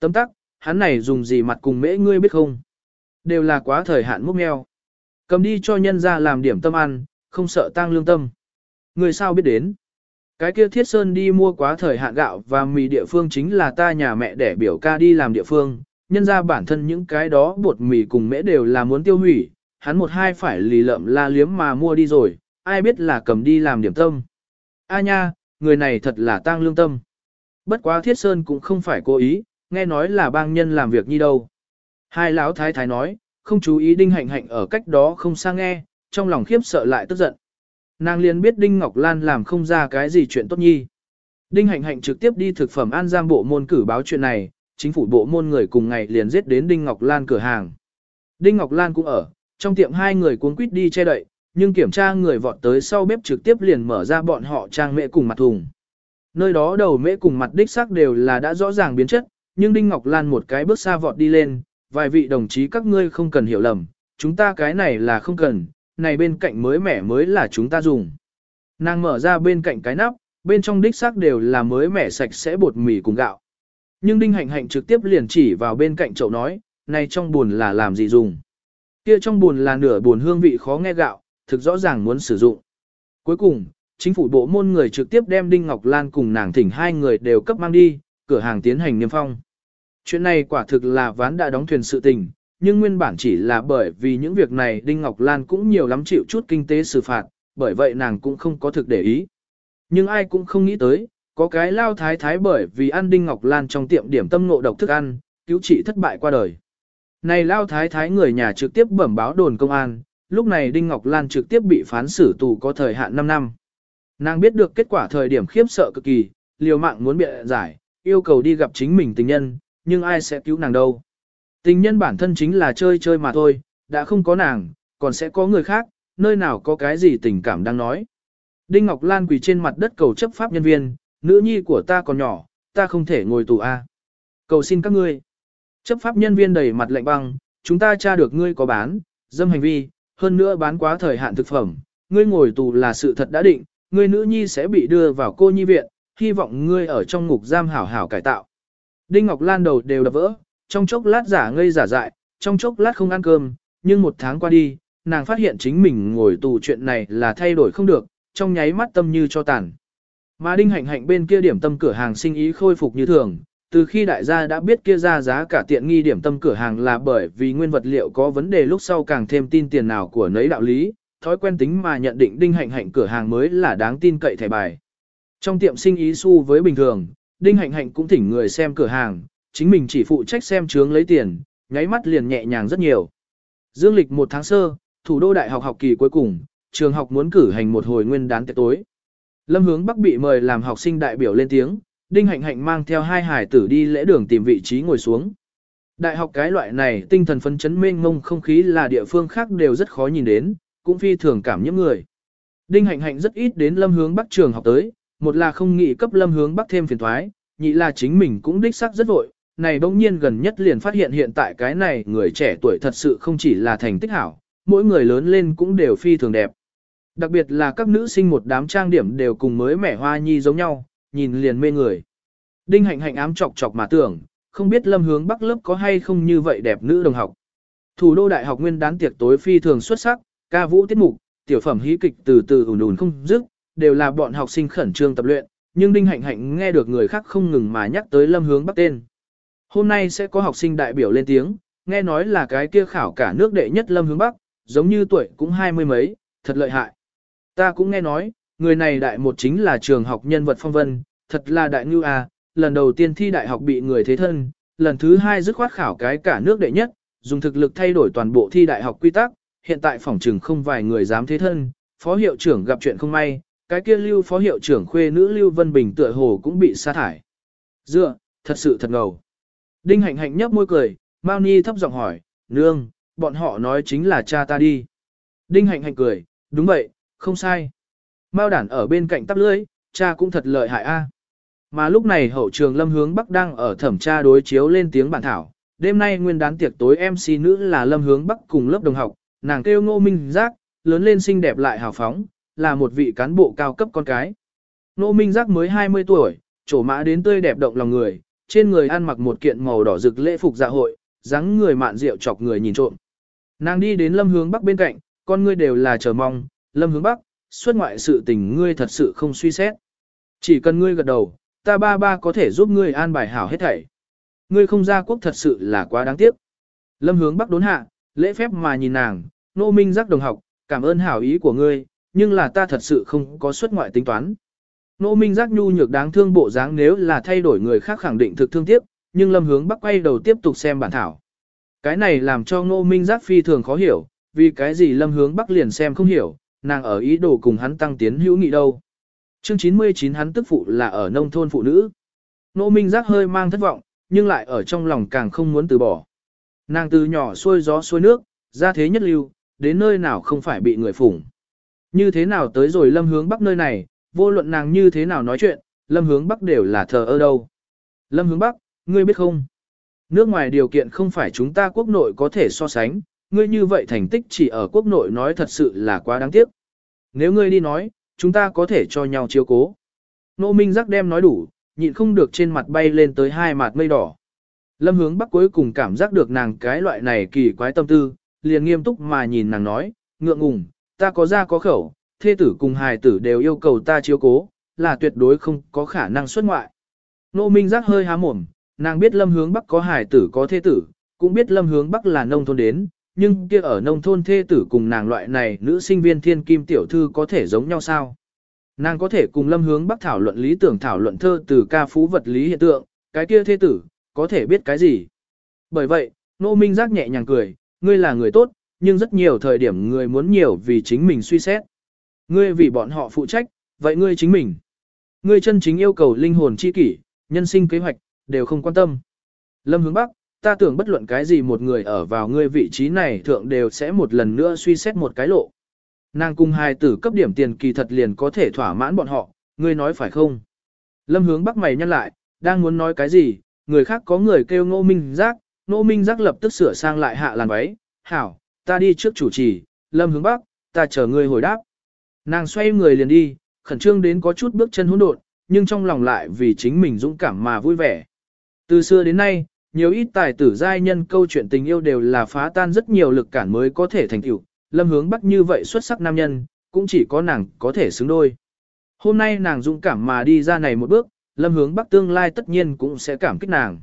S1: Tấm tắc, hắn này dùng gì mặt cùng mễ ngươi biết không? Đều là quá thời hạn múc mèo. Cầm đi cho nhân ra làm điểm tâm ăn, không sợ tăng lương tâm. Người sao biết đến? Cái kia thiết sơn đi mua quá thời hạn gạo và mì địa phương chính là ta nhà mẹ để biểu ca đi làm địa phương, nhân ra bản thân những cái đó bột mì cùng mễ đều là muốn tiêu hủy, hắn một hai phải lì lợm la liếm mà mua đi rồi, ai biết là cầm đi làm điểm tâm. A nha, người này thật là tang lương tâm. Bất quá thiết sơn cũng không phải cố ý, nghe nói là bang nhân làm việc như đâu. Hai lão thái thái nói, không chú ý đinh hạnh hạnh ở cách đó không xa nghe, trong lòng khiếp sợ lại tức giận. Nàng liền biết Đinh Ngọc Lan làm không ra cái gì chuyện tốt nhi. Đinh Hạnh Hạnh trực tiếp đi thực phẩm an giam bộ môn cử báo chuyện này, chính phủ bộ môn người cùng ngày liền giết đến Đinh Ngọc Lan cửa hàng. Đinh Ngọc Lan cũng ở, trong tiệm hai người cuốn quýt đi che đậy, nhưng kiểm tra người vọt tới sau bếp trực tiếp liền mở ra bọn họ trang mễ cùng mặt thùng. Nơi đó đầu mễ cùng mặt đích xác đều là đã rõ ràng biến chất, nhưng Đinh Ngọc Lan một cái bước xa vọt đi lên, vài vị đồng chí các ngươi không cần hiểu lầm, chúng ta cái này là không cần, này bên cạnh mới mẻ mới là chúng ta dùng. Nàng mở ra bên cạnh cái nắp, bên trong đích xác đều là mới mẻ sạch sẽ bột mì cùng gạo. Nhưng Đinh Hạnh Hạnh trực tiếp liền chỉ vào bên cạnh chậu nói, này trong buồn là làm gì dùng. Kia trong buồn là nửa buồn hương vị khó nghe gạo, thực rõ ràng muốn sử dụng. Cuối cùng, chính phủ bộ môn người trực tiếp đem Đinh Ngọc Lan cùng nàng thỉnh hai người đều cấp mang đi, cửa hàng tiến hành niêm phong. Chuyện này quả thực là ván đã đóng thuyền sự tình, nhưng nguyên bản chỉ là bởi vì những việc này Đinh Ngọc Lan cũng nhiều lắm chịu chút kinh tế xử phạt, bởi vậy nàng cũng không có thực để ý. Nhưng ai cũng không nghĩ tới, có cái lao thái thái bởi vì ăn Đinh Ngọc Lan trong tiệm điểm tâm ngộ độc thức ăn, cứu trị thất bại qua đời. Này lao thái thái người nhà trực tiếp bẩm báo đồn công an, lúc này Đinh Ngọc Lan trực tiếp bị phán xử tù có thời hạn 5 năm. Nàng biết được kết quả thời điểm khiếp sợ cực kỳ, liều mạng muốn bịa giải, yêu cầu đi gặp chính mình tình nhân, nhưng ai sẽ cứu nàng đâu. Tình nhân bản thân chính là chơi chơi mà thôi, đã không có nàng, còn sẽ có người khác, nơi nào có cái gì tình cảm đang nói. Đinh Ngọc Lan quỳ trên mặt đất cầu chấp pháp nhân viên, nữ nhi của ta còn nhỏ, ta không thể ngồi tù A. Cầu xin các ngươi. Chấp pháp nhân viên đầy mặt lạnh băng, chúng ta tra được ngươi có bán, dâm hành vi, hơn nữa bán quá thời hạn thực phẩm, ngươi ngồi tù là sự thật đã định, ngươi nữ nhi sẽ bị đưa vào cô nhi viện, hy vọng ngươi ở trong ngục giam hảo hảo cải tạo. Đinh Ngọc Lan đầu đều đập vỡ, trong chốc lát giả ngây giả dại, trong chốc lát không ăn cơm, nhưng một tháng qua đi, nàng phát hiện chính mình ngồi tù chuyện này là thay đổi không được, trong nháy mắt tâm như cho tàn. Mà đinh hạnh hạnh bên kia điểm tâm cửa hàng sinh ý khôi phục như thường, từ khi đại gia đã biết kia ra giá cả tiện nghi điểm tâm cửa hàng là bởi vì nguyên vật liệu có vấn đề lúc sau càng thêm tin tiền nào của nấy đạo lý, thói quen tính mà nhận định đinh hạnh hạnh cửa hàng mới là đáng tin cậy thẻ bài. Trong tiệm sinh ý su với bình thường, đinh hạnh hạnh cũng thỉnh người xem cửa hàng, chính mình chỉ phụ trách xem chướng lấy tiền, nháy mắt liền nhẹ nhàng rất nhiều. Dương lịch một tháng sơ, thủ đô đại học học kỳ cuối cùng, trường học muốn cử hành một hồi nguyên đán tiệc tối. Lâm hướng Bắc bị mời làm học sinh đại biểu lên tiếng, Đinh Hạnh Hạnh mang theo hai hải tử đi lễ đường tìm vị trí ngồi xuống. Đại học cái loại này tinh thần phấn chấn mênh mông không khí là địa phương khác đều rất khó nhìn đến, cũng phi thường cảm những người. Đinh Hạnh Hạnh rất ít đến Lâm hướng Bắc trường học tới, một là không nghĩ cấp Lâm hướng Bắc thêm phiền thoái, nhị là chính mình cũng đích xác rất vội, này bỗng nhiên gần nhất liền phát hiện hiện tại cái này người trẻ tuổi thật sự không chỉ là thành tích hảo, mỗi người lớn lên cũng đều phi thường đẹp. Đặc biệt là các nữ sinh một đám trang điểm đều cùng mới mẻ hoa nhi giống nhau, nhìn liền mê người. Đinh hạnh hạnh ám chọc chọc mà tưởng, không biết lâm hướng bắc lớp có hay không như vậy đẹp nữ đồng học. Thủ đô đại học nguyên đán tiệc tối phi thường xuất sắc, ca vũ tiết mục, tiểu phẩm hí kịch từ từ ùn ùn không dứt, đều là bọn học sinh khẩn trương tập luyện, nhưng Đinh Hạnh Hạnh nghe được người khác không ngừng mà nhắc tới Lâm Hướng Bắc tên. Hôm nay sẽ có học sinh đại biểu lên tiếng, nghe nói là cái kia khảo cả nước đệ nhất Lâm Hướng Bắc, giống như tuổi cũng hai mươi mấy, thật lợi hại. Ta cũng nghe nói, người này đại một chính là trường học nhân vật phong vân, thật là đại ngưu à, lần đầu tiên thi đại học bị người thế thân, lần thứ hai dứt khoát khảo cái cả nước đệ nhất, dùng thực lực thay đổi toàn bộ thi đại học quy tắc, hiện tại phòng trường không vài người dám thế thân, phó hiệu trưởng gặp chuyện không may, cái kia lưu phó hiệu trưởng khuê nữ lưu Vân Bình tựa hồ cũng bị sa thải. Dựa, thật sự thật ngầu. Đinh hạnh hạnh nhấp môi cười, Mao Ni thấp giọng hỏi, nương, bọn họ nói chính là cha ta đi. Đinh hạnh hạnh cười, đúng vậy, không sai. Mao đản ở bên cạnh tắp lưỡi, cha cũng thật lợi hại a. Mà lúc này hậu trường Lâm Hướng Bắc đang ở thẩm tra đối chiếu lên tiếng bản thảo. Đêm nay nguyên đán tiệc tối MC nữ là Lâm Hướng Bắc cùng lớp đồng học, nàng kêu Ngô Minh Giác, lớn lên xinh đẹp lại hào phóng, là một vị cán bộ cao cấp con cái. Ngô Minh Giác mới 20 tuổi, trổ mã đến tươi đẹp động lòng người, trên người ăn mặc một kiện màu đỏ rực lễ phục dạ hội, dáng người mạn rượu chọc người nhìn trộm. Nàng đi đến Lâm Hướng Bắc bên cạnh, con ngươi đều là chờ mong, Lâm Hướng Bắc, xuất ngoại sự tình ngươi thật sự không suy xét. Chỉ cần ngươi gật đầu, ta ba ba có thể giúp ngươi an bài hảo hết thảy. Ngươi không ra quốc thật sự là quá đáng tiếc. Lâm hướng bắc đốn hạ, lễ phép mà nhìn nàng, nô minh giác đồng học, cảm ơn hảo ý của ngươi, nhưng là ta thật sự không có xuất ngoại tính toán. Nô minh giác nhu nhược đáng thương bộ dáng nếu là thay đổi người khác khẳng định thực thương tiếc, nhưng lâm hướng bắc quay đầu tiếp tục xem bản thảo. Cái này làm cho nô minh giác phi thường khó hiểu, vì cái gì lâm hướng bắc liền xem không hiểu, nàng ở ý đồ cùng hắn tăng tiến hữu nghị đâu. Chương 99 hắn tức phụ là ở nông thôn phụ nữ. Nô Minh Giác hơi mang thất vọng, nhưng lại ở trong lòng càng không muốn từ bỏ. Nàng từ nhỏ xuôi gió xuôi nước, ra thế nhất lưu, đến nơi nào không phải bị người phủng. Như thế nào tới rồi lâm hướng bắc nơi này, vô luận nàng như thế nào nói chuyện, lâm hướng bắc đều là thờ ơ đâu. Lâm hướng bắc, ngươi biết không? Nước ngoài điều kiện không phải chúng ta quốc nội có thể so sánh, ngươi như vậy thành tích chỉ ở quốc nội nói thật sự là quá đáng tiếc. Nếu ngươi đi nói, chúng ta có thể cho nhau chiếu cố. Nô Minh Giác đem nói đủ, nhịn không được trên mặt bay lên tới hai mặt mây đỏ. Lâm hướng bắc cuối cùng cảm giác được nàng cái loại này kỳ quái tâm tư, liền nghiêm túc mà nhìn nàng nói, ngượng ngùng, ta có ra có khẩu, thê tử cùng hài tử đều yêu cầu ta chiếu cố, là tuyệt đối không có khả năng xuất ngoại. Nô Minh Giác hơi há mồm, nàng biết lâm hướng bắc có hài tử có thê tử, cũng biết lâm hướng bắc là nông thôn đến, nhưng kia ở nông thôn thê tử cùng nàng loại này nữ sinh viên thiên kim tiểu thư có thể giống nhau sao? Nàng có thể cùng lâm hướng bắc thảo luận lý tưởng thảo luận thơ từ ca phú vật lý hiện tượng, cái kia thê tử, có thể biết cái gì? Bởi vậy, nô minh giác nhẹ nhàng cười, ngươi là người tốt, nhưng rất nhiều thời điểm người muốn nhiều vì chính mình suy xét. Ngươi vì bọn họ phụ trách, vậy ngươi chính mình. Ngươi chân chính yêu cầu linh hồn chi kỷ, nhân sinh kế hoạch, đều không quan tâm. Lâm hướng bắc, ta tưởng bất luận cái gì một người ở vào ngươi vị trí này thượng đều sẽ một lần nữa suy xét một cái lộ. Nàng cung hai tử cấp điểm tiền kỳ thật liền có thể thỏa mãn bọn họ, ngươi nói phải không? Lâm hướng bắc mày nhăn lại, đang muốn nói cái gì, người khác có người kêu ngô minh giác, ngô minh giác lập tức sửa sang lại hạ làn váy, hảo, ta đi trước chủ trì, lâm hướng bắc, ta chờ ngươi hồi đáp. Nàng xoay người liền đi, khẩn trương đến có chút bước chân hỗn độn, nhưng trong lòng lại vì chính mình dũng cảm mà vui vẻ. Từ xưa đến nay, nhiều ít tài tử giai nhân câu chuyện tình yêu đều là phá tan rất nhiều lực cản mới có thể thành tựu, lâm hướng bắc như vậy xuất sắc nam nhân, cũng chỉ có nàng có thể xứng đôi. Hôm nay nàng dũng cảm mà đi ra này một bước, lâm hướng bắc tương lai tất nhiên cũng sẽ cảm kích nàng.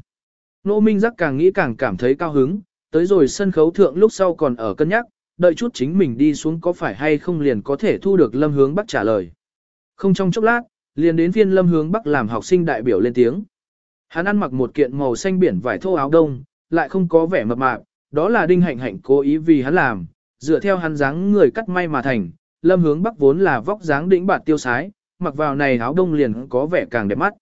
S1: Nô Minh Giác càng nghĩ càng cảm thấy cao hứng, tới rồi sân khấu thượng lúc sau còn ở cân nhắc, đợi chút chính mình đi xuống có phải hay không liền có thể thu được lâm hướng bắc trả lời. Không trong chốc lát, liền đến phiên lâm hướng bắc làm học sinh đại biểu lên tiếng. Hắn ăn mặc một kiện màu xanh biển vải thô áo đông, lại không có vẻ mập mạp, đó là đinh hạnh hạnh cố ý vì hắn làm, dựa theo hắn dáng người cắt may mà thành, lâm hướng bắc vốn là vóc dáng đỉnh bạt tiêu sái, mặc vào này áo đông liền có vẻ càng đẹp mắt.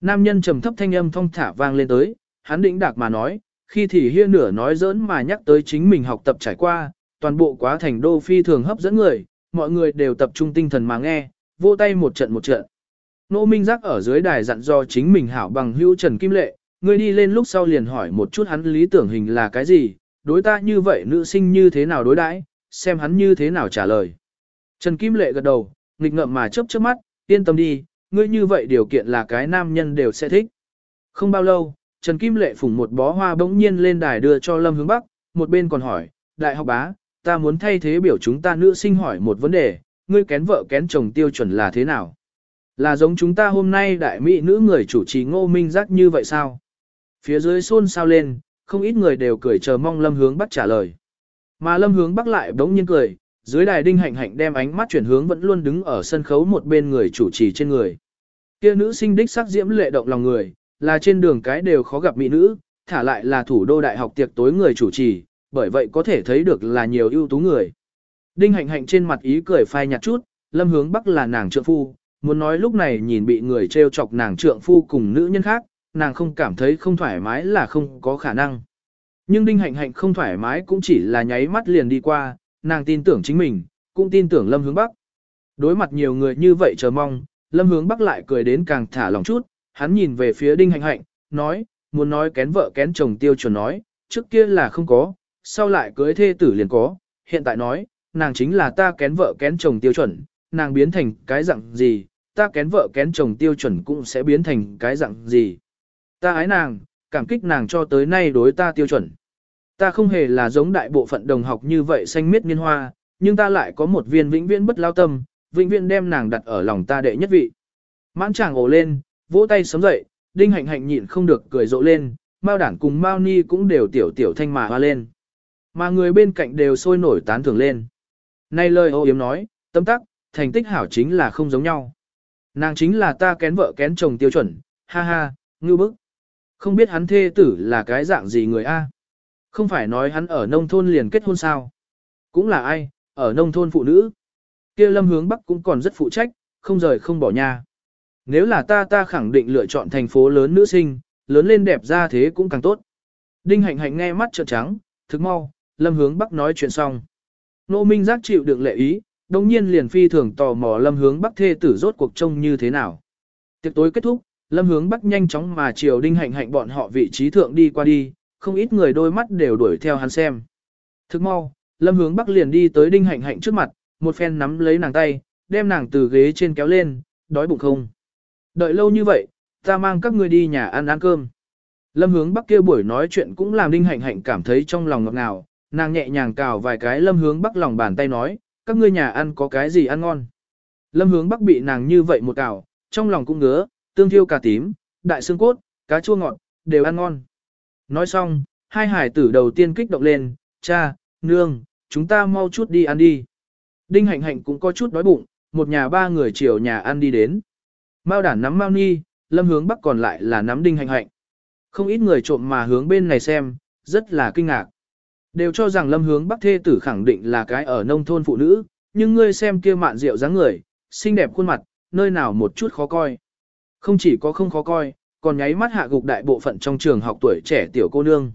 S1: Nam nhân trầm thấp thanh âm thong thả vang lên tới, hắn đĩnh đạc mà nói, khi thì hia nửa nói giỡn mà nhắc tới chính mình học tập trải qua, toàn bộ quá thành đô phi thường hấp dẫn người, mọi người đều tập trung tinh thần mà nghe, vô tay một trận một trận. Nô Minh Giác ở dưới đài dặn do chính mình hảo bằng hữu Trần Kim Lệ, người đi lên lúc sau liền hỏi một chút hắn lý tưởng hình là cái gì, đối ta như vậy nữ sinh như thế nào đối đãi, xem hắn như thế nào trả lời. Trần Kim Lệ gật đầu, nghịch ngợm mà chớp chớp mắt, yên tâm đi, ngươi như vậy điều kiện là cái nam nhân đều sẽ thích. Không bao lâu, Trần Kim Lệ phủng một bó hoa bỗng nhiên lên đài đưa cho Lâm Hướng Bắc, một bên còn hỏi, đại học bá, ta muốn thay thế biểu chúng ta nữ sinh hỏi một vấn đề, ngươi kén vợ kén chồng tiêu chuẩn là thế nào? Là giống chúng ta hôm nay đại mỹ nữ người chủ trì ngô minh giác như vậy sao? Phía dưới xôn xao lên, không ít người đều cười chờ mong lâm hướng bắc trả lời. Mà lâm hướng bắc lại đống nhiên cười, dưới đài đinh hạnh hạnh đem ánh mắt chuyển hướng vẫn luôn đứng ở sân khấu một bên người chủ trì trên người. Kia nữ sinh đích sắc diễm lệ động lòng người, là trên đường cái đều khó gặp mỹ nữ, thả lại là thủ đô đại học tiệc tối người chủ trì, bởi vậy có thể thấy được là nhiều ưu tú người. Đinh hạnh hạnh trên mặt ý cười phai nhạt chút, lâm hướng bắc là nàng trượng phu, muốn nói lúc này nhìn bị người trêu chọc nàng trượng phu cùng nữ nhân khác, nàng không cảm thấy không thoải mái là không có khả năng. Nhưng đinh hạnh hạnh không thoải mái cũng chỉ là nháy mắt liền đi qua, nàng tin tưởng chính mình, cũng tin tưởng lâm hướng bắc. Đối mặt nhiều người như vậy chờ mong, lâm hướng bắc lại cười đến càng thả lòng chút, hắn nhìn về phía đinh hạnh hạnh, nói, muốn nói kén vợ kén chồng tiêu chuẩn nói, trước kia là không có, sau lại cưới thê tử liền có, hiện tại nói, nàng chính là ta kén vợ kén chồng tiêu chuẩn, nàng biến thành cái dạng gì, ta kén vợ kén chồng tiêu chuẩn cũng sẽ biến thành cái dạng gì. Ta ái nàng, cảm kích nàng cho tới nay đối ta tiêu chuẩn. Ta không hề là giống đại bộ phận đồng học như vậy xanh miết niên hoa, nhưng ta lại có một viên vĩnh viễn bất lao tâm, vĩnh viễn đem nàng đặt ở lòng ta đệ nhất vị. Mãn chàng ồ lên, vỗ tay sớm dậy, đinh hạnh hạnh nhịn không được cười rộ lên, Mao đản cùng Mao Ni cũng đều tiểu tiểu thanh mà hoa lên. Mà người bên cạnh đều sôi nổi tán thưởng lên. Nay lời ô yếm nói, tâm tắc, thành tích hảo chính là không giống nhau. Nàng chính là ta kén vợ kén chồng tiêu chuẩn, ha ha, ngư bức. Không biết hắn thê tử là cái dạng gì người A. Không phải nói hắn ở nông thôn liền kết hôn sao. Cũng là ai, ở nông thôn phụ nữ. kia lâm hướng Bắc cũng còn rất phụ trách, không rời không bỏ nhà. Nếu là ta ta khẳng định lựa chọn thành phố lớn nữ sinh, lớn lên đẹp ra thế cũng càng tốt. Đinh hạnh hạnh nghe mắt trợn trắng, thức mau, lâm hướng Bắc nói chuyện xong. Nô Minh giác chịu được lệ ý, đồng nhiên liền phi thường tò mò lâm hướng Bắc thê tử rốt cuộc trông như thế nào. Tiệc tối kết thúc, lâm hướng Bắc nhanh chóng mà chiều đinh hạnh hạnh bọn họ vị trí thượng đi qua đi, không ít người đôi mắt đều đuổi theo hắn xem. Thức mau, lâm hướng Bắc liền đi tới đinh hạnh hạnh trước mặt, một phen nắm lấy nàng tay, đem nàng từ ghế trên kéo lên, đói bụng không. Đợi lâu như vậy, ta mang các ngươi đi nhà ăn ăn cơm. Lâm hướng Bắc kia buổi nói chuyện cũng làm đinh hạnh hạnh cảm thấy trong lòng ngọt ngào, nàng nhẹ nhàng cào vài cái lâm hướng Bắc lòng bàn tay nói, các ngươi nhà ăn có cái gì ăn ngon. Lâm hướng Bắc bị nàng như vậy một cào, trong lòng cũng ngứa, tương thiêu cà tím, đại xương cốt, cá chua ngọt, đều ăn ngon. Nói xong, hai hải tử đầu tiên kích động lên, cha, nương, chúng ta mau chút đi ăn đi. Đinh hạnh hạnh cũng có chút đói bụng, một nhà ba người chiều nhà ăn đi đến. Mao đản nắm Mao Ni, lâm hướng bắc còn lại là nắm đinh hạnh hạnh. Không ít người trộm mà hướng bên này xem, rất là kinh ngạc. Đều cho rằng lâm hướng bắc thê tử khẳng định là cái ở nông thôn phụ nữ, nhưng ngươi xem kia mạn rượu dáng người, xinh đẹp khuôn mặt, nơi nào một chút khó coi. Không chỉ có không khó coi, còn nháy mắt hạ gục đại bộ phận trong trường học tuổi trẻ tiểu cô nương.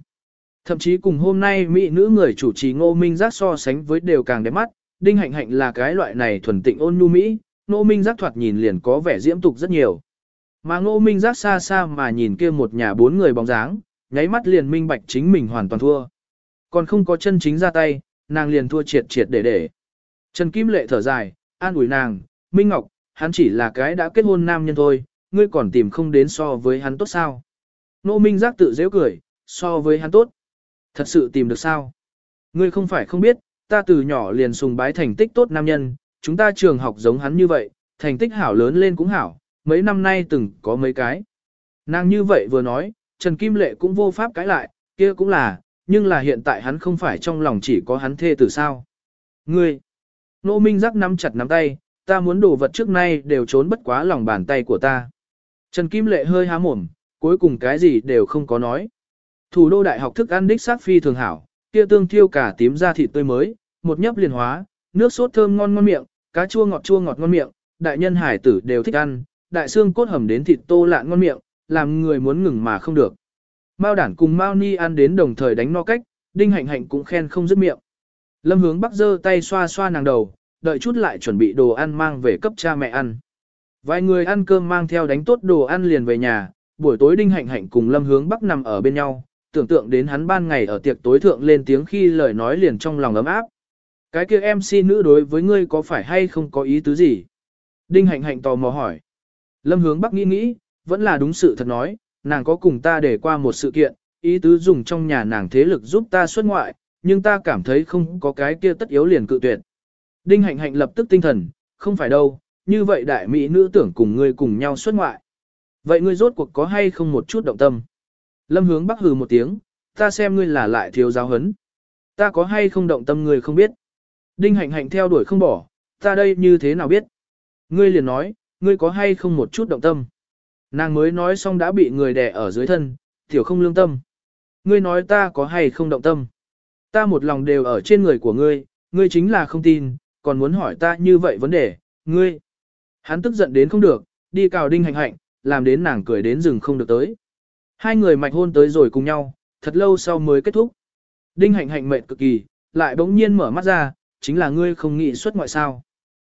S1: Thậm chí cùng hôm nay mỹ nữ người chủ trì ngô minh giác so sánh với đều càng đẹp mắt, đinh hạnh hạnh là cái loại này thuần tịnh ôn nhu mỹ, ngô minh giác thoạt nhìn liền có vẻ diễm tục rất nhiều. Mà ngô minh giác xa xa mà nhìn kia một nhà bốn người bóng dáng, nháy mắt liền minh bạch chính mình hoàn toàn thua. Còn không có chân chính ra tay, nàng liền thua triệt triệt để để. Trần Kim Lệ thở dài, an ủi nàng, Minh Ngọc, hắn chỉ là cái đã kết hôn nam nhân thôi, ngươi còn tìm không đến so với hắn tốt sao. Nô Minh Giác tự dễ cười, so với hắn tốt. Thật sự tìm được sao? Ngươi không phải không biết, ta từ nhỏ liền sùng bái thành tích tốt nam nhân, chúng ta trường học giống hắn như vậy, thành tích hảo lớn lên cũng hảo, mấy năm nay từng có mấy cái. Nàng như vậy vừa nói, Trần Kim Lệ cũng vô pháp cãi lại, kia cũng là, nhưng là hiện tại hắn không phải trong lòng chỉ có hắn thê tử sao. Ngươi, Nô Minh Giác nắm chặt nắm tay, ta muốn đồ vật trước nay đều trốn bất quá lòng bàn tay của ta. Trần Kim Lệ hơi há mồm, cuối cùng cái gì đều không có nói. Thủ đô đại học thức ăn đích sát phi thường hảo, kia tương thiêu cả tím da thịt tươi mới, một nhấp liền hóa, nước sốt thơm ngon ngon miệng, cá chua ngọt chua ngọt ngon miệng, đại nhân hải tử đều thích ăn, đại xương cốt hầm đến thịt tô lạn ngon miệng, làm người muốn ngừng mà không được. Mao đản cùng Mao Ni ăn đến đồng thời đánh no cách, Đinh Hạnh Hạnh cũng khen không dứt miệng. Lâm Hướng Bắc giơ tay xoa xoa nàng đầu, đợi chút lại chuẩn bị đồ ăn mang về cấp cha mẹ ăn. Vài người ăn cơm mang theo đánh tốt đồ ăn liền về nhà, buổi tối Đinh Hạnh Hạnh cùng Lâm Hướng Bắc nằm ở bên nhau, tưởng tượng đến hắn ban ngày ở tiệc tối thượng lên tiếng khi lời nói liền trong lòng ấm áp. Cái kia em MC nữ đối với ngươi có phải hay không có ý tứ gì? Đinh Hạnh Hạnh tò mò hỏi. Lâm Hướng Bắc nghĩ nghĩ, vẫn là đúng sự thật nói, nàng có cùng ta để qua một sự kiện, ý tứ dùng trong nhà nàng thế lực giúp ta xuất ngoại, nhưng ta cảm thấy không có cái kia tất yếu liền cự tuyệt. Đinh hạnh hạnh lập tức tinh thần, không phải đâu, như vậy đại mỹ nữ tưởng cùng ngươi cùng nhau xuất ngoại. Vậy ngươi rốt cuộc có hay không một chút động tâm? Lâm hướng bắc hừ một tiếng, ta xem ngươi là lại thiếu giáo hấn. Ta có hay không động tâm ngươi không biết. Đinh hạnh hạnh theo đuổi không bỏ, ta đây như thế nào biết? Ngươi liền nói, ngươi có hay không một chút động tâm? Nàng mới nói xong đã bị người đè ở dưới thân, tiểu không lương tâm. Ngươi nói ta có hay không động tâm? Ta một lòng đều ở trên người của ngươi, ngươi chính là không tin, còn muốn hỏi ta như vậy vấn đề, ngươi. Hắn tức giận đến không được, đi cào đinh hạnh hạnh, làm đến nàng cười đến rừng không được tới. Hai người mạch hôn tới rồi cùng nhau, thật lâu sau mới kết thúc. Đinh hạnh hạnh mệt cực kỳ, lại bỗng nhiên mở mắt ra, chính là ngươi không nghĩ xuất ngoại sao.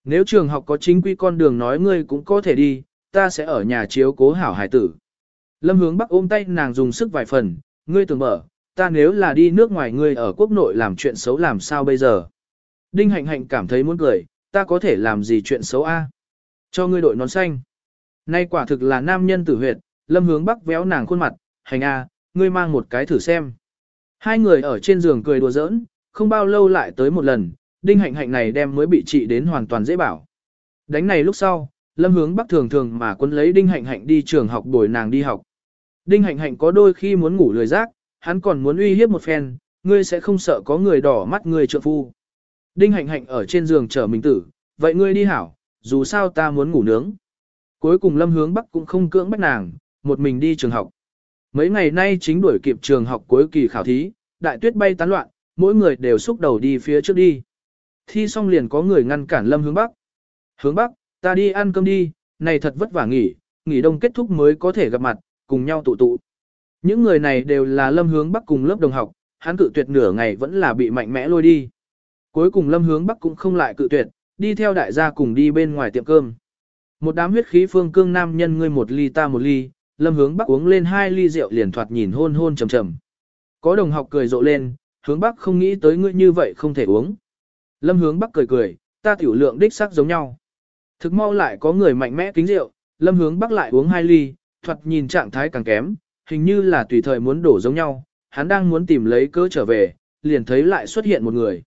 S1: Nếu trường học có chính quy con đường nói ngươi cũng có thể đi, ta sẽ ở nhà chiếu cố hảo hải tử. Lâm hướng bắc ôm tay nàng dùng sức vài phần, ngươi tưởng mở, ta nếu là đi nước ngoài ngươi ở quốc nội làm chuyện xấu làm sao bây giờ. Đinh hạnh hạnh cảm thấy muốn cười, ta có thể làm gì chuyện xấu a? Cho ngươi đội nón xanh. Nay quả thực là nam nhân tử huyệt, lâm hướng bắc véo nàng khuôn mặt, hành a, ngươi mang một cái thử xem. Hai người ở trên giường cười đùa giỡn, không bao lâu lại tới một lần, đinh hạnh hạnh này đem mới bị trị đến hoàn toàn dễ bảo. Đánh này lúc sau, lâm hướng bắc thường thường mà quấn lấy đinh hạnh hạnh đi trường học đổi nàng đi học. Đinh hạnh hạnh có đôi khi muốn ngủ lười giác, hắn còn muốn uy hiếp một phen, ngươi sẽ không sợ có người đỏ mắt người trợ phu. Đinh hạnh hạnh ở trên giường chờ mình tử, vậy ngươi đi hảo, dù sao ta muốn ngủ nướng. Cuối cùng lâm hướng bắc cũng không cưỡng bắt nàng, một mình đi trường học. Mấy ngày nay chính đuổi kịp trường học cuối kỳ khảo thí, đại tuyết bay tán loạn, mỗi người đều xúc đầu đi phía trước đi. Thi xong liền có người ngăn cản lâm hướng bắc. Hướng bắc, ta đi ăn cơm đi, này thật vất vả nghỉ, nghỉ đông kết thúc mới có thể gặp mặt, cùng nhau tụ tụ. Những người này đều là lâm hướng bắc cùng lớp đồng học, hắn cự tuyệt nửa ngày vẫn là bị mạnh mẽ lôi đi. Cuối cùng lâm hướng bắc cũng không lại cự tuyệt, đi theo đại gia cùng đi bên ngoài tiệm cơm. Một đám huyết khí phương cương nam nhân ngươi một ly ta một ly, lâm hướng bắc uống lên hai ly rượu liền thoạt nhìn hôn hôn trầm trầm. Có đồng học cười rộ lên, hướng bắc không nghĩ tới ngươi như vậy không thể uống. Lâm hướng bắc cười cười, ta tiểu lượng đích sắc giống nhau. Thực mau lại có người mạnh mẽ kính rượu, lâm hướng bắc lại uống hai ly, thoạt nhìn trạng thái càng kém, hình như là tùy thời muốn đổ giống nhau, hắn đang muốn tìm lấy cớ trở về, liền thấy lại xuất hiện một người.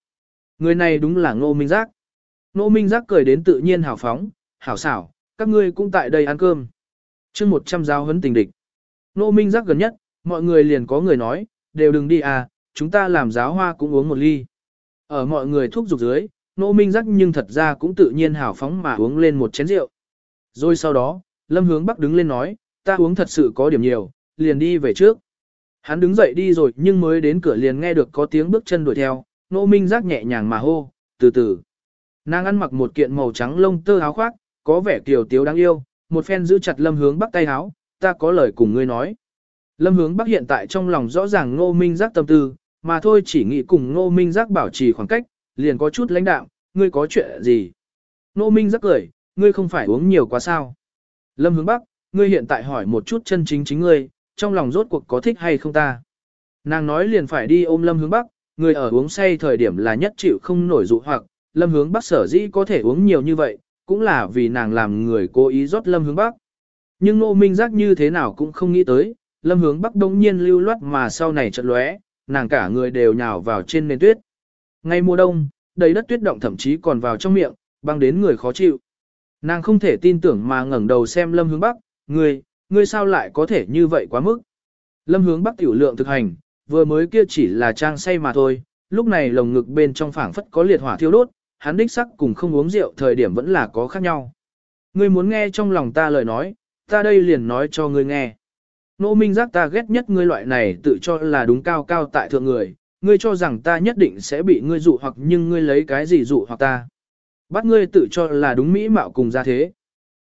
S1: Người này đúng là Ngô Minh Giác. Ngô Minh Giác cười đến tự nhiên hào phóng, hảo xảo, các ngươi cũng tại đây ăn cơm. chương 100 giáo huấn tình địch. Ngô Minh Giác gần nhất, mọi người liền có người nói, đều đừng đi à, chúng ta làm giáo hoa cũng uống một ly. Ở mọi người thuốc dục dưới, Nô Minh Giác nhưng thật ra cũng tự nhiên hào phóng mà uống lên một chén rượu. Rồi sau đó, Lâm Hướng Bắc đứng lên nói, ta uống thật sự có điểm nhiều, liền đi về trước. Hắn đứng dậy đi rồi nhưng mới đến cửa liền nghe được có tiếng bước chân đuổi theo, nô minh giác nhẹ nhàng mà hô, từ từ. Nàng ăn mặc một kiện màu trắng lông tơ áo khoác, có vẻ kiều tiếu đáng yêu, một phen giữ chặt lâm hướng bắc tay áo, ta có lời cùng ngươi nói. Lâm hướng bắc hiện tại trong lòng rõ ràng ngô minh giác tâm tư, mà thôi chỉ nghĩ cùng ngô minh giác bảo trì khoảng cách, liền có chút lãnh đạo, ngươi có chuyện gì. Nô minh rắc cười, ngươi không phải uống nhiều quá sao. Lâm hướng bắc, ngươi hiện tại hỏi một chút chân chính chính ngươi, trong lòng rốt cuộc có thích hay không ta. Nàng nói liền phải đi ôm lâm hướng bắc, người ở uống say thời điểm là nhất chịu không nổi dụ hoặc, lâm hướng bắc sở dĩ có thể uống nhiều như vậy, cũng là vì nàng làm người cố ý rót lâm hướng bắc. Nhưng nô minh giác như thế nào cũng không nghĩ tới, lâm hướng bắc đông nhiên lưu loát mà sau này trận lóe, nàng cả người đều nhào vào trên nền tuyết. Ngay mùa đông, đầy đất tuyết động thậm chí còn vào trong miệng, băng đến người khó chịu. Nàng không thể tin tưởng mà ngẩng đầu xem lâm hướng bắc, ngươi, ngươi sao lại có thể như vậy quá mức. Lâm hướng bắc tiểu lượng thực hành, vừa mới kia chỉ là trang say mà thôi, lúc này lồng ngực bên trong phảng phất có liệt hỏa thiêu đốt, hắn đích sắc cùng không uống rượu thời điểm vẫn là có khác nhau. Ngươi muốn nghe trong lòng ta lời nói, ta đây liền nói cho ngươi nghe. Nô minh giác ta ghét nhất ngươi loại này tự cho là đúng cao cao tại thượng người, ngươi cho rằng ta nhất định sẽ bị ngươi dụ hoặc nhưng ngươi lấy cái gì dụ hoặc ta. Bắt ngươi tự cho là đúng mỹ mạo cùng ra thế.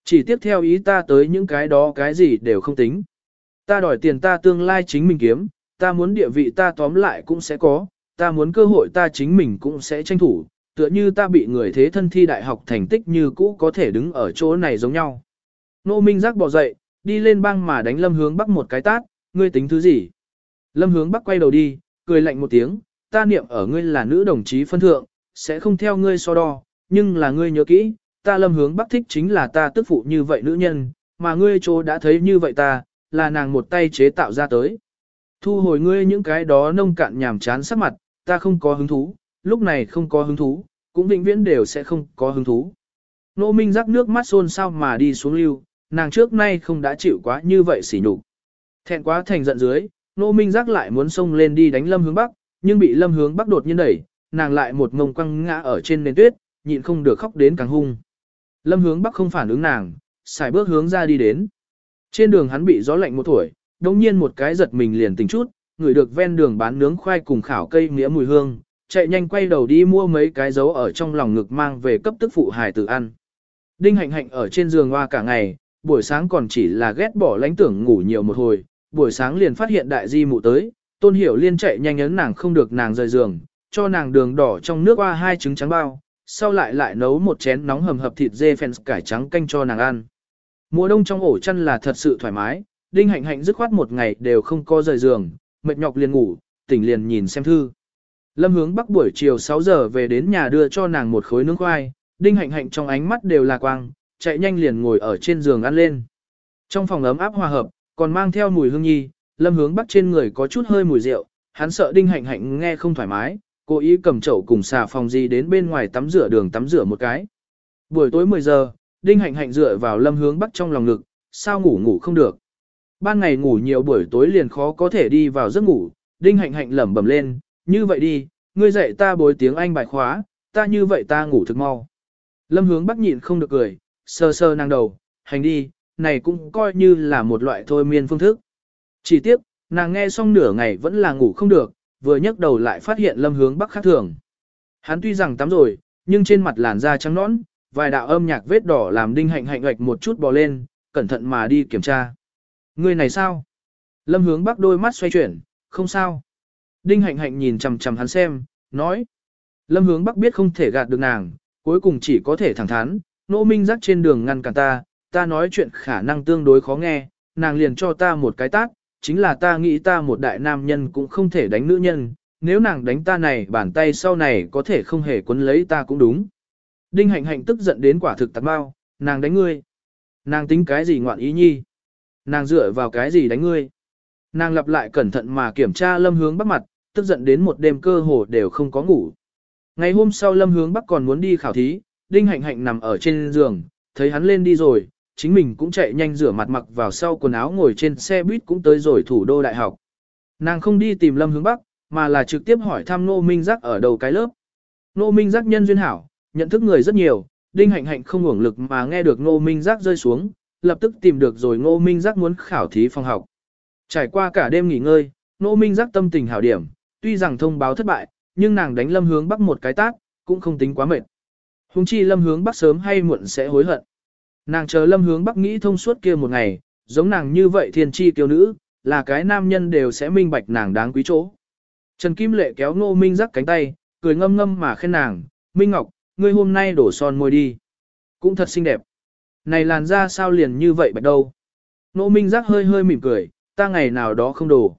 S1: Chỉ tiếp theo ý ta tới những cái đó cái gì đều không tính. Ta đòi tiền ta tương lai chính mình kiếm, ta muốn địa vị ta tóm lại cũng sẽ có, ta muốn cơ hội ta chính mình cũng sẽ tranh thủ, tựa như ta bị người thế thân thi đại học thành tích như cũ có thể đứng ở chỗ này giống nhau. Nô Minh Giác bỏ dậy, đi lên băng mà đánh Lâm Hướng Bắc một cái tát, ngươi tính thứ gì? Lâm Hướng Bắc quay đầu đi, cười lạnh một tiếng, ta niệm ở ngươi là nữ đồng chí phân thượng, sẽ không theo ngươi so đo, nhưng là ngươi nhớ kỹ, ta Lâm Hướng Bắc thích chính là ta tức phụ như vậy nữ nhân, mà ngươi chỗ đã thấy như vậy ta, là nàng một tay chế tạo ra tới. Thu hồi ngươi những cái đó nông cạn nhàm chán sắc mặt, ta không có hứng thú, lúc này không có hứng thú, cũng vĩnh viễn đều sẽ không có hứng thú. Nô Minh rắc nước mắt xôn xao mà đi xuống lưu, nàng trước nay không đã chịu quá như vậy xỉ nhục. Thẹn quá thành giận dưới, Nô Minh Giác lại muốn xông lên đi đánh Lâm Hướng Bắc, nhưng bị Lâm Hướng Bắc đột nhiên đẩy, nàng lại một ngông quăng ngã ở trên nền tuyết, nhịn không được khóc đến càng hung. Lâm Hướng Bắc không phản ứng nàng, xài bước hướng ra đi đến. Trên đường hắn bị gió lạnh một tuổi, đột nhiên một cái giật mình liền tỉnh chút, người được ven đường bán nướng khoai cùng khảo cây nghĩa mùi hương, chạy nhanh quay đầu đi mua mấy cái dấu ở trong lòng ngực mang về cấp tức phụ hài tử ăn. Đinh hạnh hạnh ở trên giường hoa cả ngày, buổi sáng còn chỉ là ghét bỏ lãnh tưởng ngủ nhiều một hồi, buổi sáng liền phát hiện đại di mụ tới, tôn hiểu liên chạy nhanh ấn nàng không được nàng rời giường, cho nàng đường đỏ trong nước qua hai trứng trắng bao, sau lại lại nấu một chén nóng hầm hập thịt dê phèn cải trắng canh cho nàng ăn. Mùa đông trong ổ chăn là thật sự thoải mái, đinh hạnh hạnh dứt khoát một ngày đều không có rời giường, mệt nhọc liền ngủ, tỉnh liền nhìn xem thư. Lâm hướng bắc buổi chiều 6 giờ về đến nhà đưa cho nàng một khối nướng khoai, đinh hạnh hạnh trong ánh mắt đều là quang, chạy nhanh liền ngồi ở trên giường ăn lên. Trong phòng ấm áp hòa hợp, còn mang theo mùi hương nhi, lâm hướng bắc trên người có chút hơi mùi rượu, hắn sợ đinh hạnh hạnh nghe không thoải mái, cố ý cầm chậu cùng xà phòng gì đến bên ngoài tắm rửa đường tắm rửa một cái. Buổi tối 10 giờ, đinh hạnh hạnh dựa vào lâm hướng bắc trong lòng ngực, sao ngủ ngủ không được. Ban ngày ngủ nhiều buổi tối liền khó có thể đi vào giấc ngủ, đinh hạnh hạnh lẩm bẩm lên, như vậy đi, ngươi dạy ta bối tiếng Anh bài khóa, ta như vậy ta ngủ thực mau. Lâm hướng bắc nhịn không được cười, sơ sơ nàng đầu, hành đi, này cũng coi như là một loại thôi miên phương thức. Chỉ tiếc, nàng nghe xong nửa ngày vẫn là ngủ không được, vừa nhấc đầu lại phát hiện lâm hướng bắc khác thường. Hắn tuy rằng tắm rồi, nhưng trên mặt làn da trắng nõn, vài đạo âm nhạc vết đỏ làm đinh hạnh hạnh hoạch một chút bò lên, cẩn thận mà đi kiểm tra. Người này sao? Lâm hướng bắc đôi mắt xoay chuyển, không sao. Đinh hạnh hạnh nhìn chằm chằm hắn xem, nói. Lâm hướng bắc biết không thể gạt được nàng, cuối cùng chỉ có thể thẳng thắn, Nỗ minh rắc trên đường ngăn cản ta, ta nói chuyện khả năng tương đối khó nghe, nàng liền cho ta một cái tát, chính là ta nghĩ ta một đại nam nhân cũng không thể đánh nữ nhân, nếu nàng đánh ta này bàn tay sau này có thể không hề quấn lấy ta cũng đúng. Đinh hạnh hạnh tức giận đến quả thực tạc bao, nàng đánh ngươi. Nàng tính cái gì ngoạn ý nhi? Nàng dựa vào cái gì đánh ngươi? Nàng lặp lại cẩn thận mà kiểm tra lâm hướng bắc mặt, tức giận đến một đêm cơ hồ đều không có ngủ. Ngày hôm sau lâm hướng bắc còn muốn đi khảo thí, đinh hạnh hạnh nằm ở trên giường, thấy hắn lên đi rồi, chính mình cũng chạy nhanh rửa mặt mặc vào sau quần áo ngồi trên xe buýt cũng tới rồi thủ đô đại học. Nàng không đi tìm lâm hướng bắc, mà là trực tiếp hỏi thăm Nô Minh Giác ở đầu cái lớp. Nô Minh Giác nhân duyên hảo, nhận thức người rất nhiều, đinh hạnh hạnh không hưởng lực mà nghe được Nô Minh Giác rơi xuống, lập tức tìm được rồi Nô Minh Giác muốn khảo thí phòng học. Trải qua cả đêm nghỉ ngơi, Nô Minh Giác tâm tình hảo điểm, tuy rằng thông báo thất bại, nhưng nàng đánh lâm hướng bắc một cái tác cũng không tính quá mệt. Hùng chi lâm hướng bắc sớm hay muộn sẽ hối hận. Nàng chờ lâm hướng bắc nghĩ thông suốt kia một ngày, giống nàng như vậy thiên chi kiêu nữ, là cái nam nhân đều sẽ minh bạch nàng đáng quý chỗ. Trần Kim Lệ kéo Nô Minh Giác cánh tay, cười ngâm ngâm mà khen nàng, Minh Ngọc, ngươi hôm nay đổ son môi đi. Cũng thật xinh đẹp. Này làn da sao liền như vậy bạch đâu. Nô Minh Giác hơi hơi mỉm cười, ta ngày nào đó không đổ.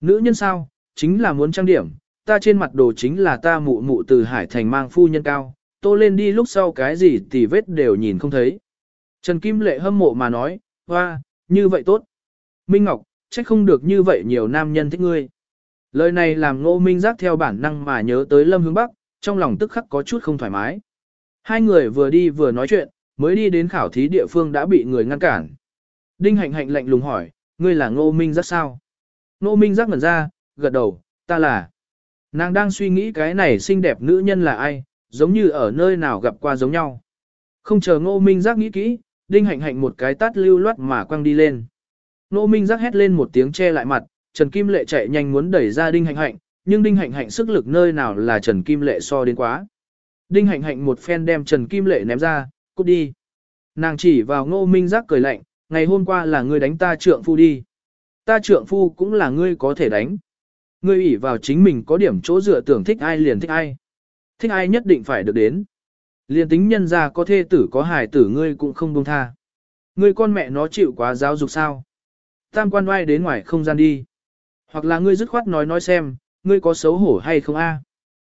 S1: Nữ nhân sao, chính là muốn trang điểm, ta trên mặt đồ chính là ta mụ mụ từ Hải Thành mang phu nhân cao, tô lên đi lúc sau cái gì thì vết đều nhìn không thấy. Trần Kim Lệ hâm mộ mà nói, hoa, như vậy tốt. Minh Ngọc, trách không được như vậy nhiều nam nhân thích ngươi. Lời này làm ngô minh giác theo bản năng mà nhớ tới Lâm Hướng Bắc, trong lòng tức khắc có chút không thoải mái. Hai người vừa đi vừa nói chuyện, mới đi đến khảo thí địa phương đã bị người ngăn cản. Đinh hạnh hạnh lạnh lùng hỏi, ngươi là ngô minh giác sao? Ngô minh giác ngẩn ra, gật đầu, ta là. Nàng đang suy nghĩ cái này xinh đẹp nữ nhân là ai, giống như ở nơi nào gặp qua giống nhau. Không chờ ngô minh giác nghĩ kỹ, đinh hạnh hạnh một cái tát lưu loát mà quăng đi lên. Ngô minh giác hét lên một tiếng che lại mặt, Trần Kim Lệ chạy nhanh muốn đẩy ra Đinh Hạnh Hạnh, nhưng Đinh Hạnh Hạnh sức lực nơi nào là Trần Kim Lệ so đến quá. Đinh Hạnh Hạnh một phen đem Trần Kim Lệ ném ra, cút đi. Nàng chỉ vào Ngô Minh Giác cười lạnh, ngày hôm qua là ngươi đánh ta trượng phu đi. Ta trượng phu cũng là ngươi có thể đánh. Ngươi ủy vào chính mình có điểm chỗ dựa tưởng thích ai liền thích ai. Thích ai nhất định phải được đến. Liền tính nhân ra có thê tử có hài tử ngươi cũng không buông tha. Ngươi con mẹ nó chịu quá giáo dục sao. Tam quan oai đến ngoài không gian đi. Hoặc là ngươi dứt khoát nói nói xem, ngươi có xấu hổ hay không a?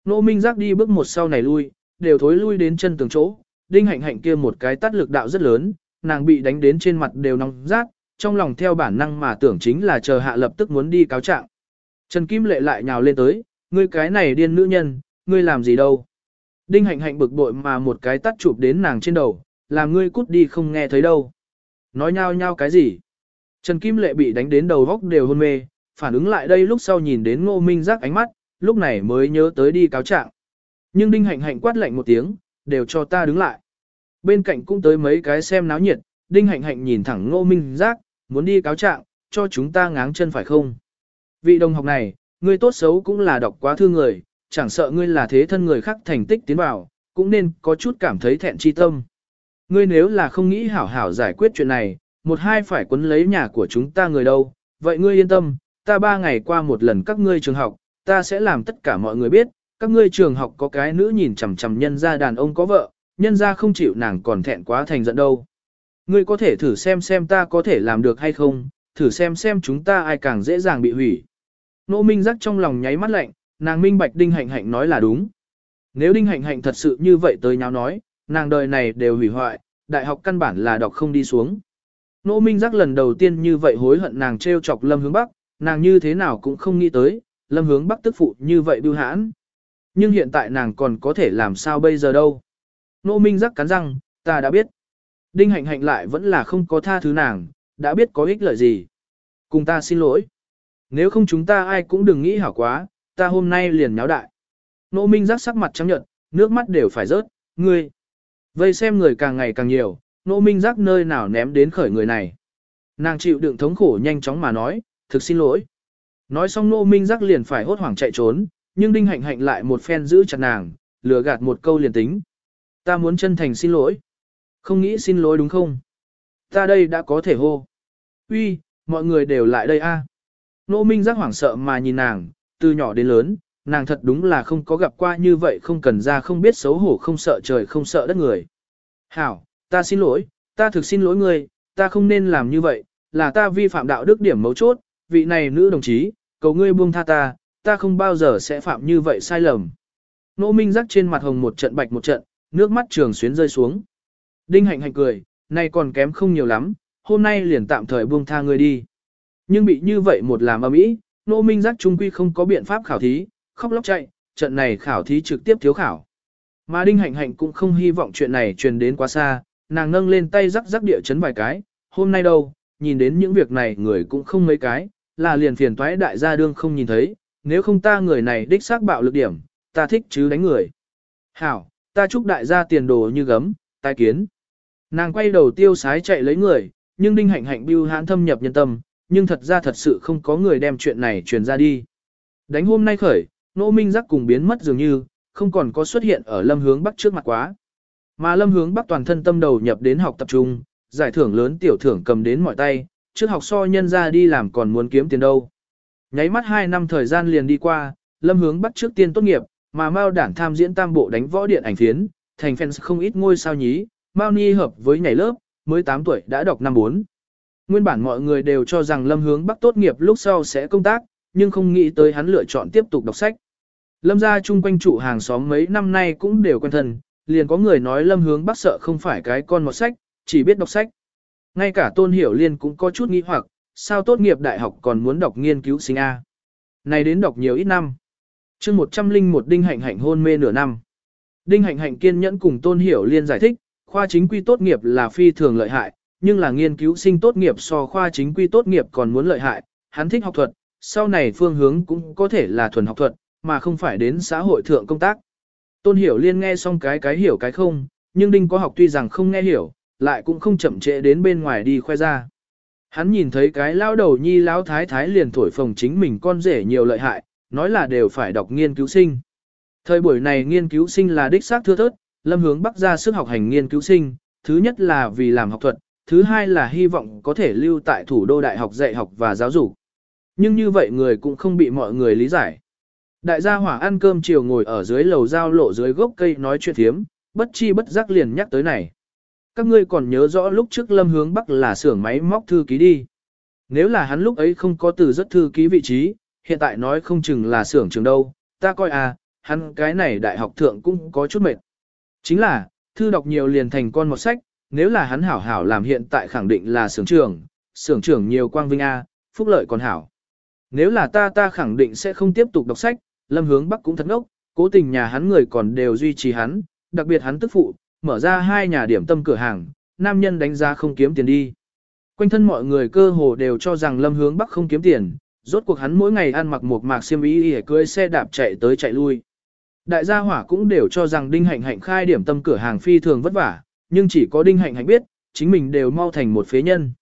S1: Nô Minh Giác đi bước một sau này lui, đều thối lui đến chân tường chỗ, đinh hạnh hạnh kia một cái tắt lực đạo rất lớn, nàng bị đánh đến trên mặt đều nóng rát, trong lòng theo bản năng mà tưởng chính là chờ hạ lập tức muốn đi cáo trạng. Trần Kim Lệ lại nhào lên tới, Ngươi cái này điên nữ nhân, ngươi làm gì đâu? Đinh hạnh hạnh bực bội mà một cái tắt chụp đến nàng trên đầu, làm ngươi cút đi không nghe thấy đâu. Nói nhau nhau cái gì? Trần Kim Lệ bị đánh đến đầu góc đều hôn mê, phản ứng lại đây lúc sau nhìn đến ngô minh giác ánh mắt, lúc này mới nhớ tới đi cáo trạng. Nhưng đinh hạnh hạnh quát lạnh một tiếng, đều cho ta đứng lại. Bên cạnh cũng tới mấy cái xem náo nhiệt, đinh hạnh hạnh nhìn thẳng ngô minh giác, muốn đi cáo trạng, cho chúng ta ngáng chân phải không? Vị đồng học này, ngươi tốt xấu cũng là đọc quá thư người, chẳng sợ ngươi là thế thân người khác thành tích tiến vào, cũng nên có chút cảm thấy thẹn chi tâm. Ngươi nếu là không nghĩ hảo hảo giải quyết chuyện này, một hai phải quấn lấy nhà của chúng ta người đâu, vậy ngươi yên tâm, ta ba ngày qua một lần các ngươi trường học, ta sẽ làm tất cả mọi người biết, các ngươi trường học có cái nữ nhìn chằm chằm nhân ra đàn ông có vợ, nhân ra không chịu nàng còn thẹn quá thành giận đâu. Ngươi có thể thử xem xem ta có thể làm được hay không, thử xem xem chúng ta ai càng dễ dàng bị hủy. Nô Minh giác trong lòng nháy mắt lạnh, nàng minh bạch Đinh Hạnh Hạnh nói là đúng. Nếu Đinh Hạnh Hạnh thật sự như vậy tới nháo nói, nàng đời này đều hủy hoại, đại học căn bản là đọc không đi xuống. Nô Minh giác lần đầu tiên như vậy hối hận nàng trêu chọc Lâm Hướng Bắc, nàng như thế nào cũng không nghĩ tới, Lâm Hướng Bắc tức phụ như vậy bưu hãn. Nhưng hiện tại nàng còn có thể làm sao bây giờ đâu. Nô Minh giác cắn răng, ta đã biết. Đinh Hạnh Hạnh lại vẫn là không có tha thứ nàng, đã biết có ích lợi gì. Cùng ta xin lỗi. Nếu không chúng ta ai cũng đừng nghĩ hảo quá, ta hôm nay liền nháo đại. Nô Minh giác sắc mặt trắng nhợt, nước mắt đều phải rớt, ngươi. Vây xem người càng ngày càng nhiều, nô Minh giác nơi nào ném đến khởi người này. Nàng chịu đựng thống khổ nhanh chóng mà nói, thực xin lỗi. Nói xong nô Minh giác liền phải hốt hoảng chạy trốn, nhưng Đinh Hạnh Hạnh lại một phen giữ chặt nàng, lừa gạt một câu liền tính. Ta muốn chân thành xin lỗi. Không nghĩ xin lỗi đúng không? Ta đây đã có thể hô. Uy, mọi người đều lại đây a. Nô Minh giác hoảng sợ mà nhìn nàng, từ nhỏ đến lớn, nàng thật đúng là không có gặp qua như vậy không cần ra không biết xấu hổ không sợ trời không sợ đất người. Hảo, ta xin lỗi, ta thực xin lỗi ngươi, ta không nên làm như vậy, là ta vi phạm đạo đức điểm mấu chốt, vị này nữ đồng chí, cầu ngươi buông tha ta, ta không bao giờ sẽ phạm như vậy sai lầm. nỗ Minh rắc trên mặt hồng một trận bạch một trận, nước mắt trường xuyến rơi xuống. Đinh hạnh hạnh cười, nay còn kém không nhiều lắm, hôm nay liền tạm thời buông tha ngươi đi. Nhưng bị như vậy một làm âm ý, Nô Minh giác trung quy không có biện pháp khảo thí, khóc lóc chạy, trận này khảo thí trực tiếp thiếu khảo. Mà Đinh Hạnh Hạnh cũng không hy vọng chuyện này truyền đến quá xa, nàng nâng lên tay rắc rắc địa chấn vài cái, hôm nay đâu, nhìn đến những việc này người cũng không mấy cái, là liền phiền toái đại gia đương không nhìn thấy, nếu không ta người này đích xác bạo lực điểm, ta thích chứ đánh người. Hảo, ta chúc đại gia tiền đồ như gấm, tai kiến. Nàng quay đầu tiêu sái chạy lấy người, nhưng Đinh Hạnh Hạnh bưu hãn thâm nhập nhân tâm, nhưng thật ra thật sự không có người đem chuyện này truyền ra đi. Đánh hôm nay khởi, nô minh giác cùng biến mất dường như, không còn có xuất hiện ở lâm hướng bắc trước mặt quá. Mà lâm hướng bắc toàn thân tâm đầu nhập đến học tập trung, giải thưởng lớn tiểu thưởng cầm đến mọi tay, trước học so nhân ra đi làm còn muốn kiếm tiền đâu. Nháy mắt 2 năm thời gian liền đi qua, lâm hướng bắc trước tiên tốt nghiệp, mà Mao đản tham diễn tam bộ đánh võ điện ảnh phiến, thành fans không ít ngôi sao nhí, Mao Ni hợp với nhảy lớp, mới 8 tuổi đã đọc năm 4. Nguyên bản mọi người đều cho rằng Lâm Hướng Bắc tốt nghiệp lúc sau sẽ công tác, nhưng không nghĩ tới hắn lựa chọn tiếp tục đọc sách. Lâm gia chung quanh trụ hàng xóm mấy năm nay cũng đều quen thân, liền có người nói Lâm Hướng Bắc sợ không phải cái con một sách, chỉ biết đọc sách. Ngay cả Tôn Hiểu Liên cũng có chút nghi hoặc, sao tốt nghiệp đại học còn muốn đọc nghiên cứu sinh A. Này đến đọc nhiều ít năm. chương 101 Đinh Hạnh Hạnh hôn mê nửa năm. Đinh Hạnh Hạnh kiên nhẫn cùng Tôn Hiểu Liên giải thích, khoa chính quy tốt nghiệp là phi thường lợi hại, nhưng là nghiên cứu sinh tốt nghiệp so khoa chính quy tốt nghiệp còn muốn lợi hại, hắn thích học thuật, sau này phương hướng cũng có thể là thuần học thuật, mà không phải đến xã hội thượng công tác. Tôn Hiểu Liên nghe xong cái cái hiểu cái không, nhưng Đinh có học tuy rằng không nghe hiểu, lại cũng không chậm trễ đến bên ngoài đi khoe ra. Hắn nhìn thấy cái lao đầu nhi lão thái thái liền thổi phồng chính mình con rể nhiều lợi hại, nói là đều phải đọc nghiên cứu sinh. Thời buổi này nghiên cứu sinh là đích xác thưa thớt, lâm hướng bắc ra sức học hành nghiên cứu sinh, thứ nhất là vì làm học thuật, thứ hai là hy vọng có thể lưu tại thủ đô đại học dạy học và giáo dục. Nhưng như vậy người cũng không bị mọi người lý giải. Đại gia hỏa ăn cơm chiều ngồi ở dưới lầu giao lộ dưới gốc cây nói chuyện thiếm, bất chi bất giác liền nhắc tới này. Các ngươi còn nhớ rõ lúc trước lâm hướng bắc là xưởng máy móc thư ký đi. Nếu là hắn lúc ấy không có từ rất thư ký vị trí, hiện tại nói không chừng là xưởng trường đâu, ta coi à, hắn cái này đại học thượng cũng có chút mệt. Chính là, thư đọc nhiều liền thành con một sách, nếu là hắn hảo hảo làm hiện tại khẳng định là xưởng trưởng, xưởng trưởng nhiều quang vinh A, phúc lợi còn hảo. Nếu là ta ta khẳng định sẽ không tiếp tục đọc sách, lâm hướng bắc cũng thật ngốc, cố tình nhà hắn người còn đều duy trì hắn, đặc biệt hắn tức phụ, mở ra hai nhà điểm tâm cửa hàng, nam nhân đánh giá không kiếm tiền đi. Quanh thân mọi người cơ hồ đều cho rằng lâm hướng bắc không kiếm tiền, rốt cuộc hắn mỗi ngày ăn mặc một mạc xiêm y để cưỡi xe đạp chạy tới chạy lui. Đại gia hỏa cũng đều cho rằng đinh hạnh hạnh khai điểm tâm cửa hàng phi thường vất vả, nhưng chỉ có đinh hạnh hạnh biết, chính mình đều mau thành một phế nhân.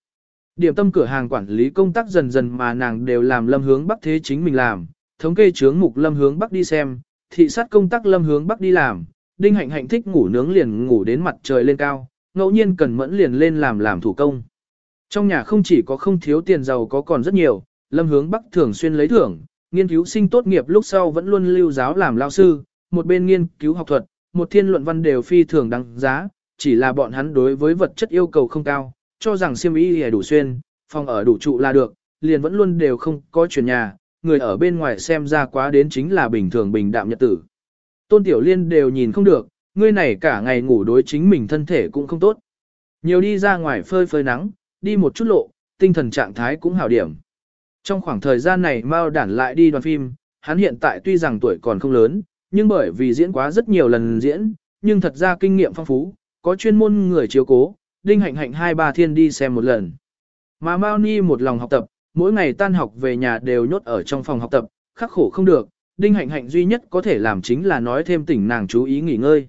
S1: Điểm tâm cửa hàng quản lý công tác dần dần mà nàng đều làm lâm hướng bắc thế chính mình làm, thống kê chướng mục lâm hướng bắc đi xem, thị sát công tác lâm hướng bắc đi làm, đinh hạnh hạnh thích ngủ nướng liền ngủ đến mặt trời lên cao, ngẫu nhiên cần mẫn liền lên làm làm thủ công. Trong nhà không chỉ có không thiếu tiền giàu có còn rất nhiều, lâm hướng bắc thường xuyên lấy thưởng, nghiên cứu sinh tốt nghiệp lúc sau vẫn luôn lưu giáo làm lao sư, một bên nghiên cứu học thuật, một thiên luận văn đều phi thường đăng giá, chỉ là bọn hắn đối với vật chất yêu cầu không cao, cho rằng siêm y đủ xuyên, phòng ở đủ trụ là được, liền vẫn luôn đều không có chuyển nhà, người ở bên ngoài xem ra quá đến chính là bình thường bình đạm nhật tử. Tôn Tiểu Liên đều nhìn không được, ngươi này cả ngày ngủ đối chính mình thân thể cũng không tốt. Nhiều đi ra ngoài phơi phơi nắng, đi một chút lộ, tinh thần trạng thái cũng hảo điểm. Trong khoảng thời gian này Mao đản lại đi đoàn phim, hắn hiện tại tuy rằng tuổi còn không lớn, nhưng bởi vì diễn quá rất nhiều lần diễn, nhưng thật ra kinh nghiệm phong phú, có chuyên môn người chiếu cố, đinh hạnh hạnh hai ba thiên đi xem một lần. Mà Mao Ni một lòng học tập, mỗi ngày tan học về nhà đều nhốt ở trong phòng học tập, khắc khổ không được, đinh hạnh hạnh duy nhất có thể làm chính là nói thêm tỉnh nàng chú ý nghỉ ngơi.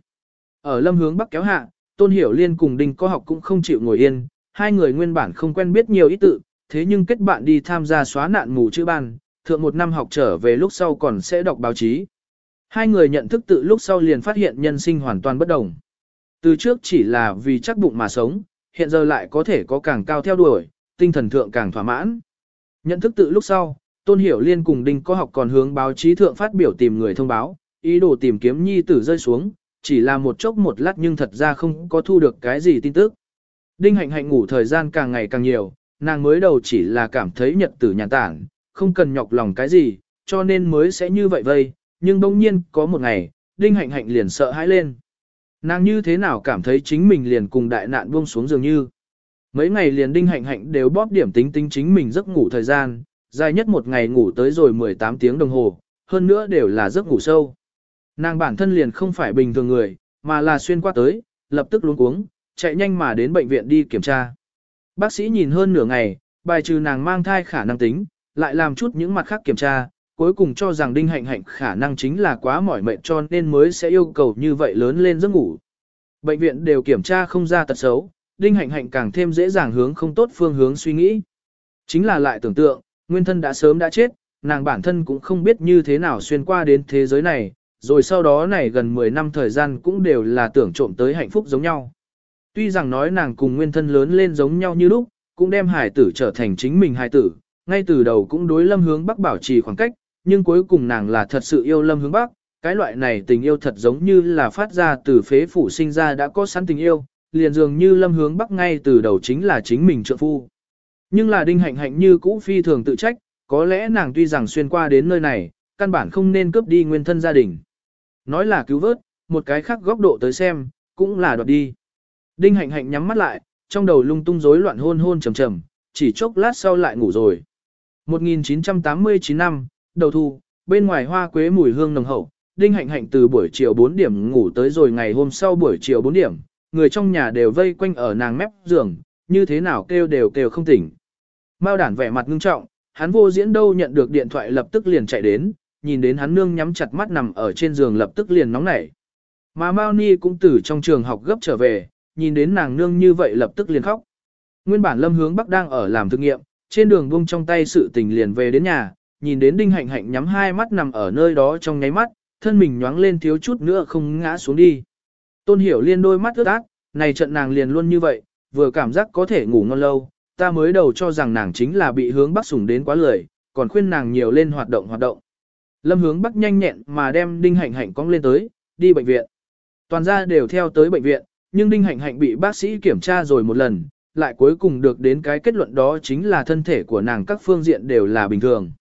S1: Ở lâm hướng bắc kéo hạ, Tôn Hiểu Liên cùng đinh có học cũng không chịu ngồi yên, hai người nguyên bản không quen biết nhiều ý tự, thế nhưng kết bạn đi tham gia xóa nạn mù chữ ban, thượng một năm học trở về lúc sau còn sẽ đọc báo chí. Hai người nhận thức tự lúc sau liền phát hiện nhân sinh hoàn toàn bất đồng. Từ trước chỉ là vì chắc bụng mà sống, hiện giờ lại có thể có càng cao theo đuổi, tinh thần thượng càng thỏa mãn. Nhận thức tự lúc sau, Tôn Hiểu Liên cùng Đinh có học còn hướng báo chí thượng phát biểu tìm người thông báo, ý đồ tìm kiếm nhi tử rơi xuống, chỉ là một chốc một lát nhưng thật ra không có thu được cái gì tin tức. Đinh hạnh hạnh ngủ thời gian càng ngày càng nhiều, nàng mới đầu chỉ là cảm thấy nhật tử nhàn tản, không cần nhọc lòng cái gì, cho nên mới sẽ như vậy vây, nhưng đông nhiên có một ngày, Đinh hạnh hạnh liền sợ hãi lên. Nàng như thế nào cảm thấy chính mình liền cùng đại nạn buông xuống dường như. Mấy ngày liền đinh hạnh hạnh đều bóp điểm tính tính chính mình giấc ngủ thời gian, dài nhất một ngày ngủ tới rồi 18 tiếng đồng hồ, hơn nữa đều là giấc ngủ sâu. Nàng bản thân liền không phải bình thường người, mà là xuyên qua tới, lập tức luống cuống, chạy nhanh mà đến bệnh viện đi kiểm tra. Bác sĩ nhìn hơn nửa ngày, bài trừ nàng mang thai khả năng tính, lại làm chút những mặt khác kiểm tra, cuối cùng cho rằng đinh hạnh hạnh khả năng chính là quá mỏi mệt cho nên mới sẽ yêu cầu như vậy lớn lên giấc ngủ. Bệnh viện đều kiểm tra không ra tật xấu, đinh hạnh hạnh càng thêm dễ dàng hướng không tốt phương hướng suy nghĩ. Chính là lại tưởng tượng, nguyên thân đã sớm đã chết, nàng bản thân cũng không biết như thế nào xuyên qua đến thế giới này, rồi sau đó này gần 10 năm thời gian cũng đều là tưởng trộm tới hạnh phúc giống nhau. Tuy rằng nói nàng cùng nguyên thân lớn lên giống nhau như lúc, cũng đem Hải tử trở thành chính mình Hải tử, ngay từ đầu cũng đối lâm hướng bắc bảo trì khoảng cách, nhưng cuối cùng nàng là thật sự yêu lâm hướng bắc, cái loại này tình yêu thật giống như là phát ra từ phế phủ sinh ra đã có sẵn tình yêu, liền dường như lâm hướng bắc ngay từ đầu chính là chính mình trợ phu. Nhưng là đinh hạnh hạnh như cũ phi thường tự trách, có lẽ nàng tuy rằng xuyên qua đến nơi này, căn bản không nên cướp đi nguyên thân gia đình. Nói là cứu vớt, một cái khác góc độ tới xem, cũng là đoạt đi. Đinh hạnh hạnh nhắm mắt lại, trong đầu lung tung rối loạn hôn hôn trầm trầm, chỉ chốc lát sau lại ngủ rồi. 1989 năm, đầu thu, bên ngoài hoa quế mùi hương nồng hậu, Đinh Hạnh Hạnh từ buổi chiều 4 điểm ngủ tới rồi ngày hôm sau buổi chiều 4 điểm, người trong nhà đều vây quanh ở nàng mép giường, như thế nào kêu đều kêu không tỉnh. Mao đản vẻ mặt ngưng trọng, hắn vô diễn đâu nhận được điện thoại lập tức liền chạy đến, nhìn đến hắn nương nhắm chặt mắt nằm ở trên giường lập tức liền nóng nảy. Mà Mao Ni cũng từ trong trường học gấp trở về, nhìn đến nàng nương như vậy lập tức liền khóc. Nguyên bản Lâm Hướng Bắc đang ở làm thực nghiệm, trên đường buông trong tay sự tình liền về đến nhà, nhìn đến Đinh Hạnh Hạnh nhắm hai mắt nằm ở nơi đó trong nháy mắt, thân mình nhoáng lên thiếu chút nữa không ngã xuống đi. Tôn Hiểu Liên đôi mắt ướt át, này trận nàng liền luôn như vậy, vừa cảm giác có thể ngủ ngon lâu, ta mới đầu cho rằng nàng chính là bị hướng bắc sủng đến quá lười, còn khuyên nàng nhiều lên hoạt động hoạt động. Lâm hướng bắc nhanh nhẹn mà đem Đinh Hạnh Hạnh cong lên tới, đi bệnh viện. Toàn gia đều theo tới bệnh viện, nhưng Đinh Hạnh Hạnh bị bác sĩ kiểm tra rồi một lần, lại cuối cùng được đến cái kết luận đó chính là thân thể của nàng các phương diện đều là bình thường.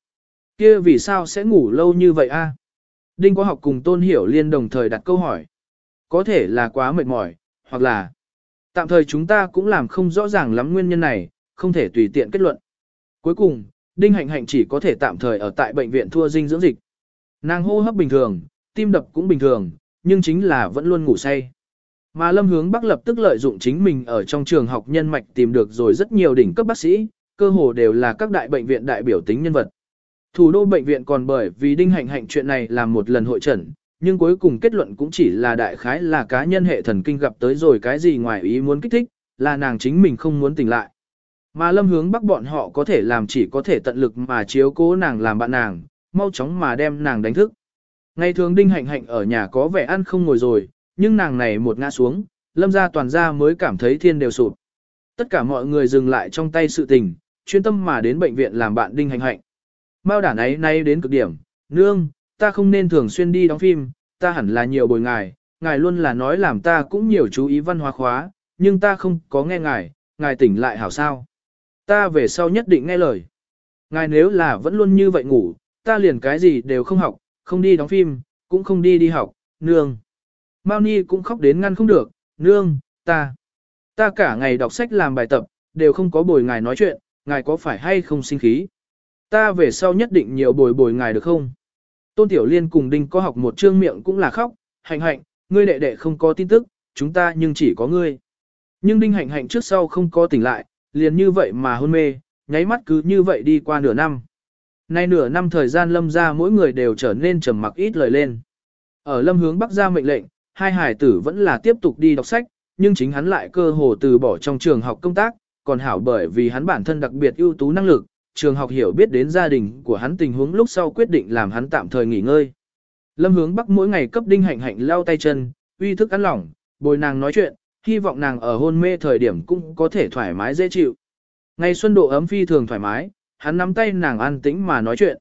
S1: Kia vì sao sẽ ngủ lâu như vậy a? À? Đinh có học cùng Tôn Hiểu Liên đồng thời đặt câu hỏi. Có thể là quá mệt mỏi, hoặc là tạm thời chúng ta cũng làm không rõ ràng lắm nguyên nhân này, không thể tùy tiện kết luận. Cuối cùng, Đinh Hạnh Hạnh chỉ có thể tạm thời ở tại bệnh viện thua dinh dưỡng dịch. Nàng hô hấp bình thường, tim đập cũng bình thường, nhưng chính là vẫn luôn ngủ say. Mà Lâm Hướng Bắc lập tức lợi dụng chính mình ở trong trường học nhân mạch tìm được rồi rất nhiều đỉnh cấp bác sĩ, cơ hồ đều là các đại bệnh viện đại biểu tính nhân vật. Thủ đô bệnh viện còn bởi vì đinh hạnh hạnh chuyện này làm một lần hội trần, nhưng cuối cùng kết luận cũng chỉ là đại khái là cá nhân hệ thần kinh gặp tới rồi cái gì ngoài ý muốn kích thích, là nàng chính mình không muốn tỉnh lại. Mà lâm hướng bắc bọn họ có thể làm chỉ có thể tận lực mà chiếu cố nàng làm bạn nàng, mau chóng mà đem nàng đánh thức. Ngày thường đinh hạnh hạnh ở nhà có vẻ ăn không ngồi rồi, nhưng nàng này một ngã xuống, lâm ra toàn ra mới cảm thấy thiên đều sụp. Tất cả mọi người dừng lại trong tay sự tình, chuyên tâm mà đến bệnh viện làm bạn đinh hạnh hạnh. Mao đản ấy nay đến cực điểm, nương, ta không nên thường xuyên đi đóng phim, ta hẳn là nhiều bồi ngài, ngài luôn là nói làm ta cũng nhiều chú ý văn hóa khóa, nhưng ta không có nghe ngài, ngài tỉnh lại hảo sao. Ta về sau nhất định nghe lời. Ngài nếu là vẫn luôn như vậy ngủ, ta liền cái gì đều không học, không đi đóng phim, cũng không đi đi học, nương. Mao Ni cũng khóc đến ngăn không được, nương, ta, ta cả ngày đọc sách làm bài tập, đều không có bồi ngài nói chuyện, ngài có phải hay không sinh khí. Ta về sau nhất định nhiều bồi bồi ngài được không? Tôn Tiểu Liên cùng Đinh có học một trương miệng cũng là khóc, hạnh hạnh, ngươi đệ đệ không có tin tức, chúng ta nhưng chỉ có ngươi. Nhưng Đinh hạnh hạnh trước sau không có tỉnh lại, liền như vậy mà hôn mê, nháy mắt cứ như vậy đi qua nửa năm. Nay nửa năm thời gian lâm ra mỗi người đều trở nên trầm mặc ít lời lên. Ở lâm hướng bắc ra mệnh lệnh, hai hải tử vẫn là tiếp tục đi đọc sách, nhưng chính hắn lại cơ hồ từ bỏ trong trường học công tác, còn hảo bởi vì hắn bản thân đặc biệt ưu tú năng lực, trường học hiểu biết đến gia đình của hắn tình huống lúc sau quyết định làm hắn tạm thời nghỉ ngơi. Lâm hướng bắc mỗi ngày cấp đinh hạnh hạnh lao tay chân, uy thức ăn lỏng, bồi nàng nói chuyện, hy vọng nàng ở hôn mê thời điểm cũng có thể thoải mái dễ chịu. Ngày xuân độ ấm phi thường thoải mái, hắn nắm tay nàng an tĩnh mà nói chuyện.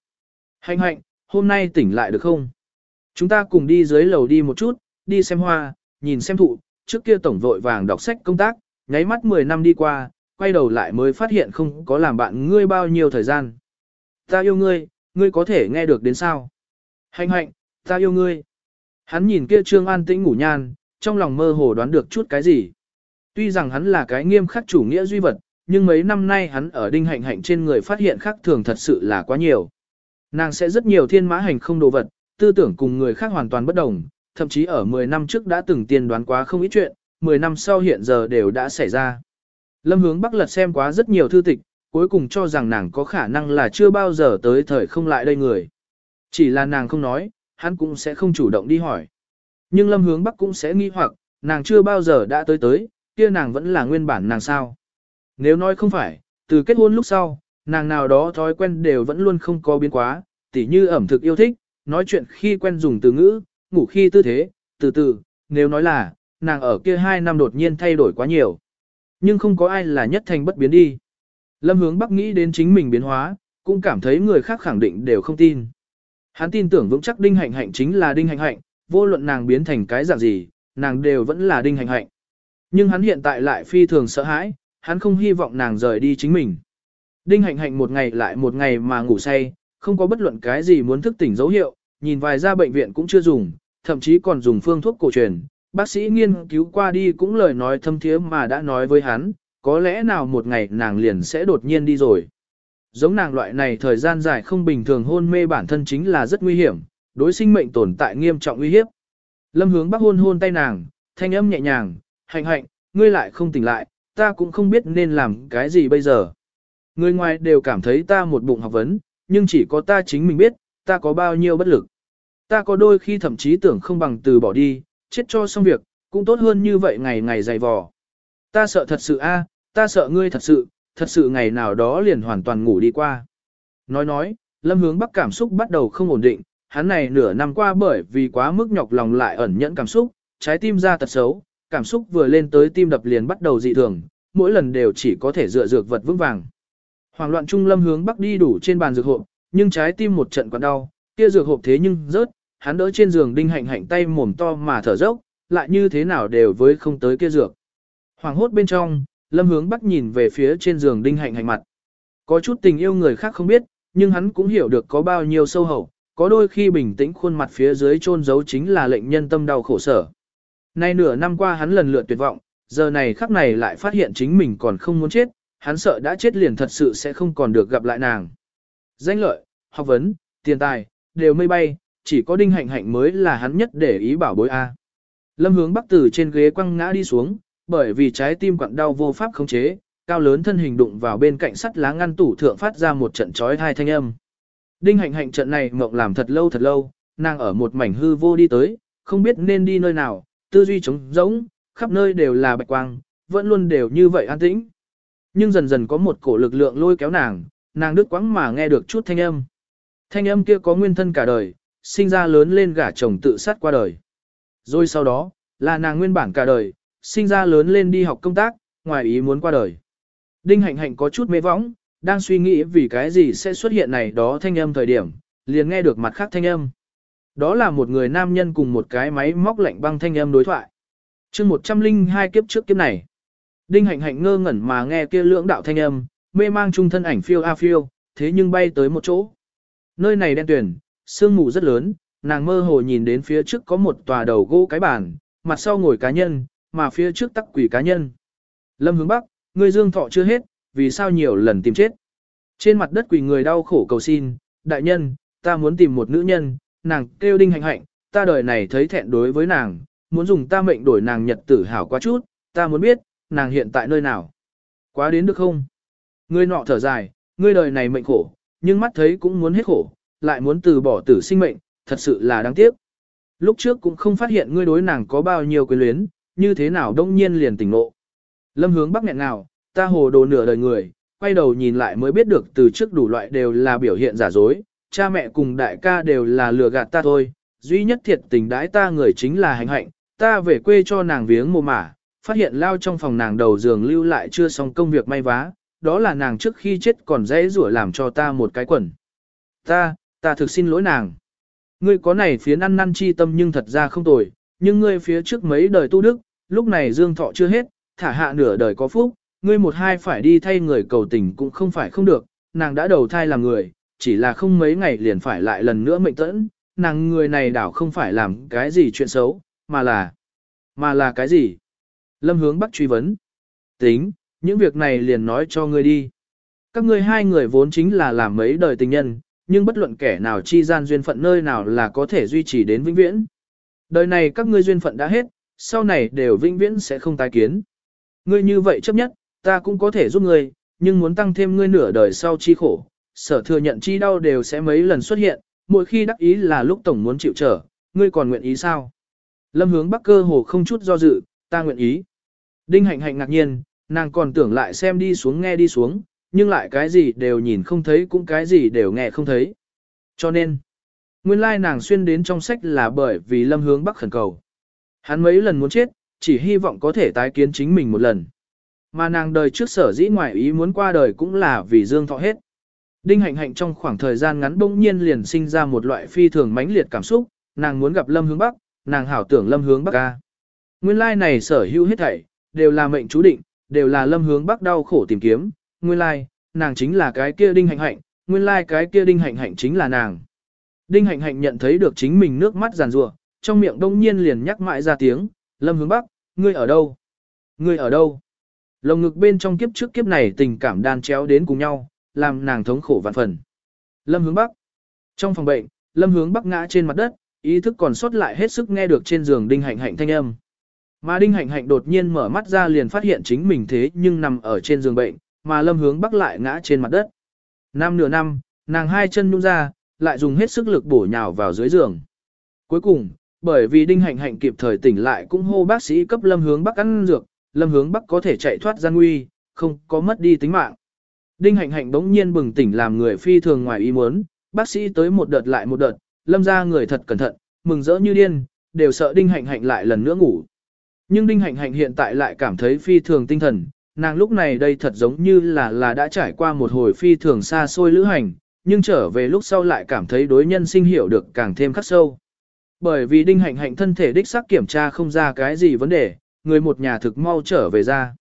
S1: Hạnh hạnh, hôm nay tỉnh lại được không? Chúng ta cùng đi dưới lầu đi một chút, đi xem hoa, nhìn xem thụ, trước kia tổng vội vàng đọc sách công tác, nháy mắt 10 năm đi qua, quay đầu lại mới phát hiện không có làm bạn ngươi bao nhiêu thời gian. Ta yêu ngươi, ngươi có thể nghe được đến sao? Hạnh hạnh, ta yêu ngươi. Hắn nhìn kia trương an tĩnh ngủ nhan, trong lòng mơ hồ đoán được chút cái gì. Tuy rằng hắn là cái nghiêm khắc chủ nghĩa duy vật, nhưng mấy năm nay hắn ở đinh hạnh hạnh trên người phát hiện khác thường thật sự là quá nhiều. Nàng sẽ rất nhiều thiên mã hành không đồ vật, tư tưởng cùng người khác hoàn toàn bất đồng, thậm chí ở 10 năm trước đã từng tiên đoán quá không ít chuyện, 10 năm sau hiện giờ đều đã xảy ra. Lâm hướng bắc lật xem quá rất nhiều thư tịch, cuối cùng cho rằng nàng có khả năng là chưa bao giờ tới thời không lại đây người. Chỉ là nàng không nói, hắn cũng sẽ không chủ động đi hỏi. Nhưng lâm hướng bắc cũng sẽ nghi hoặc, nàng chưa bao giờ đã tới tới, kia nàng vẫn là nguyên bản nàng sao. Nếu nói không phải, từ kết hôn lúc sau, nàng nào đó thói quen đều vẫn luôn không có biến quá, tỉ như ẩm thực yêu thích, nói chuyện khi quen dùng từ ngữ, ngủ khi tư thế, từ từ, nếu nói là, nàng ở kia hai năm đột nhiên thay đổi quá nhiều. Nhưng không có ai là nhất thành bất biến đi. Lâm hướng bắc nghĩ đến chính mình biến hóa, cũng cảm thấy người khác khẳng định đều không tin. Hắn tin tưởng vững chắc đinh hạnh hạnh chính là đinh hạnh hạnh, vô luận nàng biến thành cái dạng gì, nàng đều vẫn là đinh hạnh hạnh. Nhưng hắn hiện tại lại phi thường sợ hãi, hắn không hy vọng nàng rời đi chính mình. Đinh hạnh hạnh một ngày lại một ngày mà ngủ say, không có bất luận cái gì muốn thức tỉnh dấu hiệu, nhìn vài ra bệnh viện cũng chưa dùng, thậm chí còn dùng phương thuốc cổ truyền. Bác sĩ nghiên cứu qua đi cũng lời nói thâm thiế mà đã nói với hắn, có lẽ nào một ngày nàng liền sẽ đột nhiên đi rồi. Giống nàng loại này thời gian dài không bình thường hôn mê bản thân chính là rất nguy hiểm, đối sinh mệnh tồn tại nghiêm trọng uy hiếp. Lâm hướng bắc hôn hôn tay nàng, thanh âm nhẹ nhàng, hạnh hạnh, ngươi lại không tỉnh lại, ta cũng không biết nên làm cái gì bây giờ. Người ngoài đều cảm thấy ta một bụng học vấn, nhưng chỉ có ta chính mình biết, ta có bao nhiêu bất lực. Ta có đôi khi thậm chí tưởng không bằng từ bỏ đi, chết cho xong việc, cũng tốt hơn như vậy ngày ngày dày vò. Ta sợ thật sự a, ta sợ ngươi thật sự, thật sự ngày nào đó liền hoàn toàn ngủ đi qua. Nói nói, lâm hướng bắc cảm xúc bắt đầu không ổn định, hắn này nửa năm qua bởi vì quá mức nhọc lòng lại ẩn nhẫn cảm xúc, trái tim ra tật xấu, cảm xúc vừa lên tới tim đập liền bắt đầu dị thường, mỗi lần đều chỉ có thể dựa dược vật vững vàng. Hoàng loạn trung lâm hướng bắc đi đủ trên bàn dược hộp, nhưng trái tim một trận quặn đau, kia dược hộp thế nhưng rớt, hắn đỡ trên giường đinh hạnh hạnh tay mồm to mà thở dốc, lại như thế nào đều với không tới kia dược. Hoàng hốt bên trong, lâm hướng bắc nhìn về phía trên giường đinh hạnh hạnh mặt. Có chút tình yêu người khác không biết, nhưng hắn cũng hiểu được có bao nhiêu sâu hậu, có đôi khi bình tĩnh khuôn mặt phía dưới chôn giấu chính là lệnh nhân tâm đau khổ sở. Nay nửa năm qua hắn lần lượt tuyệt vọng, giờ này khắc này lại phát hiện chính mình còn không muốn chết, hắn sợ đã chết liền thật sự sẽ không còn được gặp lại nàng. Danh lợi, học vấn, tiền tài, đều mây bay, chỉ có đinh hạnh hạnh mới là hắn nhất để ý bảo bối A. Lâm hướng bắc từ trên ghế quăng ngã đi xuống, bởi vì trái tim quặn đau vô pháp khống chế, cao lớn thân hình đụng vào bên cạnh sắt lá ngăn tủ thượng phát ra một trận chói hai thanh âm. Đinh hạnh hạnh trận này mộng làm thật lâu thật lâu, nàng ở một mảnh hư vô đi tới, không biết nên đi nơi nào, tư duy trống rỗng, khắp nơi đều là bạch quang, vẫn luôn đều như vậy an tĩnh. Nhưng dần dần có một cổ lực lượng lôi kéo nàng, nàng đứt quãng mà nghe được chút thanh âm. Thanh âm kia có nguyên thân cả đời, sinh ra lớn lên gả chồng tự sát qua đời. Rồi sau đó, là nàng nguyên bản cả đời, sinh ra lớn lên đi học công tác, ngoài ý muốn qua đời. Đinh hạnh hạnh có chút mê võng, đang suy nghĩ vì cái gì sẽ xuất hiện này đó thanh âm thời điểm, liền nghe được mặt khác thanh âm. Đó là một người nam nhân cùng một cái máy móc lạnh băng thanh âm đối thoại. chương 102 kiếp trước kiếp này. Đinh hạnh hạnh ngơ ngẩn mà nghe kia lưỡng đạo thanh âm, mê mang trung thân ảnh phiêu a phiêu, thế nhưng bay tới một chỗ. Nơi này đen tuyển, sương mù rất lớn, nàng mơ hồ nhìn đến phía trước có một tòa đầu gỗ cái bàn, mặt sau ngồi cá nhân, mà phía trước tắc quỷ cá nhân. Lâm hướng bắc, người dương thọ chưa hết, vì sao nhiều lần tìm chết. Trên mặt đất quỷ người đau khổ cầu xin, đại nhân, ta muốn tìm một nữ nhân, nàng kêu đinh hạnh hạnh, ta đời này thấy thẹn đối với nàng, muốn dùng ta mệnh đổi nàng nhật tử hảo quá chút, ta muốn biết, nàng hiện tại nơi nào. Quá đến được không? Ngươi nọ thở dài, ngươi đời này mệnh khổ, nhưng mắt thấy cũng muốn hết khổ, lại muốn từ bỏ tử sinh mệnh, thật sự là đáng tiếc. Lúc trước cũng không phát hiện ngươi đối nàng có bao nhiêu quyến luyến, như thế nào đông nhiên liền tỉnh ngộ. Lâm hướng bắc nghẹn nào, ta hồ đồ nửa đời người, quay đầu nhìn lại mới biết được từ trước đủ loại đều là biểu hiện giả dối, cha mẹ cùng đại ca đều là lừa gạt ta thôi, duy nhất thiệt tình đãi ta người chính là hành hạnh, ta về quê cho nàng viếng mồ mả, phát hiện lao trong phòng nàng đầu giường lưu lại chưa xong công việc may vá, đó là nàng trước khi chết còn dễ rủa làm cho ta một cái quần. Ta, ta thực xin lỗi nàng. Ngươi có này phía năn năn chi tâm nhưng thật ra không tồi, nhưng ngươi phía trước mấy đời tu đức, lúc này dương thọ chưa hết, thả hạ nửa đời có phúc, ngươi một hai phải đi thay người cầu tình cũng không phải không được, nàng đã đầu thai làm người, chỉ là không mấy ngày liền phải lại lần nữa mệnh tẫn, nàng người này đảo không phải làm cái gì chuyện xấu, mà là, mà là cái gì? Lâm hướng bắc truy vấn. Tính, những việc này liền nói cho ngươi đi. Các ngươi hai người vốn chính là làm mấy đời tình nhân, nhưng bất luận kẻ nào chi gian duyên phận nơi nào là có thể duy trì đến vĩnh viễn. Đời này các ngươi duyên phận đã hết, sau này đều vĩnh viễn sẽ không tái kiến. Ngươi như vậy chấp nhất, ta cũng có thể giúp ngươi, nhưng muốn tăng thêm ngươi nửa đời sau chi khổ, sở thừa nhận chi đau đều sẽ mấy lần xuất hiện, mỗi khi đắc ý là lúc tổng muốn chịu trở, ngươi còn nguyện ý sao? Lâm hướng bắc cơ hồ không chút do dự, ta nguyện ý. Đinh hạnh hạnh ngạc nhiên, nàng còn tưởng lại xem đi xuống nghe đi xuống, nhưng lại cái gì đều nhìn không thấy cũng cái gì đều nghe không thấy. Cho nên, nguyên lai nàng xuyên đến trong sách là bởi vì lâm hướng bắc khẩn cầu. Hắn mấy lần muốn chết, chỉ hy vọng có thể tái kiến chính mình một lần. Mà nàng đời trước sở dĩ ngoại ý muốn qua đời cũng là vì dương thọ hết. Đinh hạnh hạnh trong khoảng thời gian ngắn bỗng nhiên liền sinh ra một loại phi thường mãnh liệt cảm xúc, nàng muốn gặp lâm hướng bắc, nàng hảo tưởng lâm hướng bắc ca. Nguyên lai này sở hữu hết thảy, đều là mệnh chú định, đều là lâm hướng bắc đau khổ tìm kiếm, nguyên lai, nàng chính là cái kia đinh hạnh hạnh, nguyên lai cái kia đinh hạnh hạnh chính là nàng. Đinh hạnh hạnh nhận thấy được chính mình nước mắt giàn rủa, trong miệng đông nhiên liền nhắc mãi ra tiếng, lâm hướng bắc, ngươi ở đâu? Ngươi ở đâu? Lồng ngực bên trong kiếp trước kiếp này tình cảm đan chéo đến cùng nhau, làm nàng thống khổ vạn phần. Lâm hướng bắc. Trong phòng bệnh, lâm hướng bắc ngã trên mặt đất, ý thức còn sót lại hết sức nghe được trên giường đinh hạnh hạnh thanh âm. Mà đinh hạnh hạnh đột nhiên mở mắt ra liền phát hiện chính mình thế nhưng nằm ở trên giường bệnh, mà lâm hướng bắc lại ngã trên mặt đất. Năm nửa năm, nàng hai chân nhung ra, lại dùng hết sức lực bổ nhào vào dưới giường. Cuối cùng, bởi vì đinh hạnh hạnh kịp thời tỉnh lại cũng hô bác sĩ cấp lâm hướng bắc ăn dược, lâm hướng bắc có thể chạy thoát gian nguy, không có mất đi tính mạng. Đinh hạnh hạnh bỗng nhiên bừng tỉnh làm người phi thường ngoài ý muốn, bác sĩ tới một đợt lại một đợt, lâm ra người thật cẩn thận, mừng rỡ như điên, đều sợ đinh hạnh hạnh lại lần nữa ngủ. Nhưng đinh hạnh hạnh hiện tại lại cảm thấy phi thường tinh thần, nàng lúc này đây thật giống như là là đã trải qua một hồi phi thường xa xôi lữ hành, nhưng trở về lúc sau lại cảm thấy đối nhân sinh hiểu được càng thêm khắc sâu. Bởi vì đinh hạnh hạnh thân thể đích xác kiểm tra không ra cái gì vấn đề, người một nhà thực mau trở về ra.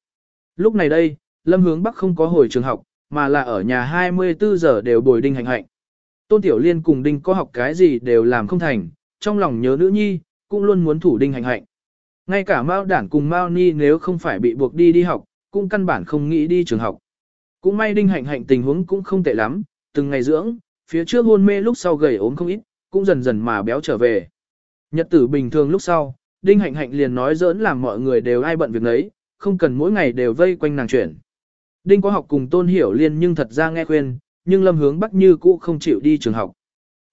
S1: Lúc này đây, Lâm Hướng Bắc không có hồi trường học, mà là ở nhà 24 giờ đều bồi đinh hạnh hạnh. Tôn Tiểu Liên cùng đinh có học cái gì đều làm không thành, trong lòng nhớ nữ nhi, cũng luôn muốn thủ đinh hạnh hạnh. Ngay cả Mao Đản cùng Mao Ni nếu không phải bị buộc đi đi học, cũng căn bản không nghĩ đi trường học. Cũng may đinh hạnh hạnh tình huống cũng không tệ lắm, từng ngày dưỡng, phía trước hôn mê lúc sau gầy ốm không ít, cũng dần dần mà béo trở về. Nhật tử bình thường lúc sau, Đinh Hạnh Hạnh liền nói giỡn làm mọi người đều ai bận việc nấy, không cần mỗi ngày đều vây quanh nàng chuyển. Đinh có học cùng Tôn Hiểu Liên nhưng thật ra nghe khuyên, nhưng Lâm Hướng Bắc như cũ không chịu đi trường học.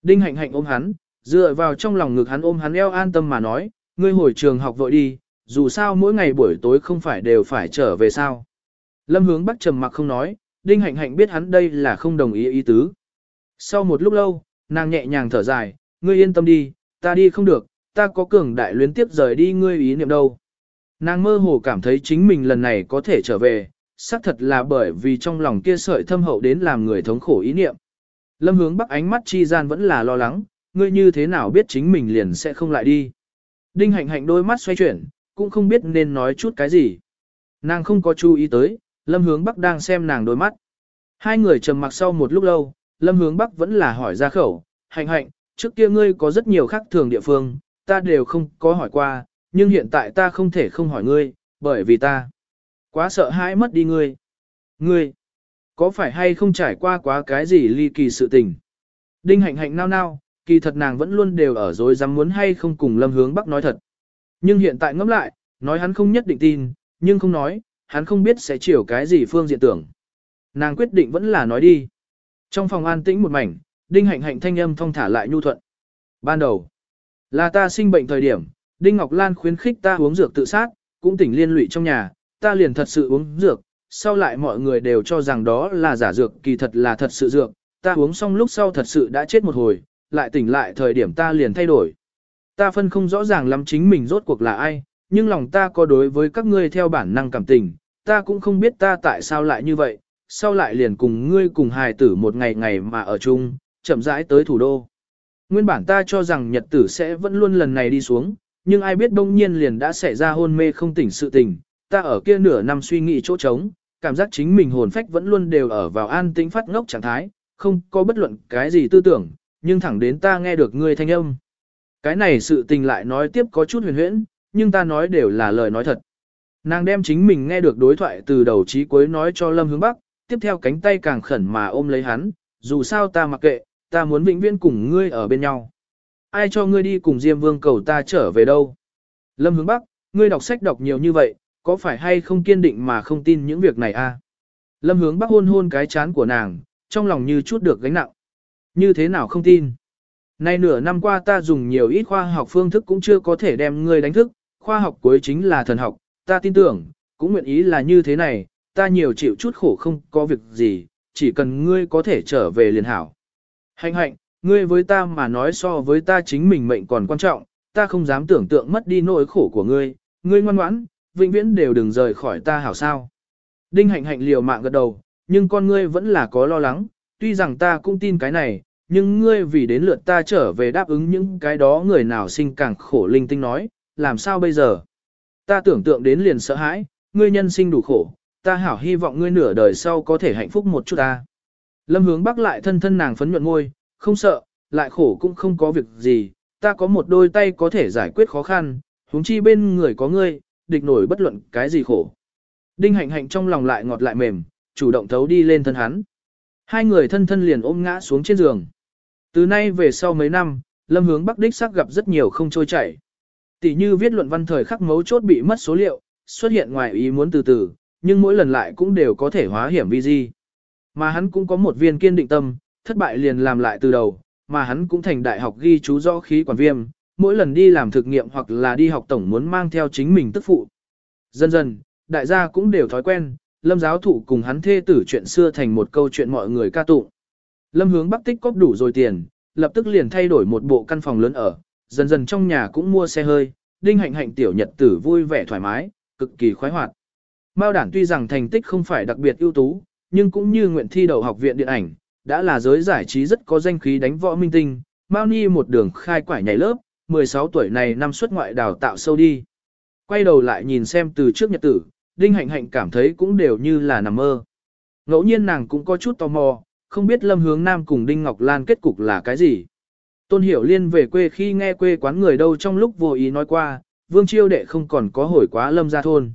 S1: Đinh Hạnh Hạnh ôm hắn, dựa vào trong lòng ngực hắn ôm hắn eo an tâm mà nói, ngươi hồi trường học vội đi, dù sao mỗi ngày buổi tối không phải đều phải trở về sao. Lâm Hướng Bắc trầm mặc không nói, Đinh Hạnh Hạnh biết hắn đây là không đồng ý ý tứ. Sau một lúc lâu, nàng nhẹ nhàng thở dài, ngươi yên tâm đi, ta đi không được, ta có cường đại luyến tiếp rời đi ngươi ý niệm đâu. Nàng mơ hồ cảm thấy chính mình lần này có thể trở về, xác thật là bởi vì trong lòng kia sợi thâm hậu đến làm người thống khổ ý niệm. Lâm hướng bắc ánh mắt chi gian vẫn là lo lắng, ngươi như thế nào biết chính mình liền sẽ không lại đi. Đinh hạnh hạnh đôi mắt xoay chuyển, cũng không biết nên nói chút cái gì. Nàng không có chú ý tới, lâm hướng bắc đang xem nàng đôi mắt. Hai người trầm mặc sau một lúc lâu, lâm hướng bắc vẫn là hỏi ra khẩu, hạnh hạnh, trước kia ngươi có rất nhiều khác thường địa phương, ta đều không có hỏi qua, nhưng hiện tại ta không thể không hỏi ngươi, bởi vì ta quá sợ hãi mất đi ngươi. Ngươi, có phải hay không trải qua quá cái gì ly kỳ sự tình? Đinh hạnh hạnh nao nao, kỳ thật nàng vẫn luôn đều ở dối dám muốn hay không cùng lâm hướng bắc nói thật. Nhưng hiện tại ngẫm lại, nói hắn không nhất định tin, nhưng không nói, hắn không biết sẽ chiều cái gì phương diện tưởng. Nàng quyết định vẫn là nói đi. Trong phòng an tĩnh một mảnh, đinh hạnh hạnh thanh âm thong thả lại nhu thuận. Ban đầu, là ta sinh bệnh thời điểm, Đinh Ngọc Lan khuyến khích ta uống dược tự sát, cũng tỉnh liên lụy trong nhà, ta liền thật sự uống dược, sau lại mọi người đều cho rằng đó là giả dược, kỳ thật là thật sự dược, ta uống xong lúc sau thật sự đã chết một hồi, lại tỉnh lại thời điểm ta liền thay đổi. Ta phân không rõ ràng lắm chính mình rốt cuộc là ai, nhưng lòng ta có đối với các ngươi theo bản năng cảm tình, ta cũng không biết ta tại sao lại như vậy, sau lại liền cùng ngươi cùng hài tử một ngày ngày mà ở chung, chậm rãi tới thủ đô. Nguyên bản ta cho rằng nhật tử sẽ vẫn luôn lần này đi xuống, nhưng ai biết đông nhiên liền đã xảy ra hôn mê không tỉnh sự tình, ta ở kia nửa năm suy nghĩ chỗ trống, cảm giác chính mình hồn phách vẫn luôn đều ở vào an tĩnh phát ngốc trạng thái, không có bất luận cái gì tư tưởng, nhưng thẳng đến ta nghe được ngươi thanh âm. Cái này sự tình lại nói tiếp có chút huyền huyễn, nhưng ta nói đều là lời nói thật. Nàng đem chính mình nghe được đối thoại từ đầu chí cuối nói cho Lâm Hướng Bắc, tiếp theo cánh tay càng khẩn mà ôm lấy hắn, dù sao ta mặc kệ, ta muốn vĩnh viễn cùng ngươi ở bên nhau. Ai cho ngươi đi cùng Diêm Vương cầu ta trở về đâu? Lâm Hướng Bắc, ngươi đọc sách đọc nhiều như vậy, có phải hay không kiên định mà không tin những việc này a? Lâm Hướng Bắc hôn hôn cái chán của nàng, trong lòng như chút được gánh nặng. Như thế nào không tin? Nay nửa năm qua ta dùng nhiều ít khoa học phương thức cũng chưa có thể đem ngươi đánh thức, khoa học cuối chính là thần học, ta tin tưởng, cũng nguyện ý là như thế này, ta nhiều chịu chút khổ không có việc gì, chỉ cần ngươi có thể trở về liền hảo. Hạnh hạnh, ngươi với ta mà nói so với ta chính mình mệnh còn quan trọng, ta không dám tưởng tượng mất đi nỗi khổ của ngươi, ngươi ngoan ngoãn, vĩnh viễn đều đừng rời khỏi ta hảo sao. Đinh hạnh hạnh liều mạng gật đầu, nhưng con ngươi vẫn là có lo lắng, tuy rằng ta cũng tin cái này, nhưng ngươi vì đến lượt ta trở về đáp ứng những cái đó người nào sinh càng khổ linh tinh nói, làm sao bây giờ? Ta tưởng tượng đến liền sợ hãi, ngươi nhân sinh đủ khổ, ta hảo hy vọng ngươi nửa đời sau có thể hạnh phúc một chút ta. Lâm hướng bắc lại thân thân nàng phấn nhuận ngôi, không sợ, lại khổ cũng không có việc gì, ta có một đôi tay có thể giải quyết khó khăn, huống chi bên người có ngươi, địch nổi bất luận cái gì khổ. Đinh hạnh hạnh trong lòng lại ngọt lại mềm, chủ động thấu đi lên thân hắn. Hai người thân thân liền ôm ngã xuống trên giường. Từ nay về sau mấy năm, lâm hướng bắc đích xác gặp rất nhiều không trôi chảy. Tỷ như viết luận văn thời khắc mấu chốt bị mất số liệu, xuất hiện ngoài ý muốn từ từ, nhưng mỗi lần lại cũng đều có thể hóa hiểm vi di. Mà hắn cũng có một viên kiên định tâm, thất bại liền làm lại từ đầu, mà hắn cũng thành đại học ghi chú rõ khí quản viêm, mỗi lần đi làm thực nghiệm hoặc là đi học tổng muốn mang theo chính mình tức phụ. Dần dần, đại gia cũng đều thói quen, lâm giáo thụ cùng hắn thê tử chuyện xưa thành một câu chuyện mọi người ca tụng. Lâm hướng bắc tích cóp đủ rồi tiền, lập tức liền thay đổi một bộ căn phòng lớn ở, dần dần trong nhà cũng mua xe hơi, đinh hạnh hạnh tiểu nhật tử vui vẻ thoải mái, cực kỳ khoái hoạt. Mao đản tuy rằng thành tích không phải đặc biệt ưu tú, nhưng cũng như nguyện thi đầu học viện điện ảnh, đã là giới giải trí rất có danh khí đánh võ minh tinh, Mao Ni một đường khai quải nhảy lớp, 16 tuổi này năm xuất ngoại đào tạo sâu đi. Quay đầu lại nhìn xem từ trước nhật tử, Đinh Hạnh Hạnh cảm thấy cũng đều như là nằm mơ. Ngẫu nhiên nàng cũng có chút tò mò, không biết Lâm Hướng Nam cùng Đinh Ngọc Lan kết cục là cái gì. Tôn Hiểu Liên về quê khi nghe quê quán người đâu trong lúc vô ý nói qua, Vương Chiêu Đệ không còn có hồi quá Lâm ra thôn.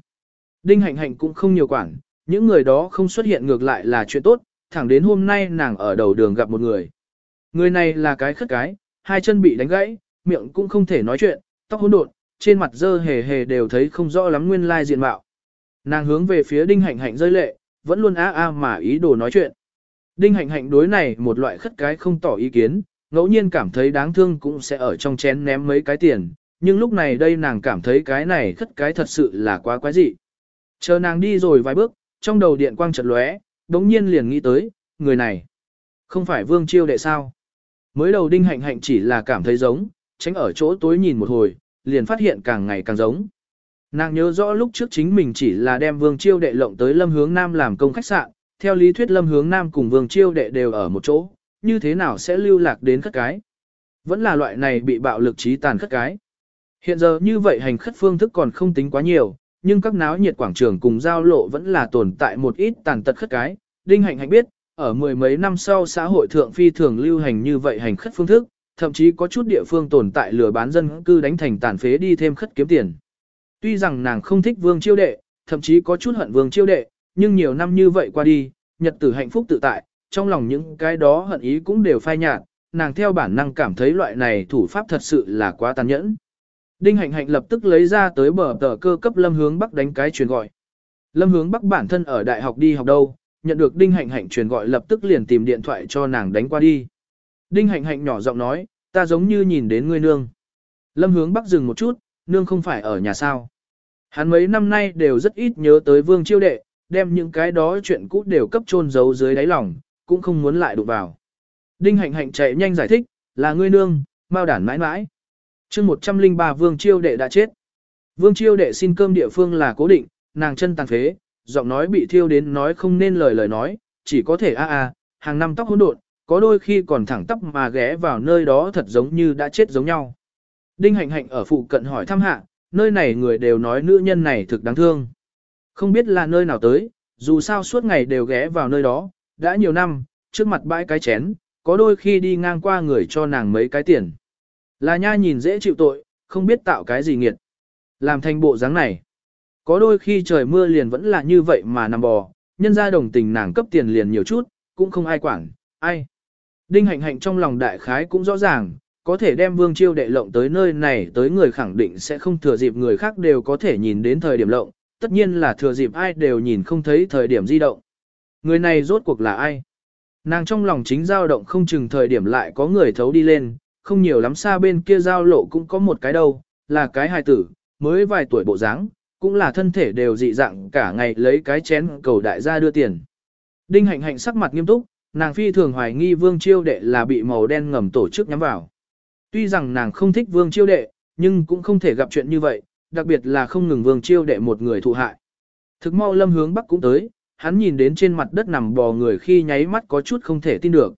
S1: Đinh Hạnh Hạnh cũng không nhiều quản, những người đó không xuất hiện ngược lại là chuyện tốt, thẳng đến hôm nay nàng ở đầu đường gặp một người. Người này là cái khất cái, hai chân bị đánh gãy, miệng cũng không thể nói chuyện, tóc hỗn độn, trên mặt dơ hề hề đều thấy không rõ lắm nguyên lai diện mạo. Nàng hướng về phía đinh hạnh hạnh rơi lệ, vẫn luôn á a mà ý đồ nói chuyện. Đinh hạnh hạnh đối này một loại khất cái không tỏ ý kiến, ngẫu nhiên cảm thấy đáng thương cũng sẽ ở trong chén ném mấy cái tiền, nhưng lúc này đây nàng cảm thấy cái này khất cái thật sự là quá quái dị. Chờ nàng đi rồi vài bước, trong đầu điện quang chợt lóe, đống nhiên liền nghĩ tới, người này, không phải vương chiêu đệ sao. Mới đầu đinh hạnh hạnh chỉ là cảm thấy giống, tránh ở chỗ tối nhìn một hồi, liền phát hiện càng ngày càng giống. Nàng nhớ rõ lúc trước chính mình chỉ là đem vương chiêu đệ lộng tới lâm hướng nam làm công khách sạn, theo lý thuyết lâm hướng nam cùng vương chiêu đệ đều ở một chỗ, như thế nào sẽ lưu lạc đến khất cái. Vẫn là loại này bị bạo lực trí tàn khất cái. Hiện giờ như vậy hành khất phương thức còn không tính quá nhiều, nhưng các náo nhiệt quảng trường cùng giao lộ vẫn là tồn tại một ít tàn tật khất cái. Đinh hạnh hạnh biết, ở mười mấy năm sau xã hội thượng phi thường lưu hành như vậy hành khất phương thức, thậm chí có chút địa phương tồn tại lừa bán dân cư đánh thành tàn phế đi thêm khất kiếm tiền. Tuy rằng nàng không thích vương chiêu đệ, thậm chí có chút hận vương chiêu đệ, nhưng nhiều năm như vậy qua đi, nhật tử hạnh phúc tự tại, trong lòng những cái đó hận ý cũng đều phai nhạt, nàng theo bản năng cảm thấy loại này thủ pháp thật sự là quá tàn nhẫn. Đinh hạnh hạnh lập tức lấy ra tới bờ tờ cơ cấp lâm hướng bắc đánh cái truyền gọi. Lâm hướng bắc bản thân ở đại học đi học đâu, nhận được đinh hạnh hạnh truyền gọi lập tức liền tìm điện thoại cho nàng đánh qua đi. Đinh hạnh hạnh nhỏ giọng nói, ta giống như nhìn đến ngươi nương. Lâm hướng bắc dừng một chút, nương không phải ở nhà sao. Hắn mấy năm nay đều rất ít nhớ tới vương chiêu đệ, đem những cái đó chuyện cũ đều cấp chôn giấu dưới đáy lòng, cũng không muốn lại đụng vào. Đinh hạnh hạnh chạy nhanh giải thích, là ngươi nương, mau đản mãi mãi. chương 103 vương chiêu đệ đã chết. Vương chiêu đệ xin cơm địa phương là cố định, nàng chân tàn phế, giọng nói bị thiêu đến nói không nên lời lời nói, chỉ có thể a a, hàng năm tóc hỗn độn, có đôi khi còn thẳng tóc mà ghé vào nơi đó thật giống như đã chết giống nhau. Đinh hạnh hạnh ở phụ cận hỏi thăm hạ, nơi này người đều nói nữ nhân này thực đáng thương. Không biết là nơi nào tới, dù sao suốt ngày đều ghé vào nơi đó, đã nhiều năm, trước mặt bãi cái chén, có đôi khi đi ngang qua người cho nàng mấy cái tiền. Là nha nhìn dễ chịu tội, không biết tạo cái gì nghiệt. Làm thành bộ dáng này. Có đôi khi trời mưa liền vẫn là như vậy mà nằm bò, nhân ra đồng tình nàng cấp tiền liền nhiều chút, cũng không ai quản, ai. Đinh hạnh hạnh trong lòng đại khái cũng rõ ràng, có thể đem vương chiêu đệ lộng tới nơi này tới người khẳng định sẽ không thừa dịp người khác đều có thể nhìn đến thời điểm lộng, tất nhiên là thừa dịp ai đều nhìn không thấy thời điểm di động. Người này rốt cuộc là ai? Nàng trong lòng chính dao động không chừng thời điểm lại có người thấu đi lên, không nhiều lắm xa bên kia giao lộ cũng có một cái đâu, là cái hài tử, mới vài tuổi bộ dáng, cũng là thân thể đều dị dạng cả ngày lấy cái chén cầu đại gia đưa tiền. Đinh hạnh hạnh sắc mặt nghiêm túc, nàng phi thường hoài nghi vương chiêu đệ là bị màu đen ngầm tổ chức nhắm vào. Tuy rằng nàng không thích vương chiêu đệ, nhưng cũng không thể gặp chuyện như vậy, đặc biệt là không ngừng vương chiêu đệ một người thụ hại. Thực mau lâm hướng bắc cũng tới, hắn nhìn đến trên mặt đất nằm bò người khi nháy mắt có chút không thể tin được.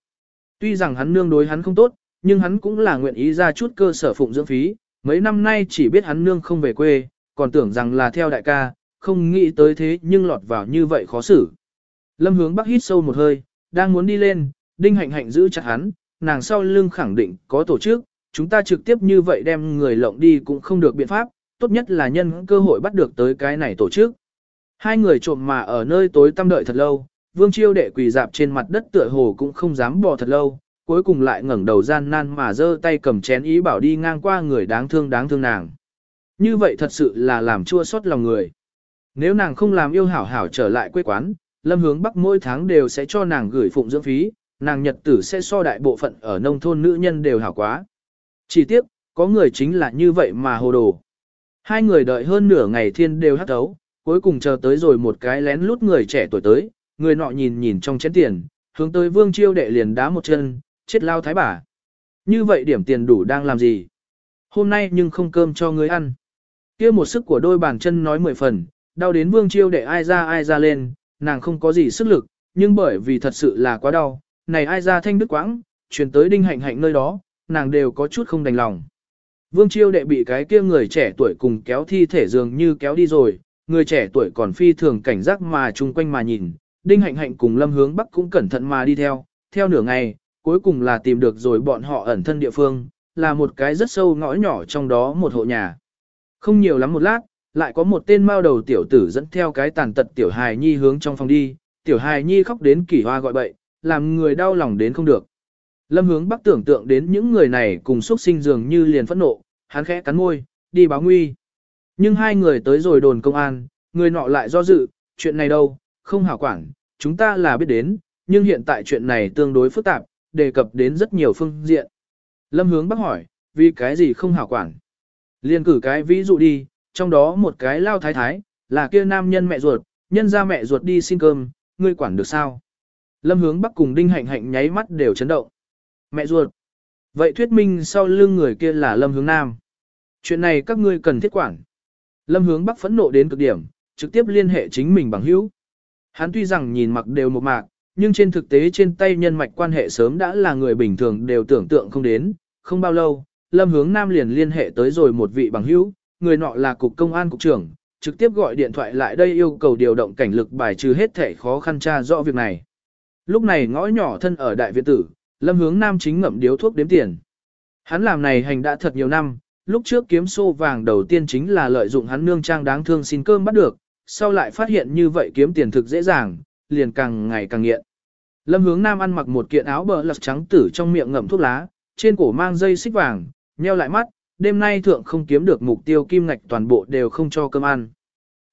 S1: Tuy rằng hắn nương đối hắn không tốt, nhưng hắn cũng là nguyện ý ra chút cơ sở phụng dưỡng phí, mấy năm nay chỉ biết hắn nương không về quê, còn tưởng rằng là theo đại ca, không nghĩ tới thế nhưng lọt vào như vậy khó xử. Lâm hướng bắc hít sâu một hơi, đang muốn đi lên, đinh hạnh hạnh giữ chặt hắn, nàng sau lưng khẳng định có tổ chức, chúng ta trực tiếp như vậy đem người lộng đi cũng không được biện pháp, tốt nhất là nhân cơ hội bắt được tới cái này tổ chức. Hai người trộm mà ở nơi tối tăm đợi thật lâu, vương chiêu đệ quỳ dạp trên mặt đất tựa hồ cũng không dám bò thật lâu, cuối cùng lại ngẩng đầu gian nan mà giơ tay cầm chén ý bảo đi ngang qua người đáng thương đáng thương nàng. Như vậy thật sự là làm chua xót lòng người. Nếu nàng không làm yêu hảo hảo trở lại quê quán, lâm hướng bắc mỗi tháng đều sẽ cho nàng gửi phụng dưỡng phí, nàng nhật tử sẽ so đại bộ phận ở nông thôn nữ nhân đều hảo quá. Chỉ tiếc, có người chính là như vậy mà hồ đồ. Hai người đợi hơn nửa ngày thiên đều hắt thấu, cuối cùng chờ tới rồi một cái lén lút người trẻ tuổi tới, người nọ nhìn nhìn trong chén tiền, hướng tới vương chiêu đệ liền đá một chân, chết lao thái bà. Như vậy điểm tiền đủ đang làm gì? Hôm nay nhưng không cơm cho người ăn. kia một sức của đôi bàn chân nói mười phần, đau đến vương chiêu đệ ai ra ai ra lên, nàng không có gì sức lực, nhưng bởi vì thật sự là quá đau, này ai ra thanh đức quãng, chuyển tới đinh hạnh hạnh nơi đó, nàng đều có chút không đành lòng. Vương chiêu đệ bị cái kia người trẻ tuổi cùng kéo thi thể dường như kéo đi rồi, người trẻ tuổi còn phi thường cảnh giác mà chung quanh mà nhìn, đinh hạnh hạnh cùng lâm hướng bắc cũng cẩn thận mà đi theo, theo nửa ngày, cuối cùng là tìm được rồi bọn họ ẩn thân địa phương, là một cái rất sâu ngõ nhỏ trong đó một hộ nhà. Không nhiều lắm một lát, lại có một tên mao đầu tiểu tử dẫn theo cái tàn tật tiểu hài nhi hướng trong phòng đi, tiểu hài nhi khóc đến kỳ hoa gọi bậy, làm người đau lòng đến không được. Lâm hướng bắc tưởng tượng đến những người này cùng xuất sinh dường như liền phẫn nộ, hắn khẽ cắn môi, đi báo nguy. Nhưng hai người tới rồi đồn công an, người nọ lại do dự, chuyện này đâu, không hảo quản, chúng ta là biết đến, nhưng hiện tại chuyện này tương đối phức tạp, đề cập đến rất nhiều phương diện. Lâm hướng bắc hỏi, vì cái gì không hảo quản? Liên cử cái ví dụ đi, trong đó một cái lao thái thái, là kia nam nhân mẹ ruột, nhân ra mẹ ruột đi xin cơm, ngươi quản được sao? Lâm hướng bắc cùng đinh hạnh hạnh nháy mắt đều chấn động. Mẹ ruột. Vậy thuyết minh sau lưng người kia là lâm hướng nam. Chuyện này các ngươi cần thiết quản. Lâm hướng bắc phẫn nộ đến cực điểm, trực tiếp liên hệ chính mình bằng hữu. Hắn tuy rằng nhìn mặc đều một mạc, nhưng trên thực tế trên tay nhân mạch quan hệ sớm đã là người bình thường đều tưởng tượng không đến. Không bao lâu, Lâm Hướng Nam liền liên hệ tới rồi một vị bằng hữu, người nọ là cục công an cục trưởng, trực tiếp gọi điện thoại lại đây yêu cầu điều động cảnh lực bài trừ hết thể khó khăn tra rõ việc này. Lúc này ngõ nhỏ thân ở đại viện tử, Lâm Hướng Nam chính ngậm điếu thuốc đếm tiền. Hắn làm này hành đã thật nhiều năm, lúc trước kiếm xô vàng đầu tiên chính là lợi dụng hắn nương trang đáng thương xin cơm bắt được, sau lại phát hiện như vậy kiếm tiền thực dễ dàng, liền càng ngày càng nghiện. Lâm Hướng Nam ăn mặc một kiện áo bờ lật trắng tử trong miệng ngậm thuốc lá, trên cổ mang dây xích vàng, nheo lại mắt, đêm nay thượng không kiếm được mục tiêu kim ngạch toàn bộ đều không cho cơm ăn.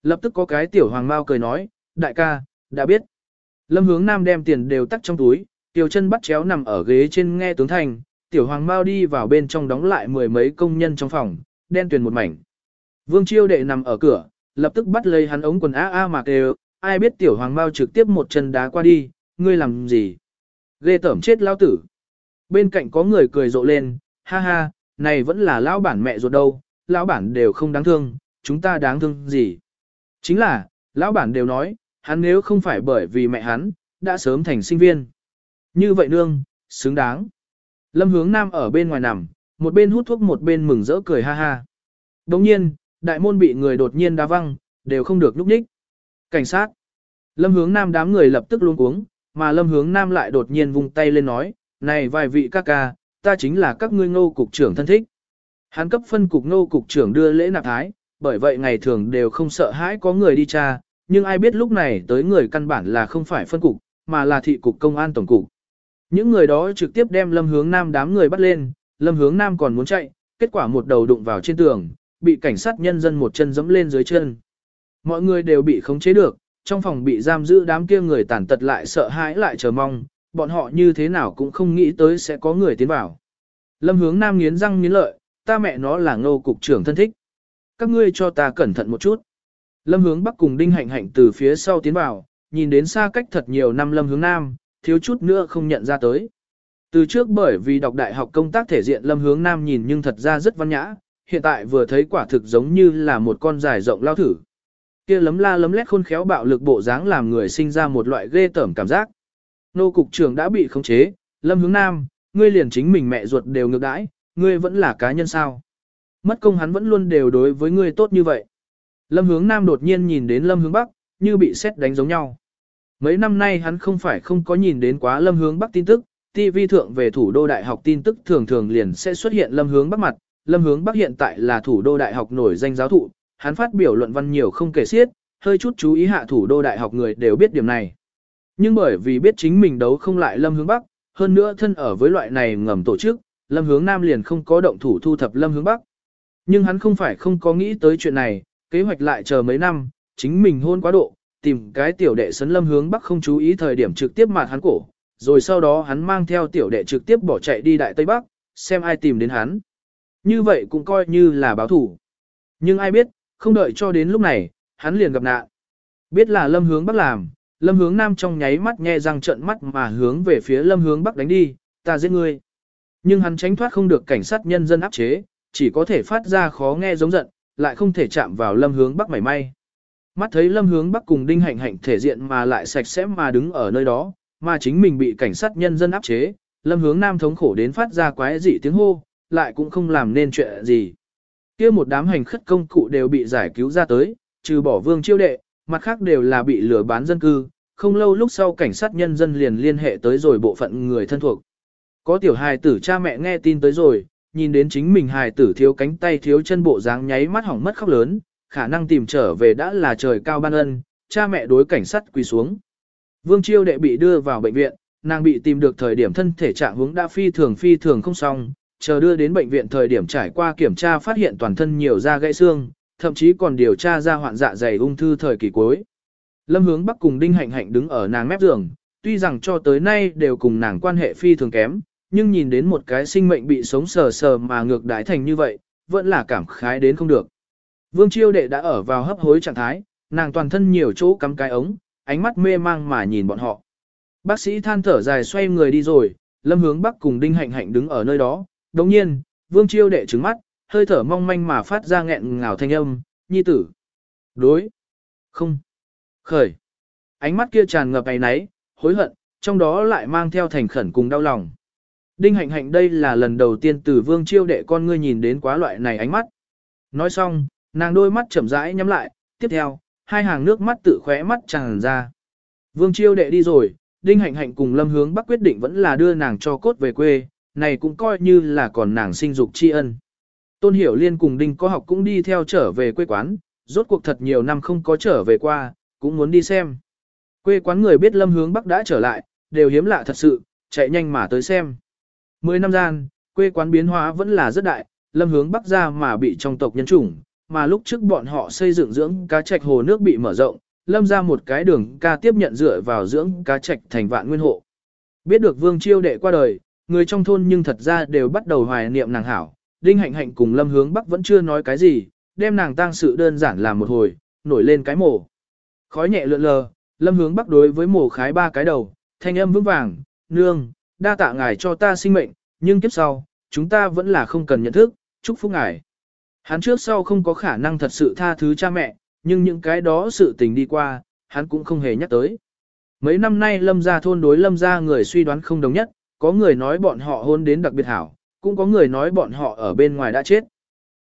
S1: Lập tức có cái tiểu hoàng mao cười nói, đại ca, đã biết. Lâm hướng nam đem tiền đều tắt trong túi, tiểu chân bắt chéo nằm ở ghế trên nghe tướng thành, tiểu hoàng mau đi vào bên trong đóng lại mười mấy công nhân trong phòng, đen tuyền một mảnh. Vương chiêu đệ nằm ở cửa, lập tức bắt lấy hắn ống quần A a mà kêu, ai biết tiểu hoàng mau trực tiếp một chân đá qua đi, ngươi làm gì? Ghê tẩm chết lao tử. Bên cạnh có người cười rộ lên, ha ha, này vẫn là lão bản mẹ ruột đâu, lão bản đều không đáng thương, chúng ta đáng thương gì. Chính là, lão bản đều nói, hắn nếu không phải bởi vì mẹ hắn, đã sớm thành sinh viên. Như vậy nương, xứng đáng. Lâm hướng nam ở bên ngoài nằm, một bên hút thuốc một bên mừng rỡ cười ha ha. Đồng nhiên, đại môn bị người đột nhiên đá văng, đều không được núp đích. Cảnh sát. Lâm hướng nam đám người lập tức luôn cuống, mà lâm hướng nam lại đột nhiên vung tay lên nói, này vài vị ca ca, ta chính là các ngươi ngô cục trưởng thân thích. Hắn cấp phân cục ngô cục trưởng đưa lễ nạp thái, bởi vậy ngày thường đều không sợ hãi có người đi tra, nhưng ai biết lúc này tới người căn bản là không phải phân cục, mà là thị cục công an tổng cục. Những người đó trực tiếp đem lâm hướng nam đám người bắt lên, lâm hướng nam còn muốn chạy, kết quả một đầu đụng vào trên tường, bị cảnh sát nhân dân một chân giẫm lên dưới chân. Mọi người đều bị khống chế được, trong phòng bị giam giữ đám kia người tàn tật lại sợ hãi lại chờ mong, bọn họ như thế nào cũng không nghĩ tới sẽ có người tiến vào. Lâm hướng nam nghiến răng nghiến lợi, ta mẹ nó là ngô cục trưởng thân thích. Các ngươi cho ta cẩn thận một chút. Lâm hướng bắc cùng đinh hạnh hạnh từ phía sau tiến vào, nhìn đến xa cách thật nhiều năm lâm hướng nam, thiếu chút nữa không nhận ra tới. Từ trước bởi vì đọc đại học công tác thể diện lâm hướng nam nhìn nhưng thật ra rất văn nhã, hiện tại vừa thấy quả thực giống như là một con dài rộng lao thử. kia lấm la lấm lét khôn khéo bạo lực bộ dáng làm người sinh ra một loại ghê tởm cảm giác. Nô cục trưởng đã bị khống chế, Lâm Hướng Nam, ngươi liền chính mình mẹ ruột đều ngược đãi, ngươi vẫn là cá nhân sao. Mất công hắn vẫn luôn đều đối với ngươi tốt như vậy. Lâm Hướng Nam đột nhiên nhìn đến Lâm Hướng Bắc, như bị xét đánh giống nhau. Mấy năm nay hắn không phải không có nhìn đến quá Lâm Hướng Bắc tin tức, TV thượng về thủ đô đại học tin tức thường thường liền sẽ xuất hiện Lâm Hướng Bắc mặt. Lâm Hướng Bắc hiện tại là thủ đô đại học nổi danh giáo thụ, hắn phát biểu luận văn nhiều không kể xiết, hơi chút chú ý hạ thủ đô đại học người đều biết điểm này. Nhưng bởi vì biết chính mình đấu không lại Lâm Hướng Bắc, hơn nữa thân ở với loại này ngầm tổ chức, Lâm Hướng Nam liền không có động thủ thu thập Lâm Hướng Bắc. Nhưng hắn không phải không có nghĩ tới chuyện này, kế hoạch lại chờ mấy năm, chính mình hôn quá độ, tìm cái tiểu đệ sấn Lâm Hướng Bắc không chú ý thời điểm trực tiếp mạt hắn cổ, rồi sau đó hắn mang theo tiểu đệ trực tiếp bỏ chạy đi Đại Tây Bắc, xem ai tìm đến hắn. Như vậy cũng coi như là báo thủ. Nhưng ai biết, không đợi cho đến lúc này, hắn liền gặp nạn. Biết là Lâm Hướng Bắc làm, Lâm hướng nam trong nháy mắt nghe răng trợn mắt mà hướng về phía lâm hướng bắc đánh đi, ta giết ngươi. Nhưng hắn tránh thoát không được cảnh sát nhân dân áp chế, chỉ có thể phát ra khó nghe giống giận, lại không thể chạm vào lâm hướng bắc mảy may. Mắt thấy lâm hướng bắc cùng đinh hạnh hạnh thể diện mà lại sạch sẽ mà đứng ở nơi đó, mà chính mình bị cảnh sát nhân dân áp chế, lâm hướng nam thống khổ đến phát ra quái dị tiếng hô, lại cũng không làm nên chuyện gì. kia một đám hành khất công cụ đều bị giải cứu ra tới, trừ bỏ vương chiêu đệ, mặt khác đều là bị lừa bán dân cư, không lâu lúc sau cảnh sát nhân dân liền liên hệ tới rồi bộ phận người thân thuộc. Có tiểu hài tử cha mẹ nghe tin tới rồi, nhìn đến chính mình hài tử thiếu cánh tay thiếu chân bộ dáng nháy mắt hỏng mất khóc lớn, khả năng tìm trở về đã là trời cao ban ân, cha mẹ đối cảnh sát quỳ xuống. Vương Chiêu đệ bị đưa vào bệnh viện, nàng bị tìm được thời điểm thân thể trạng huống đã phi thường phi thường không xong, chờ đưa đến bệnh viện thời điểm trải qua kiểm tra phát hiện toàn thân nhiều da gãy xương, thậm chí còn điều tra ra hoạn dạ dày ung thư thời kỳ cuối. Lâm Hướng Bắc cùng Đinh Hạnh Hạnh đứng ở nàng mép giường, tuy rằng cho tới nay đều cùng nàng quan hệ phi thường kém, nhưng nhìn đến một cái sinh mệnh bị sống sờ sờ mà ngược đái thành như vậy, vẫn là cảm khái đến không được. Vương Chiêu Đệ đã ở vào hấp hối trạng thái, nàng toàn thân nhiều chỗ cắm cái ống, ánh mắt mê mang mà nhìn bọn họ. Bác sĩ than thở dài xoay người đi rồi, Lâm Hướng Bắc cùng Đinh Hạnh Hạnh đứng ở nơi đó, đồng nhiên, Vương Chiêu Đệ trứng mắt, hơi thở mong manh mà phát ra nghẹn ngào thanh âm, nhi tử. Đối. Không. Khởi. Ánh mắt kia tràn ngập ấy náy, hối hận, trong đó lại mang theo thành khẩn cùng đau lòng. Đinh hạnh hạnh đây là lần đầu tiên từ vương chiêu đệ con ngươi nhìn đến quá loại này ánh mắt. Nói xong, nàng đôi mắt chậm rãi nhắm lại, tiếp theo, hai hàng nước mắt tự khóe mắt tràn ra. Vương chiêu đệ đi rồi, đinh hạnh hạnh cùng lâm hướng bắc quyết định vẫn là đưa nàng cho cốt về quê, này cũng coi như là còn nàng sinh dục tri ân. Tôn Hiểu Liên cùng Đinh có học cũng đi theo trở về quê quán, rốt cuộc thật nhiều năm không có trở về qua, cũng muốn đi xem. Quê quán người biết lâm hướng bắc đã trở lại, đều hiếm lạ thật sự, chạy nhanh mà tới xem. Mười năm gian, quê quán biến hóa vẫn là rất đại, lâm hướng bắc ra mà bị trong tộc nhân chủng, mà lúc trước bọn họ xây dựng dưỡng cá trạch hồ nước bị mở rộng, lâm ra một cái đường ca tiếp nhận dựa vào dưỡng cá trạch thành vạn nguyên hộ. Biết được vương chiêu đệ qua đời, người trong thôn nhưng thật ra đều bắt đầu hoài niệm nàng hảo, đinh hạnh hạnh cùng lâm hướng bắc vẫn chưa nói cái gì, đem nàng tang sự đơn giản làm một hồi, nổi lên cái mổ. Khói nhẹ lượn lờ, lâm hướng bắc đối với mổ khái ba cái đầu, thanh âm vững vàng, nương, đa tạ ngài cho ta sinh mệnh, nhưng kiếp sau, chúng ta vẫn là không cần nhận thức, chúc phúc ngài. Hắn trước sau không có khả năng thật sự tha thứ cha mẹ, nhưng những cái đó sự tình đi qua, hắn cũng không hề nhắc tới. Mấy năm nay lâm gia thôn đối lâm gia người suy đoán không đồng nhất, có người nói bọn họ hôn đến đặc biệt hảo, cũng có người nói bọn họ ở bên ngoài đã chết.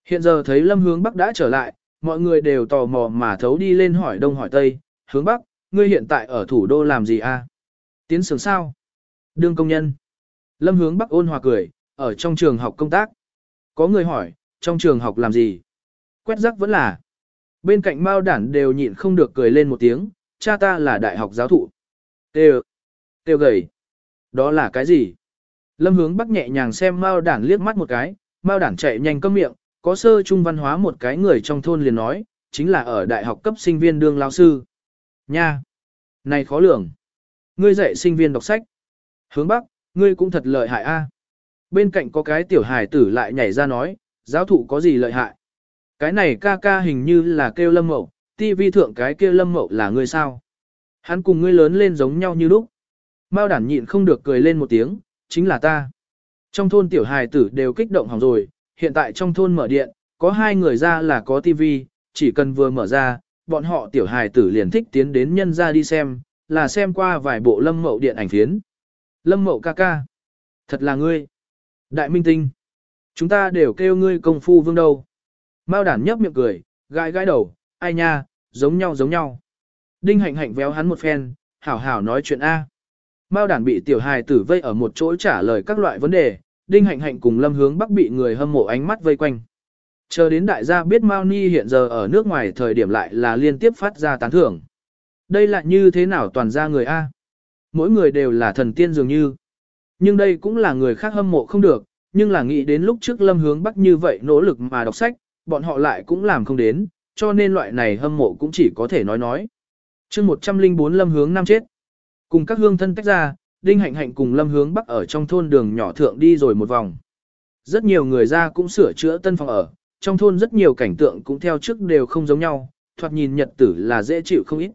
S1: Hiện giờ thấy lâm hướng bắc đã trở lại, mọi người đều tò mò mà thấu đi lên hỏi đông hỏi tây, hướng bắc, ngươi hiện tại ở thủ đô làm gì a? Tiến sướng sao? Đương công nhân. Lâm hướng bắc ôn hòa cười, ở trong trường học công tác. Có người hỏi, trong trường học làm gì? Quét rác vẫn là. Bên cạnh Mao đản đều nhịn không được cười lên một tiếng, cha ta là đại học giáo thụ. Têu, têu gầy. Đó là cái gì? Lâm hướng bắc nhẹ nhàng xem Mao đản liếc mắt một cái, Mao đản chạy nhanh cơm miệng, có sơ trung văn hóa một cái người trong thôn liền nói, chính là ở đại học cấp sinh viên đương lao sư. Nha! Này khó lường! Ngươi dạy sinh viên đọc sách. Hướng bắc, ngươi cũng thật lợi hại a. Bên cạnh có cái tiểu hài tử lại nhảy ra nói, giáo thụ có gì lợi hại. Cái này ca ca hình như là kêu lâm mậu, ti vi thượng cái kêu lâm mậu là ngươi sao. Hắn cùng ngươi lớn lên giống nhau như lúc. Mao đản nhịn không được cười lên một tiếng, chính là ta. Trong thôn tiểu hài tử đều kích động hỏng rồi, hiện tại trong thôn mở điện, có hai người ra là có tivi, chỉ cần vừa mở ra, bọn họ tiểu hài tử liền thích tiến đến nhân ra đi xem, là xem qua vài bộ lâm mậu điện ảnh phiến. Lâm mậu ca ca. Thật là ngươi. Đại minh tinh. Chúng ta đều kêu ngươi công phu vương đâu. Mao đản nhấp miệng cười, gãi gãi đầu, ai nha, giống nhau giống nhau. Đinh hạnh hạnh véo hắn một phen, hảo hảo nói chuyện A. Mao đản bị tiểu hài tử vây ở một chỗ trả lời các loại vấn đề, đinh hạnh hạnh cùng lâm hướng bắc bị người hâm mộ ánh mắt vây quanh. Chờ đến đại gia biết Mao Ni hiện giờ ở nước ngoài thời điểm lại là liên tiếp phát ra tán thưởng. Đây là như thế nào toàn ra người A? Mỗi người đều là thần tiên dường như. Nhưng đây cũng là người khác hâm mộ không được, nhưng là nghĩ đến lúc trước lâm hướng bắc như vậy nỗ lực mà đọc sách, bọn họ lại cũng làm không đến, cho nên loại này hâm mộ cũng chỉ có thể nói nói. chương 104 lâm hướng năm chết. Cùng các hương thân tách ra, Đinh Hạnh Hạnh cùng lâm hướng bắc ở trong thôn đường nhỏ thượng đi rồi một vòng. Rất nhiều người ra cũng sửa chữa tân phòng ở, trong thôn rất nhiều cảnh tượng cũng theo trước đều không giống nhau, thoạt nhìn nhật tử là dễ chịu không ít.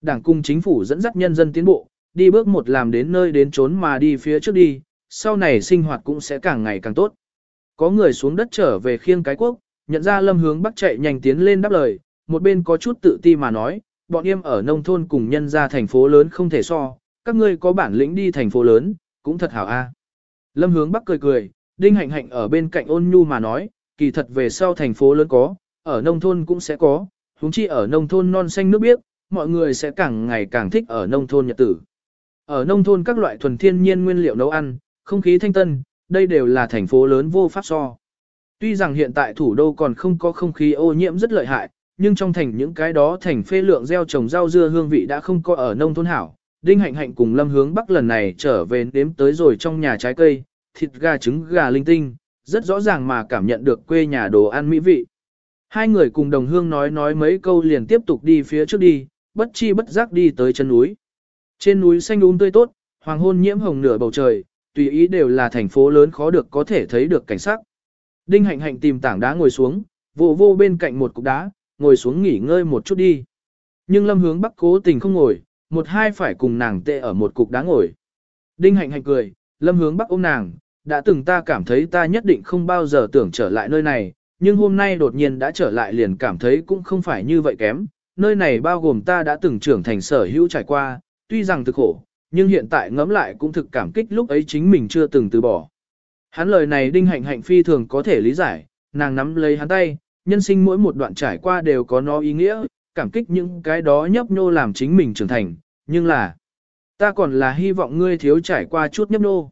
S1: Đảng cung chính phủ dẫn dắt nhân dân tiến bộ, đi bước một làm đến nơi đến trốn mà đi phía trước đi, sau này sinh hoạt cũng sẽ càng ngày càng tốt. Có người xuống đất trở về khiêng cái quốc, nhận ra lâm hướng bắc chạy nhanh tiến lên đáp lời, một bên có chút tự ti mà nói, bọn em ở nông thôn cùng nhân ra thành phố lớn không thể so, các ngươi có bản lĩnh đi thành phố lớn, cũng thật hảo a. À. Lâm hướng bắc cười cười, đinh hạnh hạnh ở bên cạnh ôn nhu mà nói, kỳ thật về sau thành phố lớn có, ở nông thôn cũng sẽ có, huống chi ở nông thôn non xanh nước biếc, mọi người sẽ càng ngày càng thích ở nông thôn nhật tử. Ở nông thôn các loại thuần thiên nhiên nguyên liệu nấu ăn, không khí thanh tân, đây đều là thành phố lớn vô pháp so. Tuy rằng hiện tại thủ đô còn không có không khí ô nhiễm rất lợi hại, nhưng trong thành những cái đó thành phê lượng gieo trồng rau dưa hương vị đã không có ở nông thôn hảo, Đinh Hạnh Hạnh cùng Lâm Hướng Bắc lần này trở về đếm tới rồi trong nhà trái cây, thịt gà trứng gà linh tinh, rất rõ ràng mà cảm nhận được quê nhà đồ ăn mỹ vị. Hai người cùng đồng hương nói nói mấy câu liền tiếp tục đi phía trước đi, bất chi bất giác đi tới chân núi. Trên núi xanh um tươi tốt, hoàng hôn nhiễm hồng nửa bầu trời, tùy ý đều là thành phố lớn khó được có thể thấy được cảnh sắc. Đinh hạnh hạnh tìm tảng đá ngồi xuống, vô vô bên cạnh một cục đá, ngồi xuống nghỉ ngơi một chút đi. Nhưng lâm hướng bắc cố tình không ngồi, một hai phải cùng nàng tệ ở một cục đá ngồi. Đinh hạnh hạnh cười, lâm hướng bắc ôm nàng, đã từng ta cảm thấy ta nhất định không bao giờ tưởng trở lại nơi này, nhưng hôm nay đột nhiên đã trở lại liền cảm thấy cũng không phải như vậy kém. Nơi này bao gồm ta đã từng trưởng thành sở hữu trải qua, tuy rằng thực khổ, nhưng hiện tại ngẫm lại cũng thực cảm kích lúc ấy chính mình chưa từng từ bỏ. Hắn lời này đinh hạnh hạnh phi thường có thể lý giải, nàng nắm lấy hắn tay, nhân sinh mỗi một đoạn trải qua đều có nó ý nghĩa, cảm kích những cái đó nhấp nhô làm chính mình trưởng thành, nhưng là, ta còn là hy vọng ngươi thiếu trải qua chút nhấp nhô.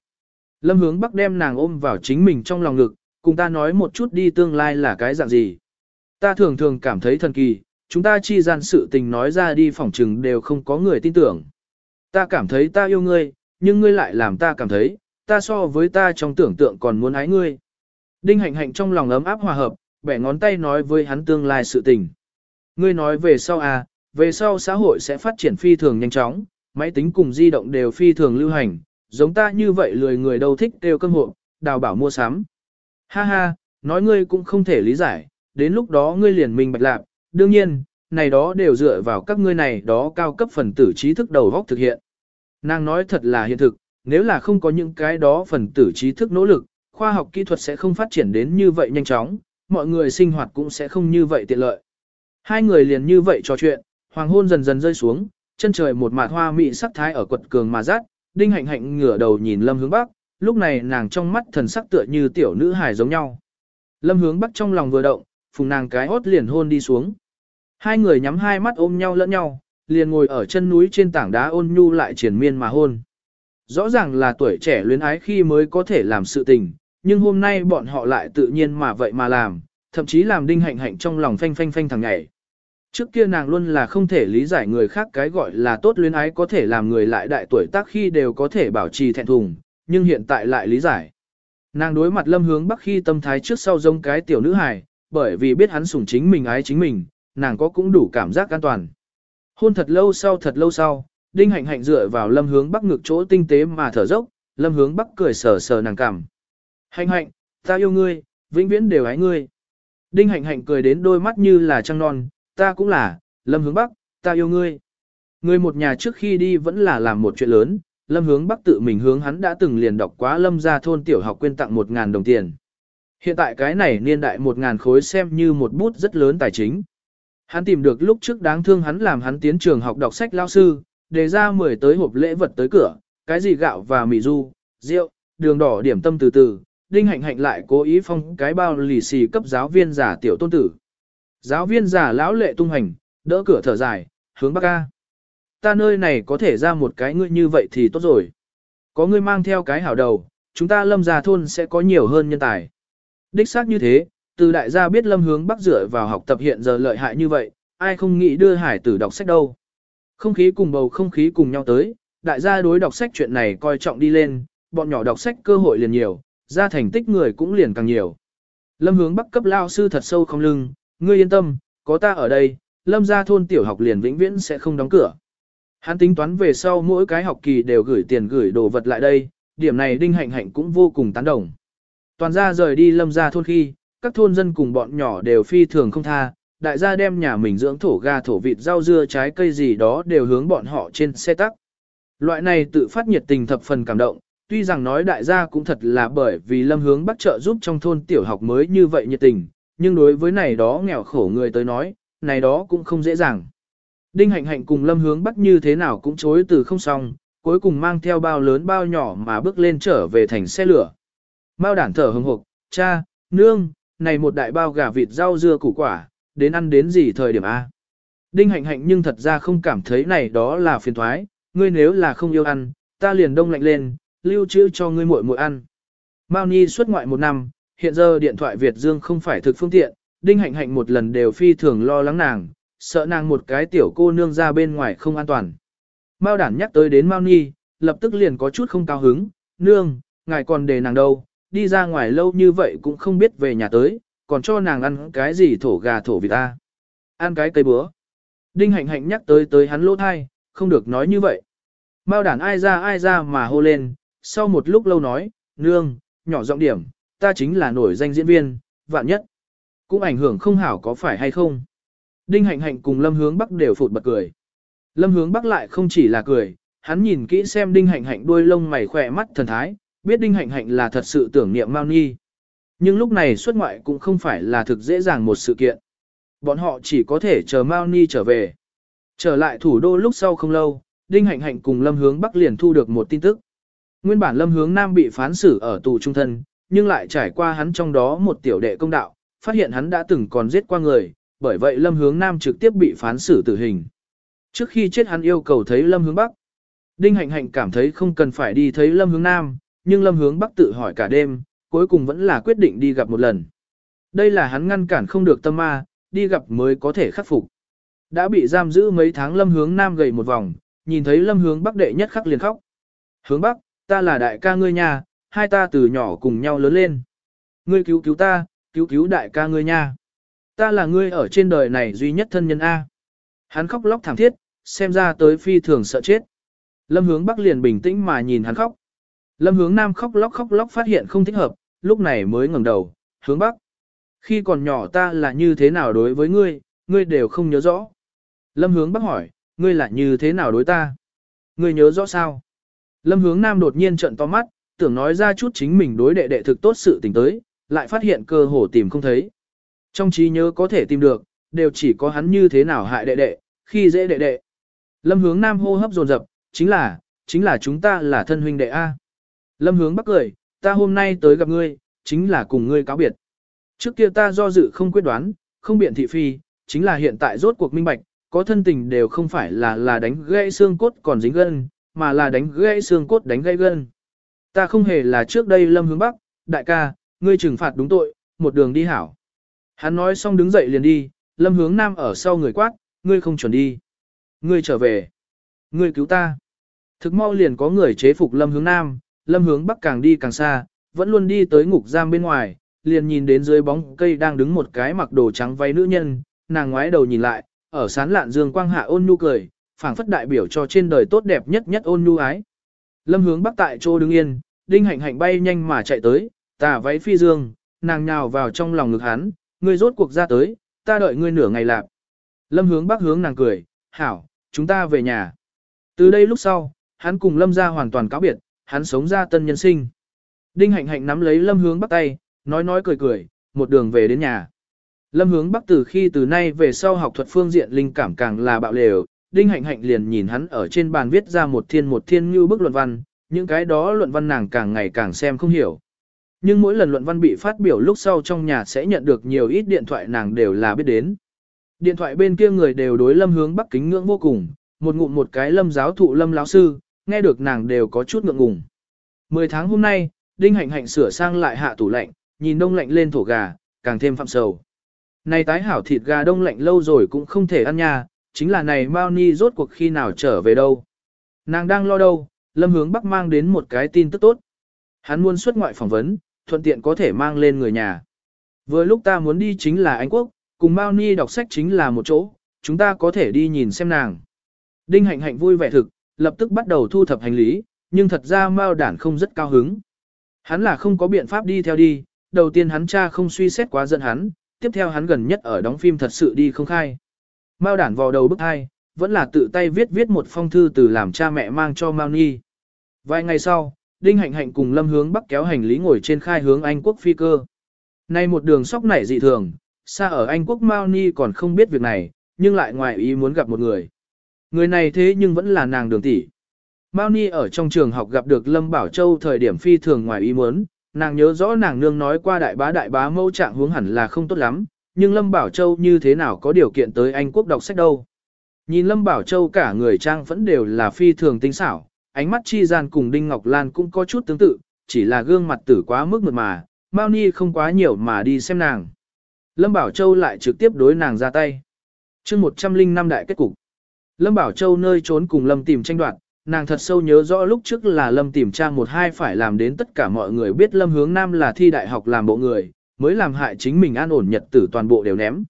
S1: Lâm hướng bắc đem nàng ôm vào chính mình trong lòng ngực, cùng ta nói một chút đi tương lai là cái dạng gì. Ta thường thường cảm thấy thần kỳ, chúng ta chi gian sự tình nói ra đi phỏng trừng đều không có người tin tưởng. Ta cảm thấy ta yêu ngươi, nhưng ngươi lại làm ta cảm thấy, ta so với ta trong tưởng tượng còn muốn ái ngươi. Đinh hạnh hạnh trong lòng ấm áp hòa hợp, bẻ ngón tay nói với hắn tương lai sự tình. Ngươi nói về sau à, về sau xã hội sẽ phát triển phi thường nhanh chóng, máy tính cùng di động đều phi thường lưu hành, giống ta như vậy lười người đâu thích đều cơm hộ, đào bảo mua sắm. Ha ha, nói ngươi cũng không thể lý giải, đến lúc đó ngươi liền mình bạch lạc, đương nhiên, này đó đều dựa vào các ngươi này đó cao cấp phần tử trí thức đầu góc thực hiện. Nàng nói thật là hiện thực, nếu là không có những cái đó phần tử trí thức nỗ lực, khoa học kỹ thuật sẽ không phát triển đến như vậy nhanh chóng, mọi người sinh hoạt cũng sẽ không như vậy tiện lợi. Hai người liền như vậy trò chuyện, hoàng hôn dần dần rơi xuống, chân trời một mạt hoa mị sắc thái ở quật cường mà rát, đinh hạnh hạnh ngửa đầu nhìn lâm hướng bắc, lúc này nàng trong mắt thần sắc tựa như tiểu nữ hài giống nhau. Lâm hướng bắc trong lòng vừa động, phùng nàng cái hốt liền hôn đi xuống. Hai người nhắm hai mắt ôm nhau lẫn nhau, liền ngồi ở chân núi trên tảng đá ôn nhu lại triển miên mà hôn. Rõ ràng là tuổi trẻ luyến ái khi mới có thể làm sự tình, nhưng hôm nay bọn họ lại tự nhiên mà vậy mà làm, thậm chí làm đinh hạnh hạnh trong lòng phanh phanh phanh thằng ngày. Trước kia nàng luôn là không thể lý giải người khác cái gọi là tốt luyến ái có thể làm người lại đại tuổi tác khi đều có thể bảo trì thẹn thùng, nhưng hiện tại lại lý giải. Nàng đối mặt lâm hướng bắc khi tâm thái trước sau giống cái tiểu nữ hài, bởi vì biết hắn sủng chính mình ái chính mình, nàng có cũng đủ cảm giác an toàn. Hôn thật lâu sau thật lâu sau, đinh hạnh hạnh dựa vào lâm hướng bắc ngực chỗ tinh tế mà thở dốc, lâm hướng bắc cười sờ sờ nàng cảm. Hạnh hạnh, ta yêu ngươi, vĩnh viễn đều ái ngươi. Đinh hạnh hạnh cười đến đôi mắt như là trăng non, ta cũng là, lâm hướng bắc, ta yêu ngươi. Người một nhà trước khi đi vẫn là làm một chuyện lớn, lâm hướng bắc tự mình hướng hắn đã từng liền đọc quá lâm ra thôn tiểu học quên tặng một ngàn đồng tiền. Hiện tại cái này niên đại một ngàn khối xem như một bút rất lớn tài chính. Hắn tìm được lúc trước đáng thương hắn làm hắn tiến trường học đọc sách lao sư, đề ra mười tới hộp lễ vật tới cửa, cái gì gạo và mì du, rượu, đường đỏ điểm tâm từ từ, đinh hạnh hạnh lại cố ý phong cái bao lì xì cấp giáo viên giả tiểu tôn tử. Giáo viên giả lão lệ tung hành, đỡ cửa thở dài, hướng bắc ca. Ta nơi này có thể ra một cái ngươi như vậy thì tốt rồi. Có ngươi mang theo cái hảo đầu, chúng ta lâm gia thôn sẽ có nhiều hơn nhân tài. Đích xác như thế, từ đại gia biết lâm hướng bắc dựa vào học tập hiện giờ lợi hại như vậy, ai không nghĩ đưa hải tử đọc sách đâu. Không khí cùng bầu không khí cùng nhau tới, đại gia đối đọc sách chuyện này coi trọng đi lên, bọn nhỏ đọc sách cơ hội liền nhiều, ra thành tích người cũng liền càng nhiều. Lâm hướng bắc cấp lao sư thật sâu không lưng, ngươi yên tâm, có ta ở đây, lâm gia thôn tiểu học liền vĩnh viễn sẽ không đóng cửa. Hắn tính toán về sau mỗi cái học kỳ đều gửi tiền gửi đồ vật lại đây, điểm này đinh hạnh hạnh cũng vô cùng tán đồng. Toàn gia rời đi lâm gia thôn khi, các thôn dân cùng bọn nhỏ đều phi thường không tha, đại gia đem nhà mình dưỡng thổ gà thổ vịt rau dưa trái cây gì đó đều hướng bọn họ trên xe tắc. Loại này tự phát nhiệt tình thập phần cảm động, tuy rằng nói đại gia cũng thật là bởi vì lâm hướng bắt trợ giúp trong thôn tiểu học mới như vậy nhiệt tình, nhưng đối với này đó nghèo khổ người tới nói, này đó cũng không dễ dàng. Đinh hạnh hạnh cùng lâm hướng bắt như thế nào cũng chối từ không xong, cuối cùng mang theo bao lớn bao nhỏ mà bước lên trở về thành xe lửa. Mao đản thở hồng hộc, cha, nương, này một đại bao gà vịt rau dưa củ quả, đến ăn đến gì thời điểm A. Đinh hạnh hạnh nhưng thật ra không cảm thấy này đó là phiền thoái, ngươi nếu là không yêu ăn, ta liền đông lạnh lên, lưu trữ cho ngươi muội muội ăn. Mao Nhi xuất ngoại một năm, hiện giờ điện thoại Việt Dương không phải thực phương tiện, Đinh Hạnh Hạnh một lần đều phi thường lo lắng nàng, sợ nàng một cái tiểu cô nương ra bên ngoài không an toàn. Mao đản nhắc tới đến Mao Nhi, lập tức liền có chút không cao hứng, nương, ngài còn để nàng đâu, đi ra ngoài lâu như vậy cũng không biết về nhà tới, còn cho nàng ăn cái gì thổ gà thổ vịt ta. Ăn cái cây búa. Đinh hạnh hạnh nhắc tới tới hắn lỗ thai, không được nói như vậy. Mao đản ai ra ai ra mà hô lên, sau một lúc lâu nói, nương, nhỏ giọng điểm, ta chính là nổi danh diễn viên, vạn nhất. Cũng ảnh hưởng không hảo có phải hay không. Đinh hạnh hạnh cùng Lâm Hướng Bắc đều phụt bật cười. Lâm Hướng Bắc lại không chỉ là cười, hắn nhìn kỹ xem Đinh hạnh hạnh đuôi lông mày khỏe mắt thần thái, biết Đinh hạnh hạnh là thật sự tưởng niệm Mao Nhi. Nhưng lúc này xuất ngoại cũng không phải là thực dễ dàng một sự kiện. Bọn họ chỉ có thể chờ Mao Nhi trở về. Trở lại thủ đô lúc sau không lâu, Đinh Hạnh Hạnh cùng Lâm Hướng Bắc liền thu được một tin tức. Nguyên bản Lâm Hướng Nam bị phán xử ở tù trung thân, nhưng lại trải qua hắn trong đó một tiểu đệ công đạo, phát hiện hắn đã từng còn giết qua người, bởi vậy Lâm Hướng Nam trực tiếp bị phán xử tử hình. Trước khi chết hắn yêu cầu thấy Lâm Hướng Bắc. Đinh Hạnh Hạnh cảm thấy không cần phải đi thấy Lâm Hướng Nam, nhưng Lâm Hướng Bắc tự hỏi cả đêm, cuối cùng vẫn là quyết định đi gặp một lần. Đây là hắn ngăn cản không được tâm ma, đi gặp mới có thể khắc phục. Đã bị giam giữ mấy tháng Lâm Hướng Nam gầy một vòng, nhìn thấy Lâm Hướng Bắc đệ nhất khắc liền khóc. Hướng Bắc, ta là đại ca ngươi nha, hai ta từ nhỏ cùng nhau lớn lên. Ngươi cứu cứu ta, cứu cứu đại ca ngươi nha. Ta là ngươi ở trên đời này duy nhất thân nhân A. Hắn khóc lóc thảm thiết, xem ra tới phi thường sợ chết. Lâm hướng Bắc liền bình tĩnh mà nhìn hắn khóc. Lâm hướng Nam khóc lóc khóc lóc phát hiện không thích hợp, lúc này mới ngẩng đầu, hướng Bắc. Khi còn nhỏ ta là như thế nào đối với ngươi, ngươi đều không nhớ rõ. Lâm hướng Bắc hỏi, ngươi là như thế nào đối ta? Ngươi nhớ rõ sao? Lâm hướng Nam đột nhiên trận to mắt, tưởng nói ra chút chính mình đối đệ đệ thực tốt sự tình tới, lại phát hiện cơ hồ tìm không thấy. Trong trí nhớ có thể tìm được, đều chỉ có hắn như thế nào hại đệ đệ, khi dễ đệ đệ. Lâm hướng Nam hô hấp dồn dập, chính là, chính là chúng ta là thân huynh đệ A. Lâm hướng bắc cười, ta hôm nay tới gặp ngươi, chính là cùng ngươi cáo biệt. Trước kia ta do dự không quyết đoán, không biện thị phi, chính là hiện tại rốt cuộc minh bạch, có thân tình đều không phải là là đánh gãy xương cốt còn dính gân, mà là đánh gãy xương cốt đánh gãy gân. Ta không hề là trước đây lâm hướng bắc, đại ca, ngươi trừng phạt đúng tội, một đường đi hảo. Hắn nói xong đứng dậy liền đi, lâm hướng nam ở sau người quát, ngươi không chuẩn đi. Ngươi trở về. Ngươi cứu ta. Thực mau liền có người chế phục lâm hướng nam, lâm hướng bắc càng đi càng xa, vẫn luôn đi tới ngục giam bên ngoài, liền nhìn đến dưới bóng cây đang đứng một cái mặc đồ trắng váy nữ nhân, nàng ngoái đầu nhìn lại, ở sán lạn dương quang hạ ôn nhu cười, phảng phất đại biểu cho trên đời tốt đẹp nhất nhất ôn nhu ái. Lâm hướng bắc tại chỗ đứng yên, đinh hạnh hạnh bay nhanh mà chạy tới, tà váy phi dương, nàng nhào vào trong lòng ngực hắn, ngươi rốt cuộc ra tới, ta đợi ngươi nửa ngày lạp. Lâm hướng bắc hướng nàng cười, hảo, chúng ta về nhà. Từ đây lúc sau, hắn cùng lâm ra hoàn toàn cáo biệt, hắn sống ra tân nhân sinh. Đinh hạnh hạnh nắm lấy lâm hướng bắc tay, nói nói cười cười, một đường về đến nhà. Lâm hướng bắc từ khi từ nay về sau học thuật phương diện linh cảm càng là bạo lều, đinh hạnh hạnh liền nhìn hắn ở trên bàn viết ra một thiên một thiên như bức luận văn, những cái đó luận văn nàng càng ngày càng xem không hiểu. Nhưng mỗi lần luận văn bị phát biểu lúc sau trong nhà sẽ nhận được nhiều ít điện thoại nàng đều là biết đến. Điện thoại bên kia người đều đối lâm hướng bắc kính ngưỡng vô cùng, một ngụm một cái lâm giáo thụ lâm lão sư, nghe được nàng đều có chút ngượng ngùng. Mười tháng hôm nay, Đinh Hạnh Hạnh sửa sang lại hạ tủ lạnh, nhìn đông lạnh lên thổ gà, càng thêm phạm sầu. Này tái hảo thịt gà đông lạnh lâu rồi cũng không thể ăn nha, chính là này Mao Ni rốt cuộc khi nào trở về đâu. Nàng đang lo đâu, Lâm Hướng Bắc mang đến một cái tin tức tốt. Hắn muốn xuất ngoại phỏng vấn, thuận tiện có thể mang lên người nhà. Vừa lúc ta muốn đi chính là Anh Quốc, cùng Mao Ni đọc sách chính là một chỗ, chúng ta có thể đi nhìn xem nàng. Đinh Hạnh Hạnh vui vẻ thực, lập tức bắt đầu thu thập hành lý, nhưng thật ra Mao Đản không rất cao hứng. Hắn là không có biện pháp đi theo đi, đầu tiên hắn cha không suy xét quá giận hắn, tiếp theo hắn gần nhất ở đóng phim thật sự đi không khai. Mao đản vào đầu bức hai, vẫn là tự tay viết viết một phong thư từ làm cha mẹ mang cho Mao Ni. Vài ngày sau, Đinh Hạnh Hạnh cùng Lâm Hướng Bắc kéo hành lý ngồi trên khai hướng Anh quốc phi cơ. Nay một đường sóc nảy dị thường, xa ở Anh quốc Mao Ni còn không biết việc này, nhưng lại ngoài ý muốn gặp một người. Người này thế nhưng vẫn là nàng đường tỷ. Mao Ni ở trong trường học gặp được Lâm Bảo Châu thời điểm phi thường ngoài ý muốn, nàng nhớ rõ nàng nương nói qua đại bá đại bá mâu trạng hướng hẳn là không tốt lắm, nhưng Lâm Bảo Châu như thế nào có điều kiện tới Anh quốc đọc sách đâu. Nhìn Lâm Bảo Châu cả người trang vẫn đều là phi thường tinh xảo, ánh mắt chi gian cùng Đinh Ngọc Lan cũng có chút tương tự, chỉ là gương mặt tử quá mức mượt mà, Mao Ni không quá nhiều mà đi xem nàng. Lâm Bảo Châu lại trực tiếp đối nàng ra tay. chương 105 đại kết cục. Lâm Bảo Châu nơi trốn cùng Lâm tìm tranh đoạt, nàng thật sâu nhớ rõ lúc trước là Lâm tìm trang một hai phải làm đến tất cả mọi người biết Lâm hướng nam là thi đại học làm bộ người, mới làm hại chính mình an ổn nhật tử toàn bộ đều ném.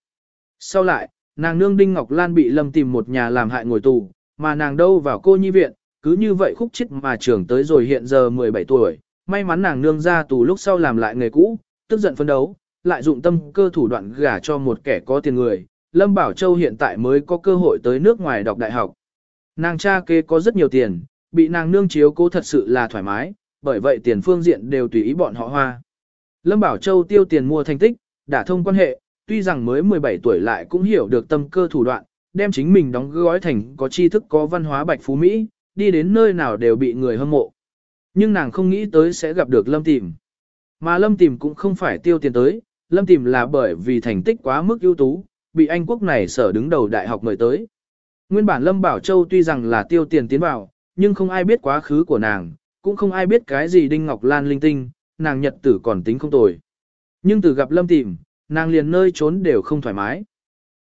S1: Sau lại, nàng nương Đinh Ngọc Lan bị Lâm tìm một nhà làm hại ngồi tù, mà nàng đâu vào cô nhi viện, cứ như vậy khúc chết mà trưởng tới rồi hiện giờ 17 tuổi, may mắn nàng nương ra tù lúc sau làm lại nghề cũ, tức giận phân đấu, lại dụng tâm cơ thủ đoạn gả cho một kẻ có tiền người, Lâm Bảo Châu hiện tại mới có cơ hội tới nước ngoài đọc đại học. Nàng cha kế có rất nhiều tiền, bị nàng nương chiếu cố thật sự là thoải mái, bởi vậy tiền phương diện đều tùy ý bọn họ hoa. Lâm Bảo Châu tiêu tiền mua thành tích, đã thông quan hệ, tuy rằng mới 17 tuổi lại cũng hiểu được tâm cơ thủ đoạn, đem chính mình đóng gói thành có tri thức có văn hóa bạch phú Mỹ, đi đến nơi nào đều bị người hâm mộ. Nhưng nàng không nghĩ tới sẽ gặp được Lâm Tìm. Mà Lâm Tìm cũng không phải tiêu tiền tới, Lâm Tìm là bởi vì thành tích quá mức ưu tú, bị Anh quốc này sở đứng đầu đại học mời tới. Nguyên bản Lâm Bảo Châu tuy rằng là tiêu tiền tiến vào, nhưng không ai biết quá khứ của nàng, cũng không ai biết cái gì Đinh Ngọc Lan linh tinh, nàng nhật tử còn tính không tồi. Nhưng từ gặp Lâm Tìm, nàng liền nơi trốn đều không thoải mái.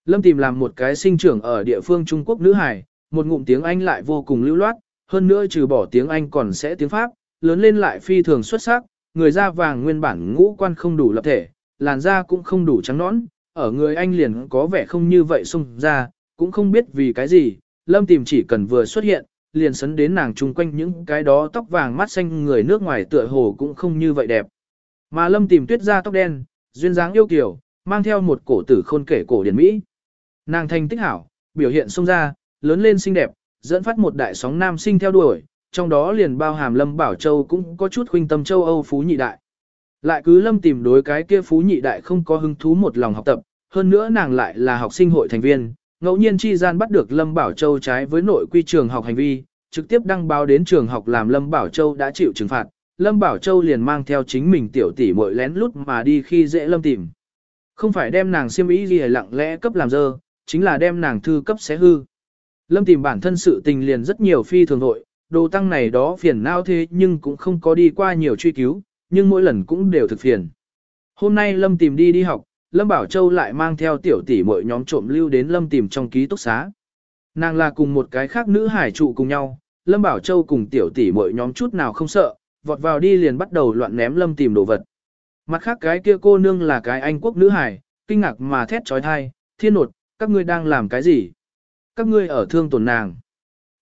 S1: Lâm Tìm làm một cái sinh trưởng ở địa phương Trung Quốc nữ hải, một ngụm tiếng Anh lại vô cùng lưu loát, hơn nữa trừ bỏ tiếng Anh còn sẽ tiếng Pháp, lớn lên lại phi thường xuất sắc, người da vàng nguyên bản ngũ quan không đủ lập thể, làn da cũng không đủ trắng nõn, ở người Anh liền có vẻ không như vậy xung ra, cũng không biết vì cái gì, Lâm tìm chỉ cần vừa xuất hiện, liền sấn đến nàng chung quanh những cái đó tóc vàng mắt xanh người nước ngoài tựa hồ cũng không như vậy đẹp. Mà Lâm tìm tuyết ra tóc đen, duyên dáng yêu kiều, mang theo một cổ tử khôn kể cổ điển Mỹ. Nàng thành tích hảo, biểu hiện xông ra, lớn lên xinh đẹp, dẫn phát một đại sóng nam sinh theo đuổi, trong đó liền bao hàm Lâm Bảo Châu cũng có chút khuynh tâm châu Âu phú nhị đại. Lại cứ Lâm tìm đối cái kia phú nhị đại không có hứng thú một lòng học tập, hơn nữa nàng lại là học sinh hội thành viên, ngẫu nhiên chi gian bắt được Lâm Bảo Châu trái với nội quy trường học hành vi, trực tiếp đăng báo đến trường học làm Lâm Bảo Châu đã chịu trừng phạt. Lâm Bảo Châu liền mang theo chính mình tiểu tỷ muội lén lút mà đi khi dễ Lâm tìm. Không phải đem nàng siêm ý gì lặng lẽ cấp làm dơ, chính là đem nàng thư cấp xé hư. Lâm tìm bản thân sự tình liền rất nhiều phi thường nội, đồ tăng này đó phiền não thế nhưng cũng không có đi qua nhiều truy cứu, nhưng mỗi lần cũng đều thực phiền. Hôm nay Lâm tìm đi đi học, Lâm Bảo Châu lại mang theo tiểu tỷ mỗi nhóm trộm lưu đến Lâm tìm trong ký túc xá. Nàng là cùng một cái khác nữ hải trụ cùng nhau, Lâm Bảo Châu cùng tiểu tỷ mỗi nhóm chút nào không sợ, vọt vào đi liền bắt đầu loạn ném Lâm tìm đồ vật. Mặt khác cái kia cô nương là cái Anh quốc nữ hải, kinh ngạc mà thét trói thai, thiên nột, các ngươi đang làm cái gì? Các ngươi ở thương tổn nàng.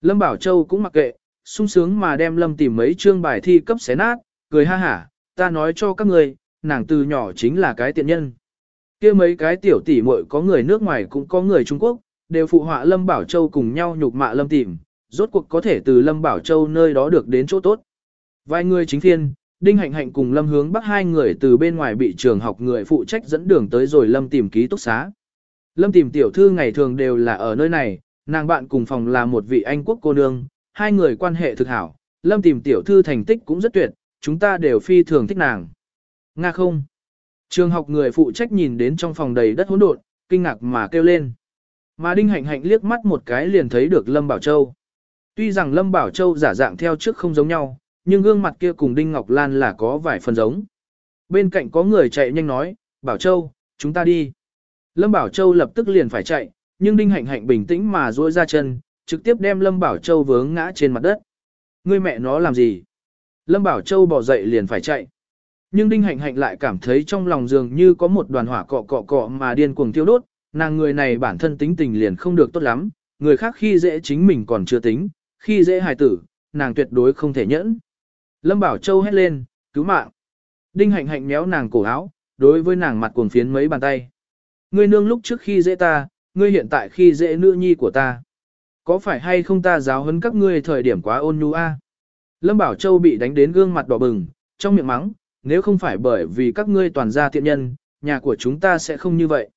S1: Lâm Bảo Châu cũng mặc kệ, sung sướng mà đem Lâm tìm mấy chương bài thi cấp xé nát, cười ha hả, ta nói cho các người, nàng từ nhỏ chính là cái tiện nhân. kia mấy cái tiểu tỷ muội có người nước ngoài cũng có người Trung Quốc, đều phụ họa Lâm Bảo Châu cùng nhau nhục mạ Lâm tìm, rốt cuộc có thể từ Lâm Bảo Châu nơi đó được đến chỗ tốt. Vài người chính thiên, Đinh Hạnh Hạnh cùng Lâm Hướng Bắc hai người từ bên ngoài bị trường học người phụ trách dẫn đường tới rồi Lâm tìm ký túc xá. Lâm tìm tiểu thư ngày thường đều là ở nơi này, nàng bạn cùng phòng là một vị Anh quốc cô nương, hai người quan hệ thực hảo. Lâm tìm tiểu thư thành tích cũng rất tuyệt, chúng ta đều phi thường thích nàng. Nga không? Trường học người phụ trách nhìn đến trong phòng đầy đất hỗn độn, kinh ngạc mà kêu lên. Mà Đinh Hạnh Hạnh liếc mắt một cái liền thấy được Lâm Bảo Châu. Tuy rằng Lâm Bảo Châu giả dạng theo trước không giống nhau, nhưng gương mặt kia cùng Đinh Ngọc Lan là có vài phần giống. Bên cạnh có người chạy nhanh nói, Bảo Châu, chúng ta đi. Lâm Bảo Châu lập tức liền phải chạy, nhưng Đinh Hạnh Hạnh bình tĩnh mà duỗi ra chân, trực tiếp đem Lâm Bảo Châu vướng ngã trên mặt đất. Ngươi mẹ nó làm gì? Lâm Bảo Châu bỏ dậy liền phải chạy. Nhưng Đinh Hạnh Hạnh lại cảm thấy trong lòng dường như có một đoàn hỏa cọ cọ cọ mà điên cuồng thiêu đốt, nàng người này bản thân tính tình liền không được tốt lắm, người khác khi dễ chính mình còn chưa tính, khi dễ hài tử, nàng tuyệt đối không thể nhẫn. Lâm Bảo Châu hét lên, cứu mạng. Đinh Hạnh Hạnh méo nàng cổ áo, đối với nàng mặt cuồng phiến mấy bàn tay. Ngươi nương lúc trước khi dễ ta, ngươi hiện tại khi dễ nữ nhi của ta. Có phải hay không ta giáo huấn các ngươi thời điểm quá ôn nhu a? Lâm Bảo Châu bị đánh đến gương mặt đỏ bừng, trong miệng mắng, nếu không phải bởi vì các ngươi toàn gia thiện nhân, nhà của chúng ta sẽ không như vậy.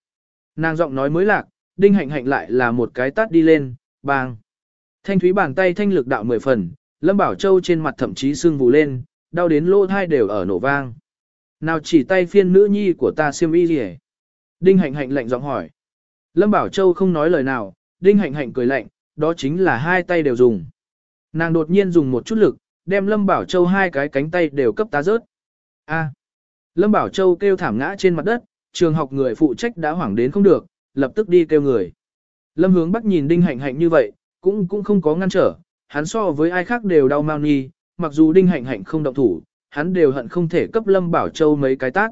S1: Nàng giọng nói mới lạc, đinh hạnh hạnh lại là một cái tát đi lên, bang. Thanh thúy bàn tay thanh lực đạo mười phần, Lâm Bảo Châu trên mặt thậm chí sưng vù lên, đau đến lỗ thai đều ở nổ vang. Nào chỉ tay phiên nữ nhi của ta siêm y gì Đinh hạnh hạnh lạnh giọng hỏi. Lâm Bảo Châu không nói lời nào, đinh hạnh hạnh cười lạnh, đó chính là hai tay đều dùng. Nàng đột nhiên dùng một chút lực, đem Lâm Bảo Châu hai cái cánh tay đều cấp tá rớt. A. Lâm Bảo Châu kêu thảm ngã trên mặt đất, trường học người phụ trách đã hoảng đến không được, lập tức đi kêu người. Lâm hướng bắc nhìn đinh hạnh hạnh như vậy, cũng cũng không có ngăn trở, hắn so với ai khác đều đau mau ni, mặc dù đinh hạnh hạnh không động thủ, hắn đều hận không thể cấp Lâm Bảo Châu mấy cái tác.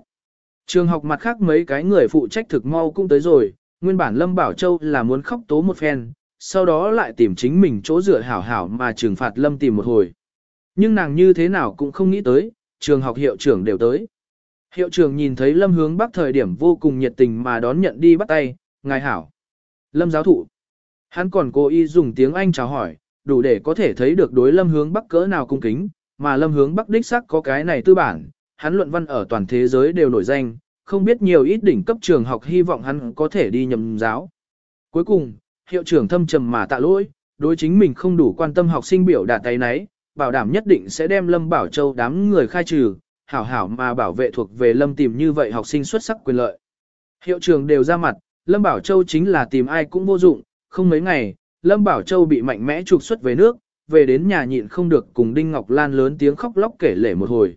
S1: Trường học mặt khác mấy cái người phụ trách thực mau cũng tới rồi, nguyên bản Lâm Bảo Châu là muốn khóc tố một phen, sau đó lại tìm chính mình chỗ dựa hảo hảo mà trừng phạt Lâm tìm một hồi. Nhưng nàng như thế nào cũng không nghĩ tới, trường học hiệu trưởng đều tới. Hiệu trưởng nhìn thấy Lâm hướng bắc thời điểm vô cùng nhiệt tình mà đón nhận đi bắt tay, ngài hảo. Lâm giáo thụ. Hắn còn cố ý dùng tiếng Anh chào hỏi, đủ để có thể thấy được đối lâm hướng bắc cỡ nào cung kính, mà lâm hướng bắc đích sắc có cái này tư bản, hắn luận văn ở toàn thế giới đều nổi danh, không biết nhiều ít đỉnh cấp trường học hy vọng hắn có thể đi nhầm giáo. Cuối cùng, hiệu trưởng thâm trầm mà tạ lỗi, đối chính mình không đủ quan tâm học sinh biểu đạt tay nấy, bảo đảm nhất định sẽ đem Lâm Bảo Châu đám người khai trừ, hảo hảo mà bảo vệ thuộc về Lâm tìm như vậy học sinh xuất sắc quyền lợi. Hiệu trường đều ra mặt, Lâm Bảo Châu chính là tìm ai cũng vô dụng, không mấy ngày, Lâm Bảo Châu bị mạnh mẽ trục xuất về nước, về đến nhà nhịn không được cùng Đinh Ngọc Lan lớn tiếng khóc lóc kể lể một hồi.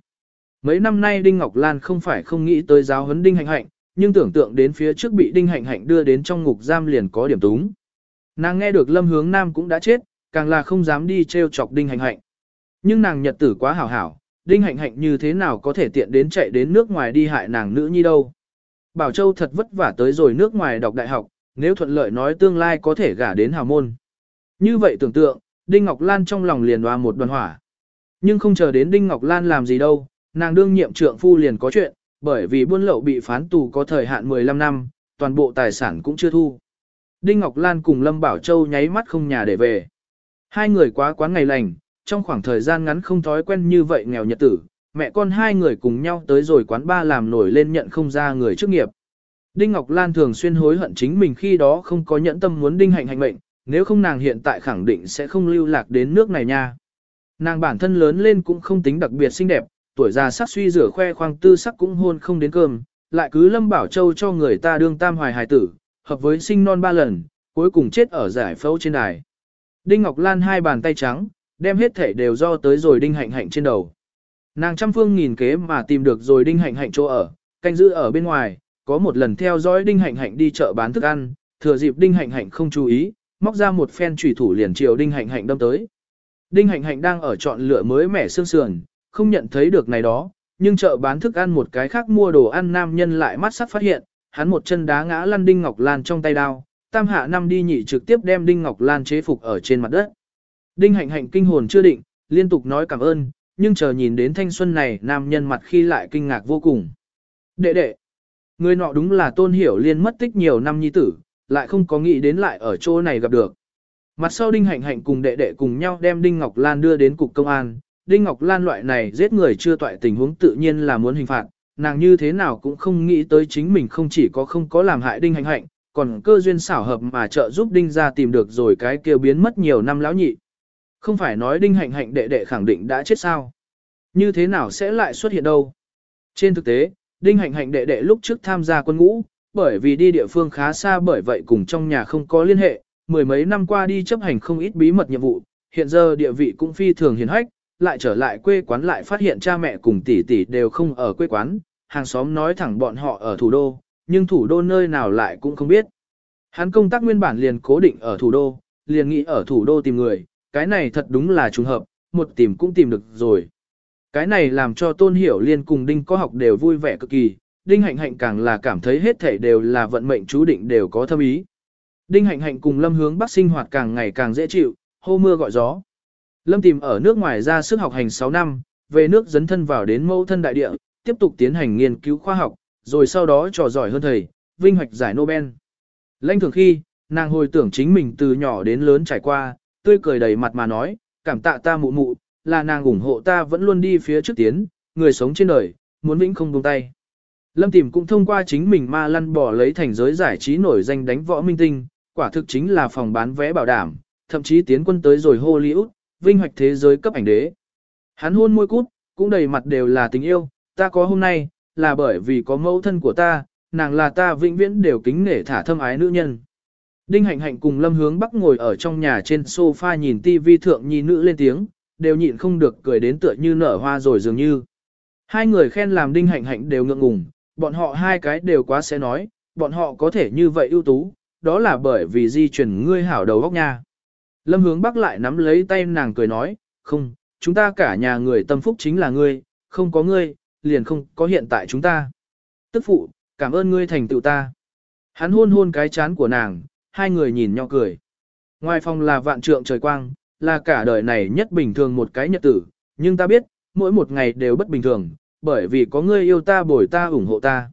S1: Mấy năm nay Đinh Ngọc Lan không phải không nghĩ tới giáo huấn Đinh Hạnh Hạnh, nhưng tưởng tượng đến phía trước bị Đinh Hạnh Hạnh đưa đến trong ngục giam liền có điểm túng. Nàng nghe được Lâm Hướng Nam cũng đã chết, càng là không dám đi treo chọc Đinh Hạnh Hạnh. Nhưng nàng nhật tử quá hảo hảo, Đinh Hạnh Hạnh như thế nào có thể tiện đến chạy đến nước ngoài đi hại nàng nữ nhi đâu. Bảo Châu thật vất vả tới rồi nước ngoài đọc đại học, nếu thuận lợi nói tương lai có thể gả đến hào môn. Như vậy tưởng tượng, Đinh Ngọc Lan trong lòng liền đoà một đoàn hỏa. Nhưng không chờ đến Đinh Ngọc Lan làm gì đâu, nàng đương nhiệm trượng phu liền có chuyện, bởi vì buôn lậu bị phán tù có thời hạn 15 năm, toàn bộ tài sản cũng chưa thu. Đinh Ngọc Lan cùng Lâm Bảo Châu nháy mắt không nhà để về. Hai người quá quán ngày lành, trong khoảng thời gian ngắn không thói quen như vậy nghèo nhật tử, mẹ con hai người cùng nhau tới rồi quán ba làm nổi lên nhận không ra người trước nghiệp. Đinh Ngọc Lan thường xuyên hối hận chính mình khi đó không có nhẫn tâm muốn đinh hạnh hành mệnh, nếu không nàng hiện tại khẳng định sẽ không lưu lạc đến nước này nha. Nàng bản thân lớn lên cũng không tính đặc biệt xinh đẹp, tuổi già sắc suy rửa khoe khoang tư sắc cũng hôn không đến cơm, lại cứ lâm bảo châu cho người ta đương tam hoài hài tử, hợp với sinh non ba lần, cuối cùng chết ở giải phẫu trên đài. Đinh Ngọc Lan hai bàn tay trắng, đem hết thể đều do tới rồi đinh hạnh hạnh trên đầu. Nàng trăm phương nghìn kế mà tìm được rồi đinh hạnh hạnh chỗ ở, canh giữ ở bên ngoài, có một lần theo dõi đinh hạnh hạnh đi chợ bán thức ăn, thừa dịp đinh hạnh hạnh không chú ý, móc ra một phen chủy thủ liền chiều đinh hạnh hạnh đâm tới. Đinh hạnh hạnh đang ở chọn lựa mới mẻ xương sườn, không nhận thấy được này đó, nhưng chợ bán thức ăn một cái khác mua đồ ăn nam nhân lại mắt sắc phát hiện, hắn một chân đá ngã lăn đinh ngọc lan trong tay đao, tam hạ năm đi nhị trực tiếp đem đinh ngọc lan chế phục ở trên mặt đất. Đinh hạnh hạnh kinh hồn chưa định, liên tục nói cảm ơn, nhưng chờ nhìn đến thanh xuân này nam nhân mặt khi lại kinh ngạc vô cùng. Đệ đệ, người nọ đúng là tôn hiểu liên mất tích nhiều năm nhi tử, lại không có nghĩ đến lại ở chỗ này gặp được. Mặt sau Đinh Hạnh Hạnh cùng đệ đệ cùng nhau đem Đinh Ngọc Lan đưa đến cục công an, Đinh Ngọc Lan loại này giết người chưa toại tình huống tự nhiên là muốn hình phạt, nàng như thế nào cũng không nghĩ tới chính mình không chỉ có không có làm hại Đinh Hạnh Hạnh, còn cơ duyên xảo hợp mà trợ giúp Đinh ra tìm được rồi cái kêu biến mất nhiều năm lão nhị. Không phải nói Đinh Hạnh Hạnh đệ đệ khẳng định đã chết sao? Như thế nào sẽ lại xuất hiện đâu? Trên thực tế, Đinh Hạnh Hạnh đệ đệ lúc trước tham gia quân ngũ, bởi vì đi địa phương khá xa bởi vậy cùng trong nhà không có liên hệ, mười mấy năm qua đi chấp hành không ít bí mật nhiệm vụ, hiện giờ địa vị cũng phi thường hiền hách, lại trở lại quê quán lại phát hiện cha mẹ cùng tỷ tỷ đều không ở quê quán, hàng xóm nói thẳng bọn họ ở thủ đô, nhưng thủ đô nơi nào lại cũng không biết. Hắn công tác nguyên bản liền cố định ở thủ đô, liền nghĩ ở thủ đô tìm người, cái này thật đúng là trùng hợp, một tìm cũng tìm được rồi. Cái này làm cho Tôn Hiểu Liên cùng Đinh có học đều vui vẻ cực kỳ, Đinh Hạnh Hạnh càng là cảm thấy hết thảy đều là vận mệnh chú định đều có thâm ý. Đinh Hạnh Hạnh cùng Lâm Hướng Bắc sinh hoạt càng ngày càng dễ chịu, hô mưa gọi gió. Lâm tìm ở nước ngoài ra sức học hành 6 năm, về nước dấn thân vào đến mẫu thân đại địa, tiếp tục tiến hành nghiên cứu khoa học, rồi sau đó trò giỏi hơn thầy, vinh hoạch giải Nobel. lênh thường khi, nàng hồi tưởng chính mình từ nhỏ đến lớn trải qua, tươi cười đầy mặt mà nói, cảm tạ ta mụ mụ, là nàng ủng hộ ta vẫn luôn đi phía trước tiến, người sống trên đời, muốn vĩnh không buông tay. Lâm Tìm cũng thông qua chính mình ma lăn bỏ lấy thành giới giải trí nổi danh đánh võ minh tinh, quả thực chính là phòng bán vé bảo đảm, thậm chí tiến quân tới rồi Hollywood, vinh hoạch thế giới cấp ảnh đế. Hắn hôn môi cút, cũng đầy mặt đều là tình yêu, ta có hôm nay, là bởi vì có mẫu thân của ta, nàng là ta vĩnh viễn đều kính nể thả thâm ái nữ nhân. Đinh Hạnh Hạnh cùng Lâm Hướng Bắc ngồi ở trong nhà trên sofa nhìn TV thượng nhi nữ lên tiếng, đều nhịn không được cười đến tựa như nở hoa rồi dường như. Hai người khen làm Đinh Hạnh Hạnh đều ngượng ngùng, bọn họ hai cái đều quá sẽ nói, bọn họ có thể như vậy ưu tú, đó là bởi vì di chuyển ngươi hảo đầu góc nha. Lâm hướng bắc lại nắm lấy tay nàng cười nói, không, chúng ta cả nhà người tâm phúc chính là ngươi, không có ngươi, liền không có hiện tại chúng ta. Tức phụ, cảm ơn ngươi thành tựu ta. Hắn hôn hôn cái chán của nàng, hai người nhìn nhau cười. Ngoài phòng là vạn trượng trời quang, là cả đời này nhất bình thường một cái nhật tử, nhưng ta biết, mỗi một ngày đều bất bình thường, bởi vì có ngươi yêu ta bồi ta ủng hộ ta.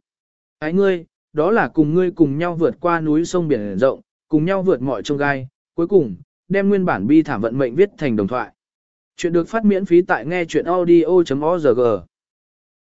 S1: Ái ngươi, đó là cùng ngươi cùng nhau vượt qua núi sông biển rộng, cùng nhau vượt mọi trông gai, cuối cùng, đem nguyên bản bi thảm vận mệnh viết thành đồng thoại. Chuyện được phát miễn phí tại nghe chuyện audio.org